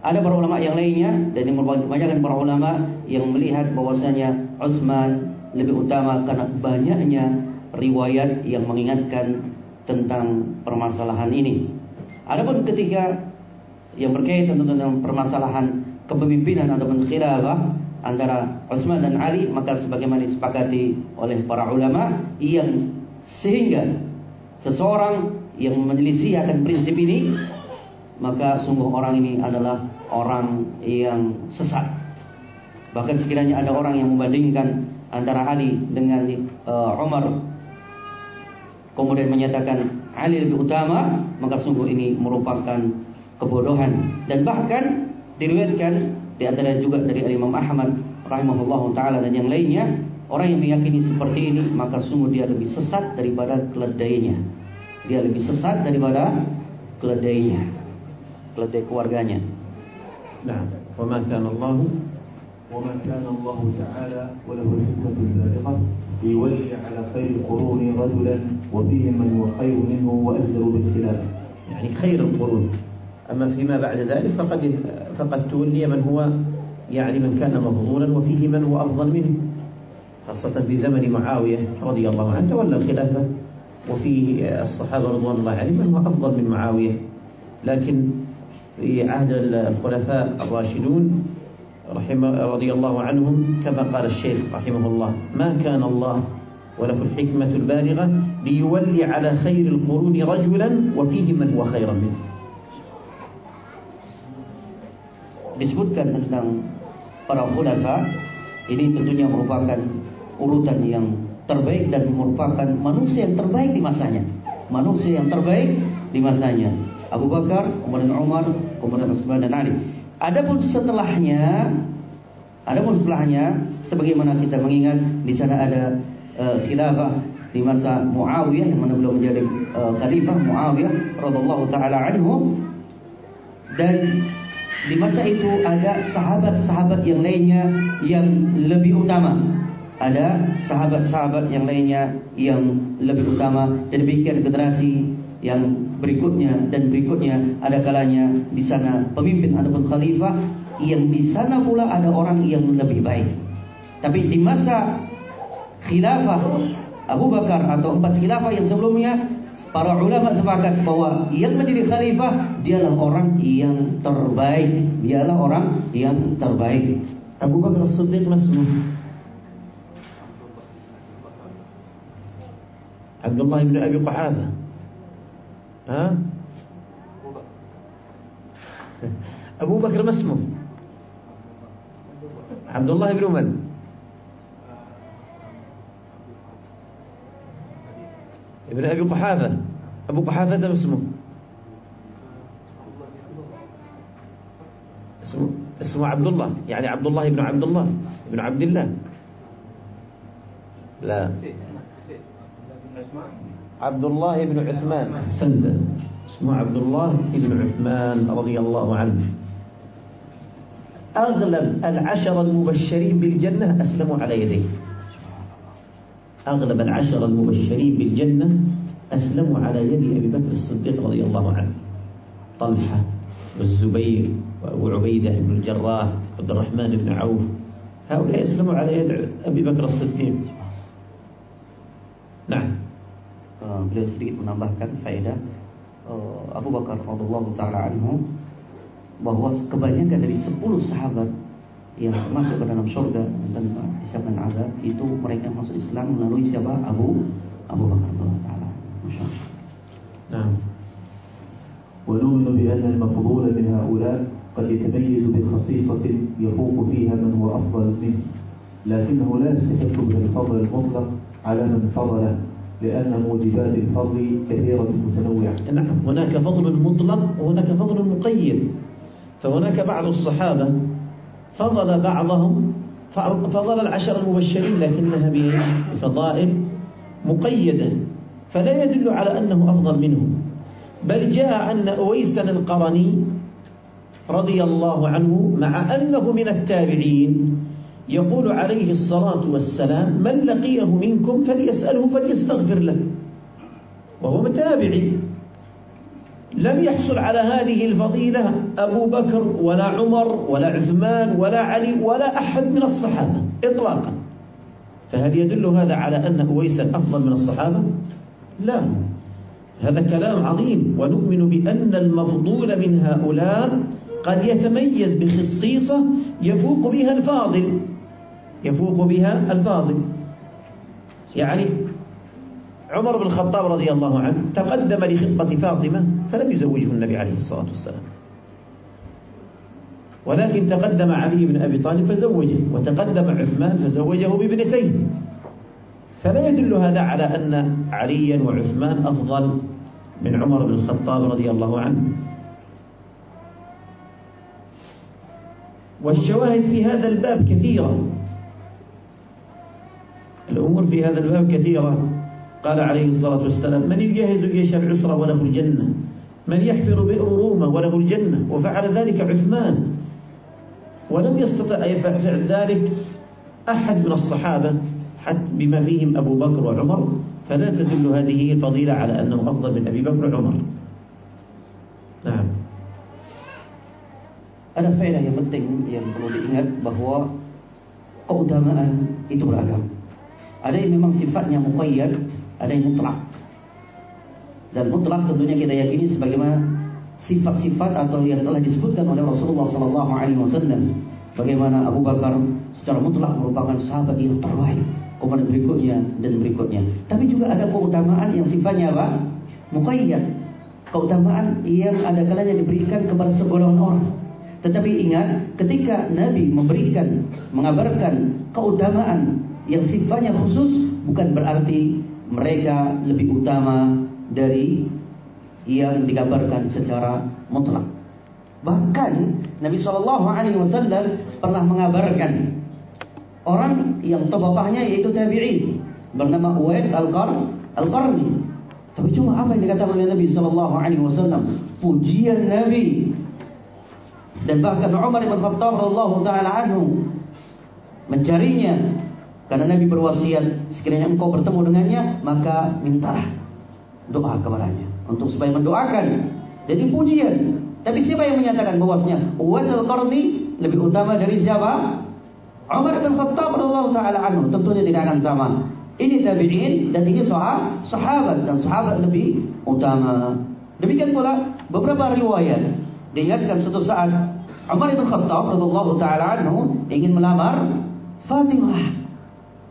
Ada para ulama yang lainnya dan yang merupakan kebanyakan para ulama yang melihat bahwasanya Utsman lebih utama karena banyaknya riwayat yang mengingatkan tentang permasalahan ini. Adapun ketika yang berkaitan tentang permasalahan kepemimpinan ataupun khilafah antara Utsman dan Ali maka sebagaimana disepakati oleh para ulama yang sehingga seseorang yang menyelisih akan prinsip ini maka sungguh orang ini adalah orang yang sesat. Bahkan sekiranya ada orang yang membandingkan antara Ali dengan uh, Umar kemudian menyatakan Ali lebih utama, maka sungguh ini merupakan kebodohan dan bahkan diriwayatkan di antara juga dari Imam Ahmad rahimahullahu taala dan yang lainnya orang yang meyakini seperti ini maka sungguh dia lebih sesat daripada keledainya. Dia lebih sesat daripada keledainya. Keledai keluarganya. نعم وما كان الله وما كان الله تعالى وله الحكمة البالغة ليولي على خير القرون رجلا وفيهم من هو خير منه وأجدر بالخلاف يعني خير القرون أما فيما بعد ذلك فقد فقد تولي من هو يعني من كان مفضولا وفيه من هو أفضل منه خاصة في زمن معاوية رضي الله عنه تولى الخلافة. وفي الصحابة رضوان الله عليهم من هو أفضل من معاوية. لكن في عهد الخلفاء الراشدون رحمه رضي الله عنهم كما قال الشيخ رحمه الله ما كان الله وله الحكمة البالغة ليولي على خير القرون رجلا وفيه من هو خيرا منه. Disebutkan tentang para khulafa ini tentunya merupakan urutan yang terbaik dan merupakan manusia yang terbaik di masanya. Manusia yang terbaik di masanya. Abu Bakar, kemudian Umar, kemudian Utsman dan Ali. Adapun setelahnya adapun setelahnya sebagaimana kita mengingat di sana ada uh, khilafah di masa Muawiyah yang mana beliau menjadi uh, khalifah Muawiyah radhiyallahu taala anhu. Dan di masa itu ada sahabat-sahabat yang lainnya yang lebih utama. Ada sahabat-sahabat yang lainnya yang lebih utama. Dan demikian generasi yang berikutnya dan berikutnya ada kalanya di sana pemimpin ataupun khalifah yang di sana pula ada orang yang lebih baik. Tapi di masa khilafah Abu Bakar atau empat khilafah yang sebelumnya Para ulama sepakat bahwa yang menjadi khalifah dialah orang yang terbaik. Dialah orang yang terbaik. Abu Bakar As-Siddiq masmuh. Abdullah bin Abi Quhafa. Ha? Abu Bakar masmuh. Abdullah bin Umar. ابن أبي قحافة. أبو قحافة ما اسمه. اسمه اسمه عبد الله يعني عبد الله بن عبد الله بن عبد الله لا. عبد الله بن عثمان. أحسنت. اسمه عبد الله بن عثمان رضي الله عنه. أغلب العشر المبشرين بالجنة أسلموا على يديه. أغلب العشر المبشرين بالجنة أسلموا على يد أبي بكر الصديق رضي الله عنه. طلحة والزبير وأبو عبيدة بن الجراح عبد الرحمن بن عوف. هؤلاء أسلموا على يد أبي بكر الصديق. نعم. beliau sedikit menambahkan faedah uh, Abu Bakar radhiyallahu taala anhu bahwa kebanyakan dari 10 sahabat yang masuk ke dalam surga dan hisab dan azab itu mereka masuk Islam melalui siapa? Abu Abu Bakar radhiyallahu taala. Masyaallah. نعم ونؤمن بأن المفضول من هؤلاء قد يتميز بخصيصة يفوق فيها من هو أفضل منه لكنه لا يستحق من الفضل المطلق على من فضله لأن موجبات الفضل كثيرة متنوعة نعم هناك فضل مطلق وهناك فضل مقيد فهناك بعض الصحابة فضل بعضهم فضل العشر المبشرين لكنها بفضائل مقيدة. فلا يدل على أنه أفضل منهم. بل جاء أن أويسا القرني رضي الله عنه مع أنه من التابعين يقول عليه الصلاة والسلام من لقيه منكم فليسأله فليستغفر له. وهو متابعي لم يحصل على هذه الفضيلة أبو بكر ولا عمر ولا عثمان ولا علي ولا أحد من الصحابة إطلاقا. فهل يدل هذا على أن أويسا أفضل من الصحابة؟ لا. هذا كلام عظيم ونؤمن بأن المفضول من هؤلاء قد يتميز بخصيصة يفوق بها الفاضل. يفوق بها الفاضل. يعني عمر بن الخطاب رضي الله عنه تقدم لخطبة فاطمة فلم يزوجه النبي عليه الصلاة والسلام. ولكن تقدم علي بن أبي طالب فزوجه وتقدم عثمان فزوجه بابنتين. فلا يدل هذا على أن عليا وعثمان أفضل من عمر بن الخطاب رضي الله عنه. والشواهد في هذا الباب كثيرة. الأمور في هذا الباب كثيرة. قال عليه الصلاة والسلام من يجهز جيش العسرة وله الجنة؟ من يحفر بئر رومة وله الجنة؟ وفعل ذلك عثمان. ولم يستطع يفعل ذلك أحد من الصحابة حتى بما فيهم أبو بكر وعمر. فلا تدل هذه الفضيلة على أنه أفضل من أبي بكر وعمر. نعم. Ada faedah yang penting yang perlu diingat bahwa keutamaan itu beragam. Ada yang memang sifatnya ada yang mutlak. Dan mutlak tentunya kita yakini sebagaimana sifat-sifat atau yang telah disebutkan oleh Rasulullah sallallahu alaihi wasallam. bagaimana Abu Bakar secara mutlak merupakan sahabat yang terbaik. Kemudian berikutnya dan berikutnya. Tapi juga ada keutamaan yang sifatnya apa? Muqayyad. Keutamaan yang ada kalanya diberikan kepada segolongan orang. Tetapi ingat, ketika Nabi memberikan, mengabarkan keutamaan yang sifatnya khusus, bukan berarti mereka lebih utama dari yang dikabarkan secara mutlak. Bahkan Nabi Shallallahu Alaihi Wasallam pernah mengabarkan orang yang bapaknya yaitu tabi'in bernama Uwais Al-Qarni. Tapi cuma apa yang dikatakan oleh Nabi Shallallahu Alaihi Wasallam? Pujian Nabi dan bahkan Umar bin Khattab radhiyallahu taala anhu mencarinya karena Nabi berwasiat sekiranya engkau bertemu dengannya maka mintalah doa kepadanya untuk supaya mendoakan. Jadi pujian. Tapi siapa yang menyatakan bahwasanya Uwais Al-Qarni lebih utama dari siapa? Umar bin Khattab radhiyallahu taala anhu tentunya tidak akan sama. Ini tabi'in dan ini sahabat, sahabat dan sahabat lebih utama. Demikian pula beberapa riwayat diingatkan suatu saat Umar bin Khattab radhiyallahu taala anhu ingin melamar Fatimah.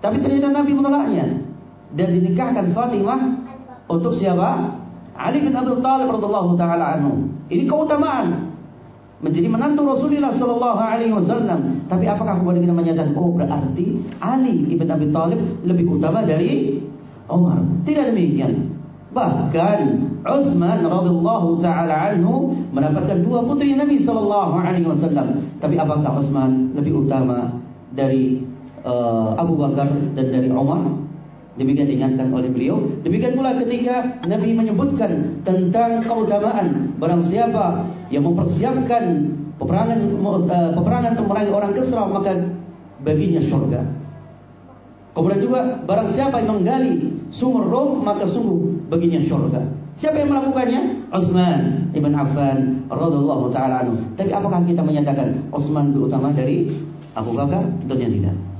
Tapi ternyata Nabi menolaknya dan dinikahkan Fatimah untuk siapa? Ali bin Abi Thalib radhiyallahu taala anhu. Ini keutamaan menjadi menantu Rasulullah Shallallahu Alaihi Wasallam. Tapi apakah kemudian kita menyatakan oh berarti Ali ibn Abi Thalib lebih utama dari Umar? Tidak demikian. Bahkan Utsman radhiyallahu taala anhu mendapatkan dua putri Nabi Shallallahu Alaihi Wasallam. Tapi apakah Utsman lebih utama dari uh, Abu Bakar dan dari Umar? Demikian diingatkan oleh beliau. Demikian pula ketika Nabi menyebutkan tentang keutamaan barang siapa yang mempersiapkan peperangan uh, peperangan untuk merangi orang Kisra maka baginya surga. Kemudian juga barang siapa yang menggali sumur Rom maka sungguh baginya surga. Siapa yang melakukannya? Utsman ibn Affan radhiyallahu taala anhu. Tapi apakah kita menyatakan Utsman lebih utama dari Abu Bakar? Tentunya tidak.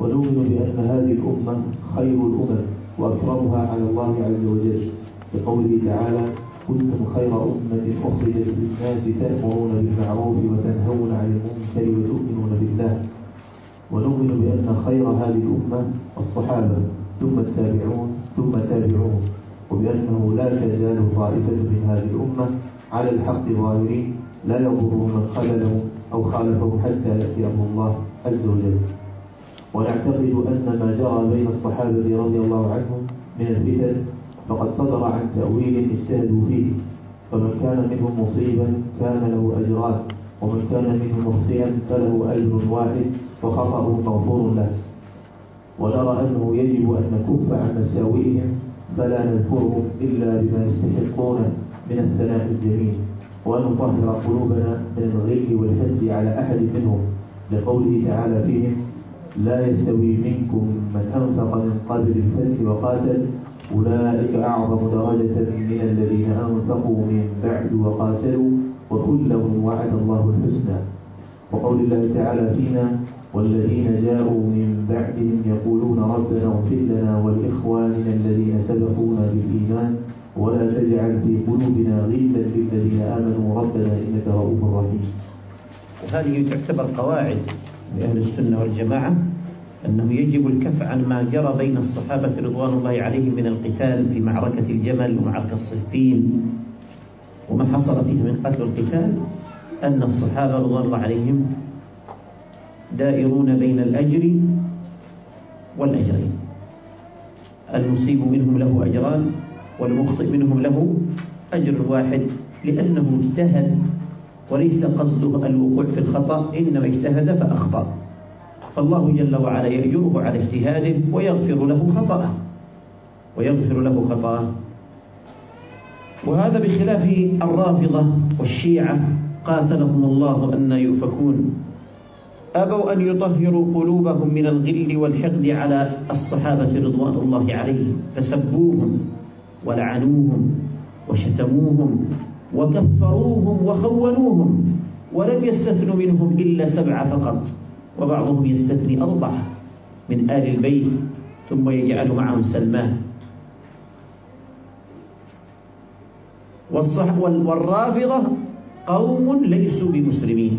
ونؤمن بأن هذه الأمة خير الأمم وأكرمها على الله عز وجل. بقوله تعالى كنتم خير أمة أخرجت للناس تأمرون بالمعروف وتنهون عن المنكر وتؤمنون بالله. ونؤمن بأن خير هذه الأمة الصحابة ثم التابعون ثم التابعون. وبأنه لا تزال طائفة من هذه الأمة على الحق ظاهرين لا يضرهم من خذلهم أو خالفهم حتى يأتي أمر الله. عز وجل ونعتقد أن ما جرى بين الصحابة رضي الله عنهم من الفتن فقد صدر عن تأويل اجتهدوا فيه. فمن كان منهم مصيبا كان له أجران ومن كان منهم مخطئا فله أجر واحد وخطأه مغفور له. ونرى أنه يجب أن نكف عن مساوئهم فلا نذكرهم إلا بما يستحقون من الثناء الجميل. وأن نطهر قلوبنا من الغل والحد على أحد منهم. لقوله تعالى فيهم لا يستوي منكم من أنفق من قبل الفتح وقاتل أولئك أعظم درجة من الذين أنفقوا من بعد وقاتلوا وكلا وعد الله الحسنى. وقول الله تعالى فينا والذين جاءوا من بعدهم يقولون ربنا اغفر لنا ولإخواننا الذين سبقونا بالإيمان ولا تجعل في قلوبنا غلا للذين آمنوا ربنا إنك رؤوف رحيم. وهذه تعتبر قواعد لأهل السنة والجماعة أنه يجب الكف عن ما جرى بين الصحابة رضوان الله عليهم من القتال في معركة الجمل ومعركة الصفين وما حصل فيه من قتل القتال أن الصحابة رضوان الله عليهم دائرون بين الأجر والأجرين. المصيب منهم له أجران والمخطئ منهم له أجر واحد لأنه اجتهد وليس قصده الوقوع في الخطأ إنما اجتهد فأخطأ. فالله جل وعلا يأجره على اجتهاده ويغفر له خطأه. ويغفر له خطأه. وهذا بخلاف الرافضة والشيعة. قاتلهم الله أن يؤفكون. أبوا أن يطهروا قلوبهم من الغل والحقد على الصحابة رضوان الله عليهم. فسبوهم ولعنوهم وشتموهم. وكفروهم وخونوهم ولم يستثنوا منهم إلا سبعة فقط وبعضهم يستثني أربعة من آل البيت ثم يجعل معهم سلمان. والصح والرافضة قوم ليسوا بمسلمين.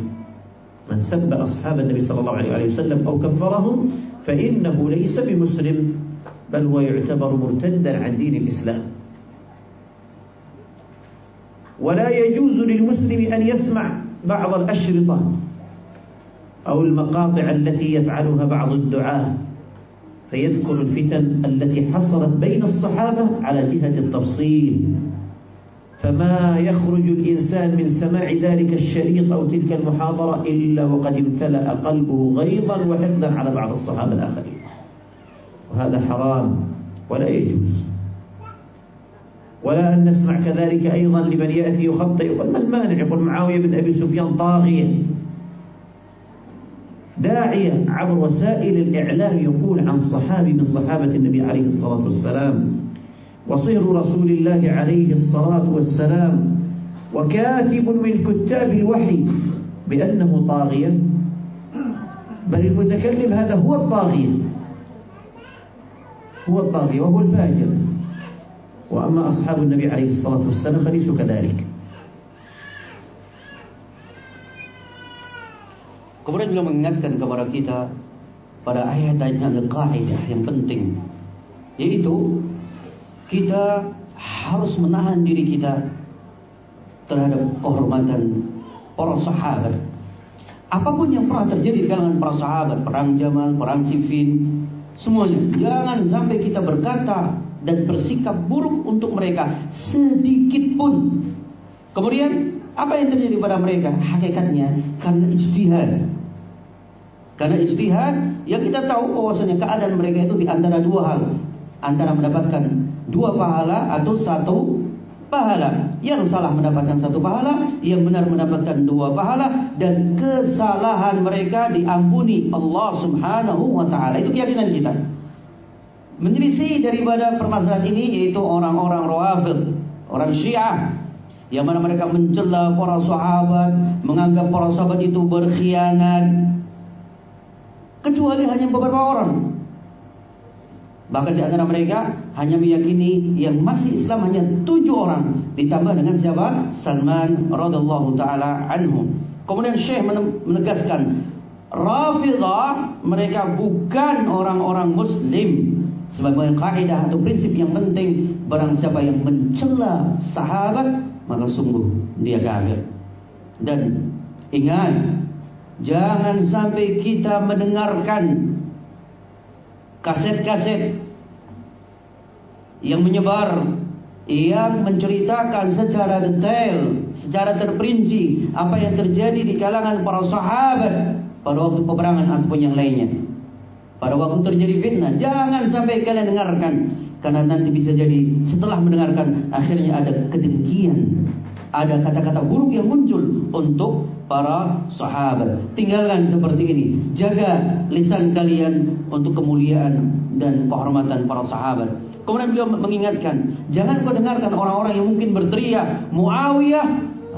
سب أصحاب النبي صلى الله عليه وسلم أو كفرهم فإنه ليس بمسلم بل هو يعتبر مرتدا عن دين الإسلام. ولا يجوز للمسلم أن يسمع بعض الأشرطة أو المقاطع التي يفعلها بعض الدعاة فيذكر الفتن التي حصلت بين الصحابة على جهة التفصيل. فما يخرج الإنسان من سماع ذلك الشريط أو تلك المحاضرة إلا وقد امتلأ قلبه غيظا وحقدا على بعض الصحابة الآخرين. وهذا حرام ولا يجوز. ولا أن نسمع كذلك أيضا لمن يأتي يخطئ. يقول ما المانع؟ يقول معاوية بن أبي سفيان طاغية. داعية عبر وسائل الإعلام يقول عن صحابي من صحابة النبي عليه الصلاة والسلام وصهر رسول الله عليه الصلاة والسلام وكاتب من كتاب الوحي بأنه طاغية. بل المتكلم هذا هو الطاغية. هو الطاغية وهو الفاجر. وأما أصحاب النبي عليه الصلاة والسلام فليسوا كذلك Kemudian beliau mengingatkan kepada kita pada ayat-ayat al-qaidah yang penting yaitu kita harus menahan diri kita terhadap kehormatan para sahabat. Apapun yang pernah terjadi di kalangan para sahabat, perang Jamal, perang Siffin, semuanya jangan sampai kita berkata dan bersikap buruk untuk mereka sedikit pun. Kemudian apa yang terjadi pada mereka? Hakikatnya karena ijtihad. Karena ijtihad yang kita tahu bahwasanya keadaan mereka itu di antara dua hal, antara mendapatkan dua pahala atau satu pahala. Yang salah mendapatkan satu pahala, yang benar mendapatkan dua pahala dan kesalahan mereka diampuni Allah Subhanahu wa taala. Itu keyakinan kita. Menyelisih daripada permasalahan ini yaitu orang-orang Rawafid, orang Syiah yang mana mereka mencela para sahabat, menganggap para sahabat itu berkhianat. Kecuali hanya beberapa orang. Bahkan di antara mereka hanya meyakini yang masih Islam hanya tujuh orang ditambah dengan siapa? Salman radhiallahu taala anhu. Kemudian Syekh menegaskan Rafidah mereka bukan orang-orang muslim sebagai kaidah atau prinsip yang penting barang siapa yang mencela sahabat maka sungguh dia kafir. Dan ingat jangan sampai kita mendengarkan kaset-kaset yang menyebar yang menceritakan secara detail, secara terperinci apa yang terjadi di kalangan para sahabat pada waktu peperangan ataupun yang lainnya. Pada waktu terjadi fitnah, jangan sampai kalian dengarkan karena nanti bisa jadi setelah mendengarkan akhirnya ada kedengkian, ada kata-kata buruk yang muncul untuk para sahabat. Tinggalkan seperti ini. Jaga lisan kalian untuk kemuliaan dan kehormatan para sahabat. Kemudian beliau mengingatkan, jangan kau dengarkan orang-orang yang mungkin berteriak, Muawiyah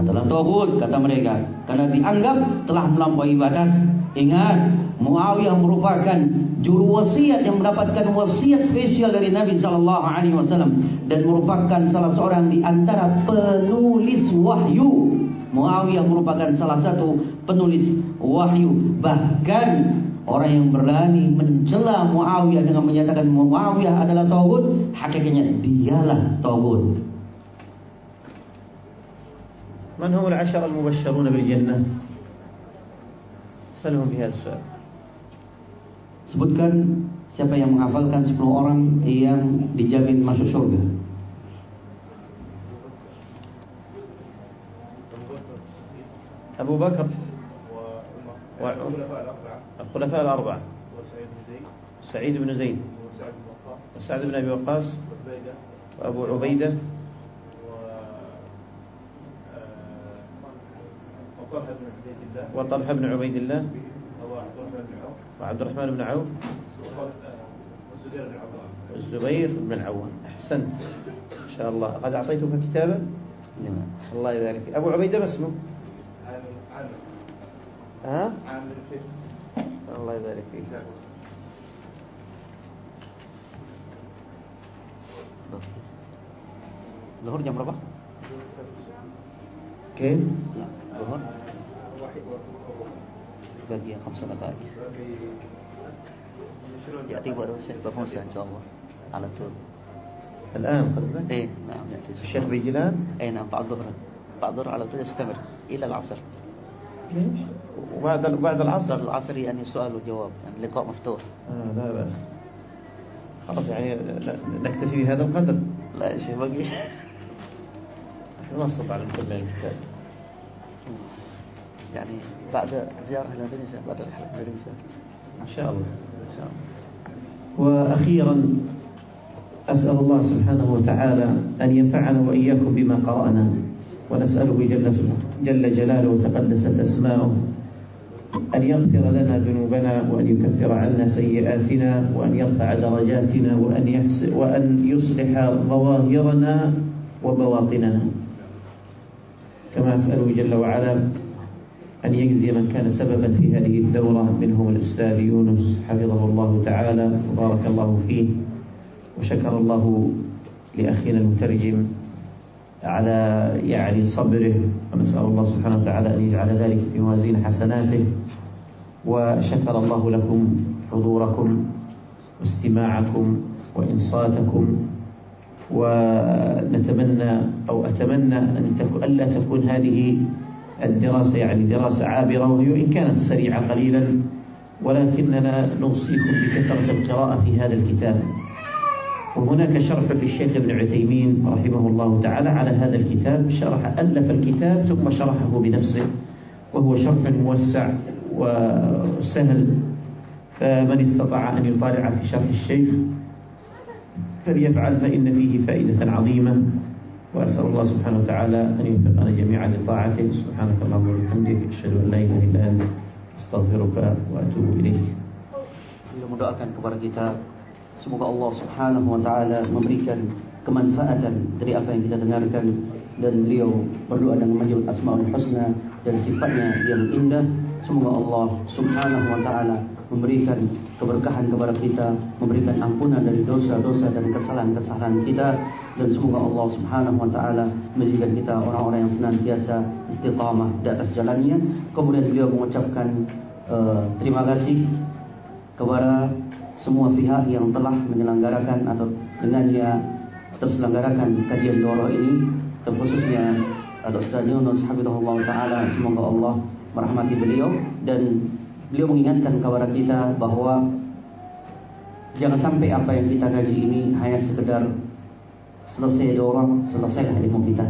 adalah tauhid kata mereka, karena dianggap telah melampaui batas. Ingat, Muawiyah merupakan juru wasiat yang mendapatkan wasiat spesial dari Nabi Sallallahu Alaihi Wasallam dan merupakan salah seorang di antara penulis wahyu. Muawiyah merupakan salah satu penulis wahyu. Bahkan orang yang berani mencela Muawiyah dengan menyatakan Muawiyah adalah tauhid, hakikatnya dialah tauhid. من هم العشر المبشرون بالجنة سألهم في هذا السؤال Sebutkan siapa yang menghafalkan 10 orang yang dijamin masuk surga. أبو بكر الخلفاء الأربعة سعيد بن زيد وسعد بن أبي وقاص وأبو عبيدة وطلحة بن عبيد الله وطلحة بن عبيد الله وعبد الرحمن بن عوف وعبد الرحمن بن عوف والزبير بن عوام عوام أحسنت. إن شاء الله. قد أعطيتك كتابا Lima. الله يبارك. أبو عبيدة ما اسمه؟ عامر ها؟ عامر الله يبارك فيك. jam berapa? كيف؟ Ya, Khamsa daqaiq. يأتي بعد الشيخ بخمسة إن شاء الله على طول الآن قصدك إيه نعم يأتي الشيخ بيجلان إيه نعم بعد الظهر بعد الظهر على طول يستمر إلى العصر ليش وبعد بعد بعد العصر العصر يعني سؤال وجواب يعني لقاء مفتوح آه لا بأس خلاص يعني نكتفي بهذا القدر لا يا شيخ نستطيع أن نكمل الكتاب يعني بعد زيارة إلى اندونيسيا بعد إلى اندونيسيا إن شاء الله. إن شاء الله. وأخيرا أسأل الله سبحانه وتعالى أن ينفعنا وإياكم بما قرأنا ونسأله جل, جل جلاله وتقدست أسماؤه أن يغفر لنا ذنوبنا وأن يكفر عنا سيئاتنا وأن يرفع درجاتنا وأن, يحس وأن يصلح ظواهرنا وبواطننا. كما أسأله جل وعلا أن يجزي من كان سببا في هذه الدورة منهم الأستاذ يونس حفظه الله تعالى وبارك الله فيه وشكر الله لأخينا المترجم على يعني صبره ونسأل الله سبحانه وتعالى أن يجعل ذلك في موازين حسناته وشكر الله لكم حضوركم واستماعكم وإنصاتكم ونتمنى أو أتمنى أن ألا تكون هذه الدراسة يعني دراسة عابرة وهي إن كانت سريعة قليلا ولكننا نوصيكم بكثرة القراءة في هذا الكتاب. وهناك شرح للشيخ ابن عثيمين رحمه الله تعالى على هذا الكتاب. شرح ألف الكتاب ثم شرحه بنفسه وهو شرح موسع وسهل. فمن استطاع أن يطالع في شرح الشيخ فليفعل فإن فيه فائدة عظيمة. وأسأل الله سبحانه وتعالى أن يوفقنا جميعا لطاعته سبحانك اللهم وبحمدك أشهد أن لا إله إلا أنت أستغفرك وأتوب إليك Beliau mendoakan kepada kita Semoga Allah subhanahu wa ta'ala memberikan kemanfaatan dari apa yang kita dengarkan Dan beliau berdoa dengan majul asma'ul husna dan sifatnya yang indah Semoga Allah subhanahu wa ta'ala memberikan keberkahan kepada kita Memberikan ampunan dari dosa-dosa dan kesalahan-kesalahan kita Dan semoga Allah subhanahu wa ta'ala menjadikan kita orang-orang yang senantiasa istiqamah di atas jalannya. Kemudian beliau mengucapkan uh, terima kasih kepada semua pihak yang telah menyelenggarakan atau dengannya terselenggarakan kajian doroh ini terkhususnya Al-Ustaz Yunus Habibullah Ta'ala. Semoga Allah merahmati beliau. Dan beliau mengingatkan kepada kita bahawa jangan sampai apa yang kita kaji ini hanya sekedar selesai doroh selesai ilmu kita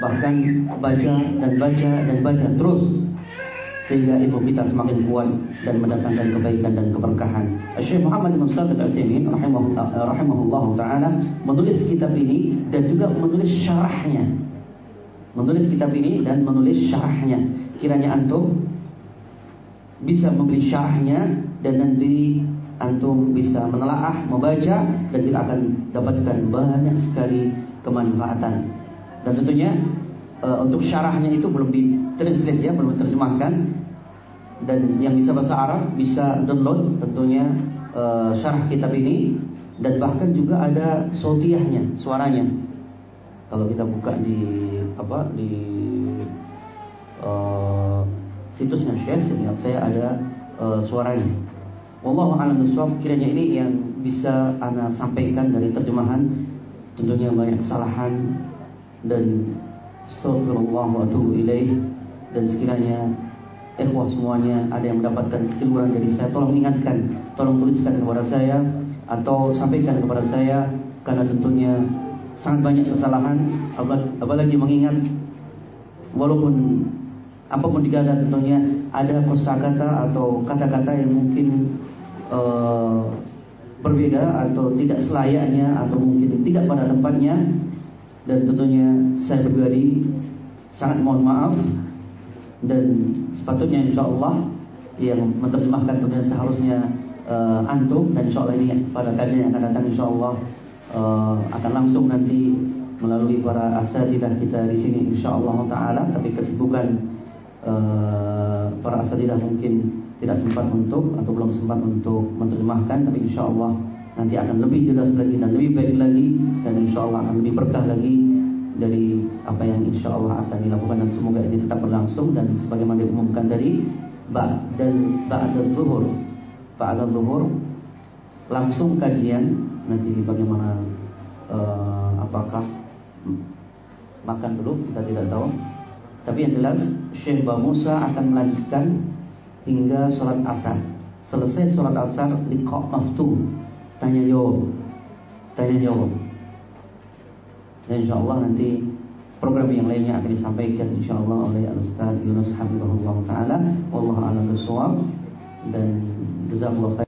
bahkan baca dan baca dan baca terus sehingga ilmu kita semakin kuat dan mendatangkan kebaikan dan keberkahan. Syekh Muhammad bin Shalih Al-Utsaimin rahimahullah rahimahullah taala menulis kitab ini dan juga menulis syarahnya. Menulis kitab ini dan menulis syarahnya. Kiranya antum bisa membeli syarahnya dan nanti antum bisa menelaah, membaca dan kita akan dapatkan banyak sekali kemanfaatan. Dan tentunya uh, untuk syarahnya itu belum ditranslate ya, belum diterjemahkan. Dan yang bisa bahasa Arab bisa download tentunya uh, syarah kitab ini dan bahkan juga ada sautiahnya, suaranya. Kalau kita buka di apa di uh, situsnya Syekh, saya ada uh, suaranya. Wallahu a'lam bishawab. Kiranya ini yang bisa ana sampaikan dari terjemahan. Tentunya banyak kesalahan dan Astagfirullah wa ilaih Dan sekiranya Ikhwah semuanya ada yang mendapatkan kekeliruan dari saya Tolong ingatkan, tolong tuliskan kepada saya Atau sampaikan kepada saya Karena tentunya sangat banyak kesalahan. Apalagi mengingat Walaupun Apa pun dikata tentunya Ada kosakata atau kata-kata yang mungkin uh, Berbeda atau tidak selayaknya Atau mungkin tidak pada tempatnya. Dan tentunya saya pribadi sangat mohon maaf. Dan sepatutnya insya Allah yang menerjemahkan tentunya seharusnya uh, antum dan insya Allah ini pada kajian yang akan datang insya Allah uh, akan langsung nanti melalui para asatidah kita di sini insya Allah Taala. Tapi kesibukan uh, para asatidah mungkin tidak sempat untuk atau belum sempat untuk menerjemahkan tapi insya Allah nanti akan lebih jelas lagi dan lebih baik lagi dan insya Allah akan lebih berkah lagi dari apa yang insya Allah akan dilakukan. Dan semoga ini tetap berlangsung dan sebagaimana diumumkan dari ba'da ba'da zuhur. Ba'da zuhur langsung kajian nanti bagaimana uh, apakah makan dulu kita tidak tahu. Tapi yang jelas Syekh Musa akan melanjutkan hingga sholat asar. Selesai sholat asar liqa maftu tanya jawab. Tanya jawab. Dan insya Allah nanti program yang lainnya akan disampaikan insya Allah oleh Al-Ustaz Yunus Habibullah Ta'ala. Wallahu a'lam dan jazakallahu khair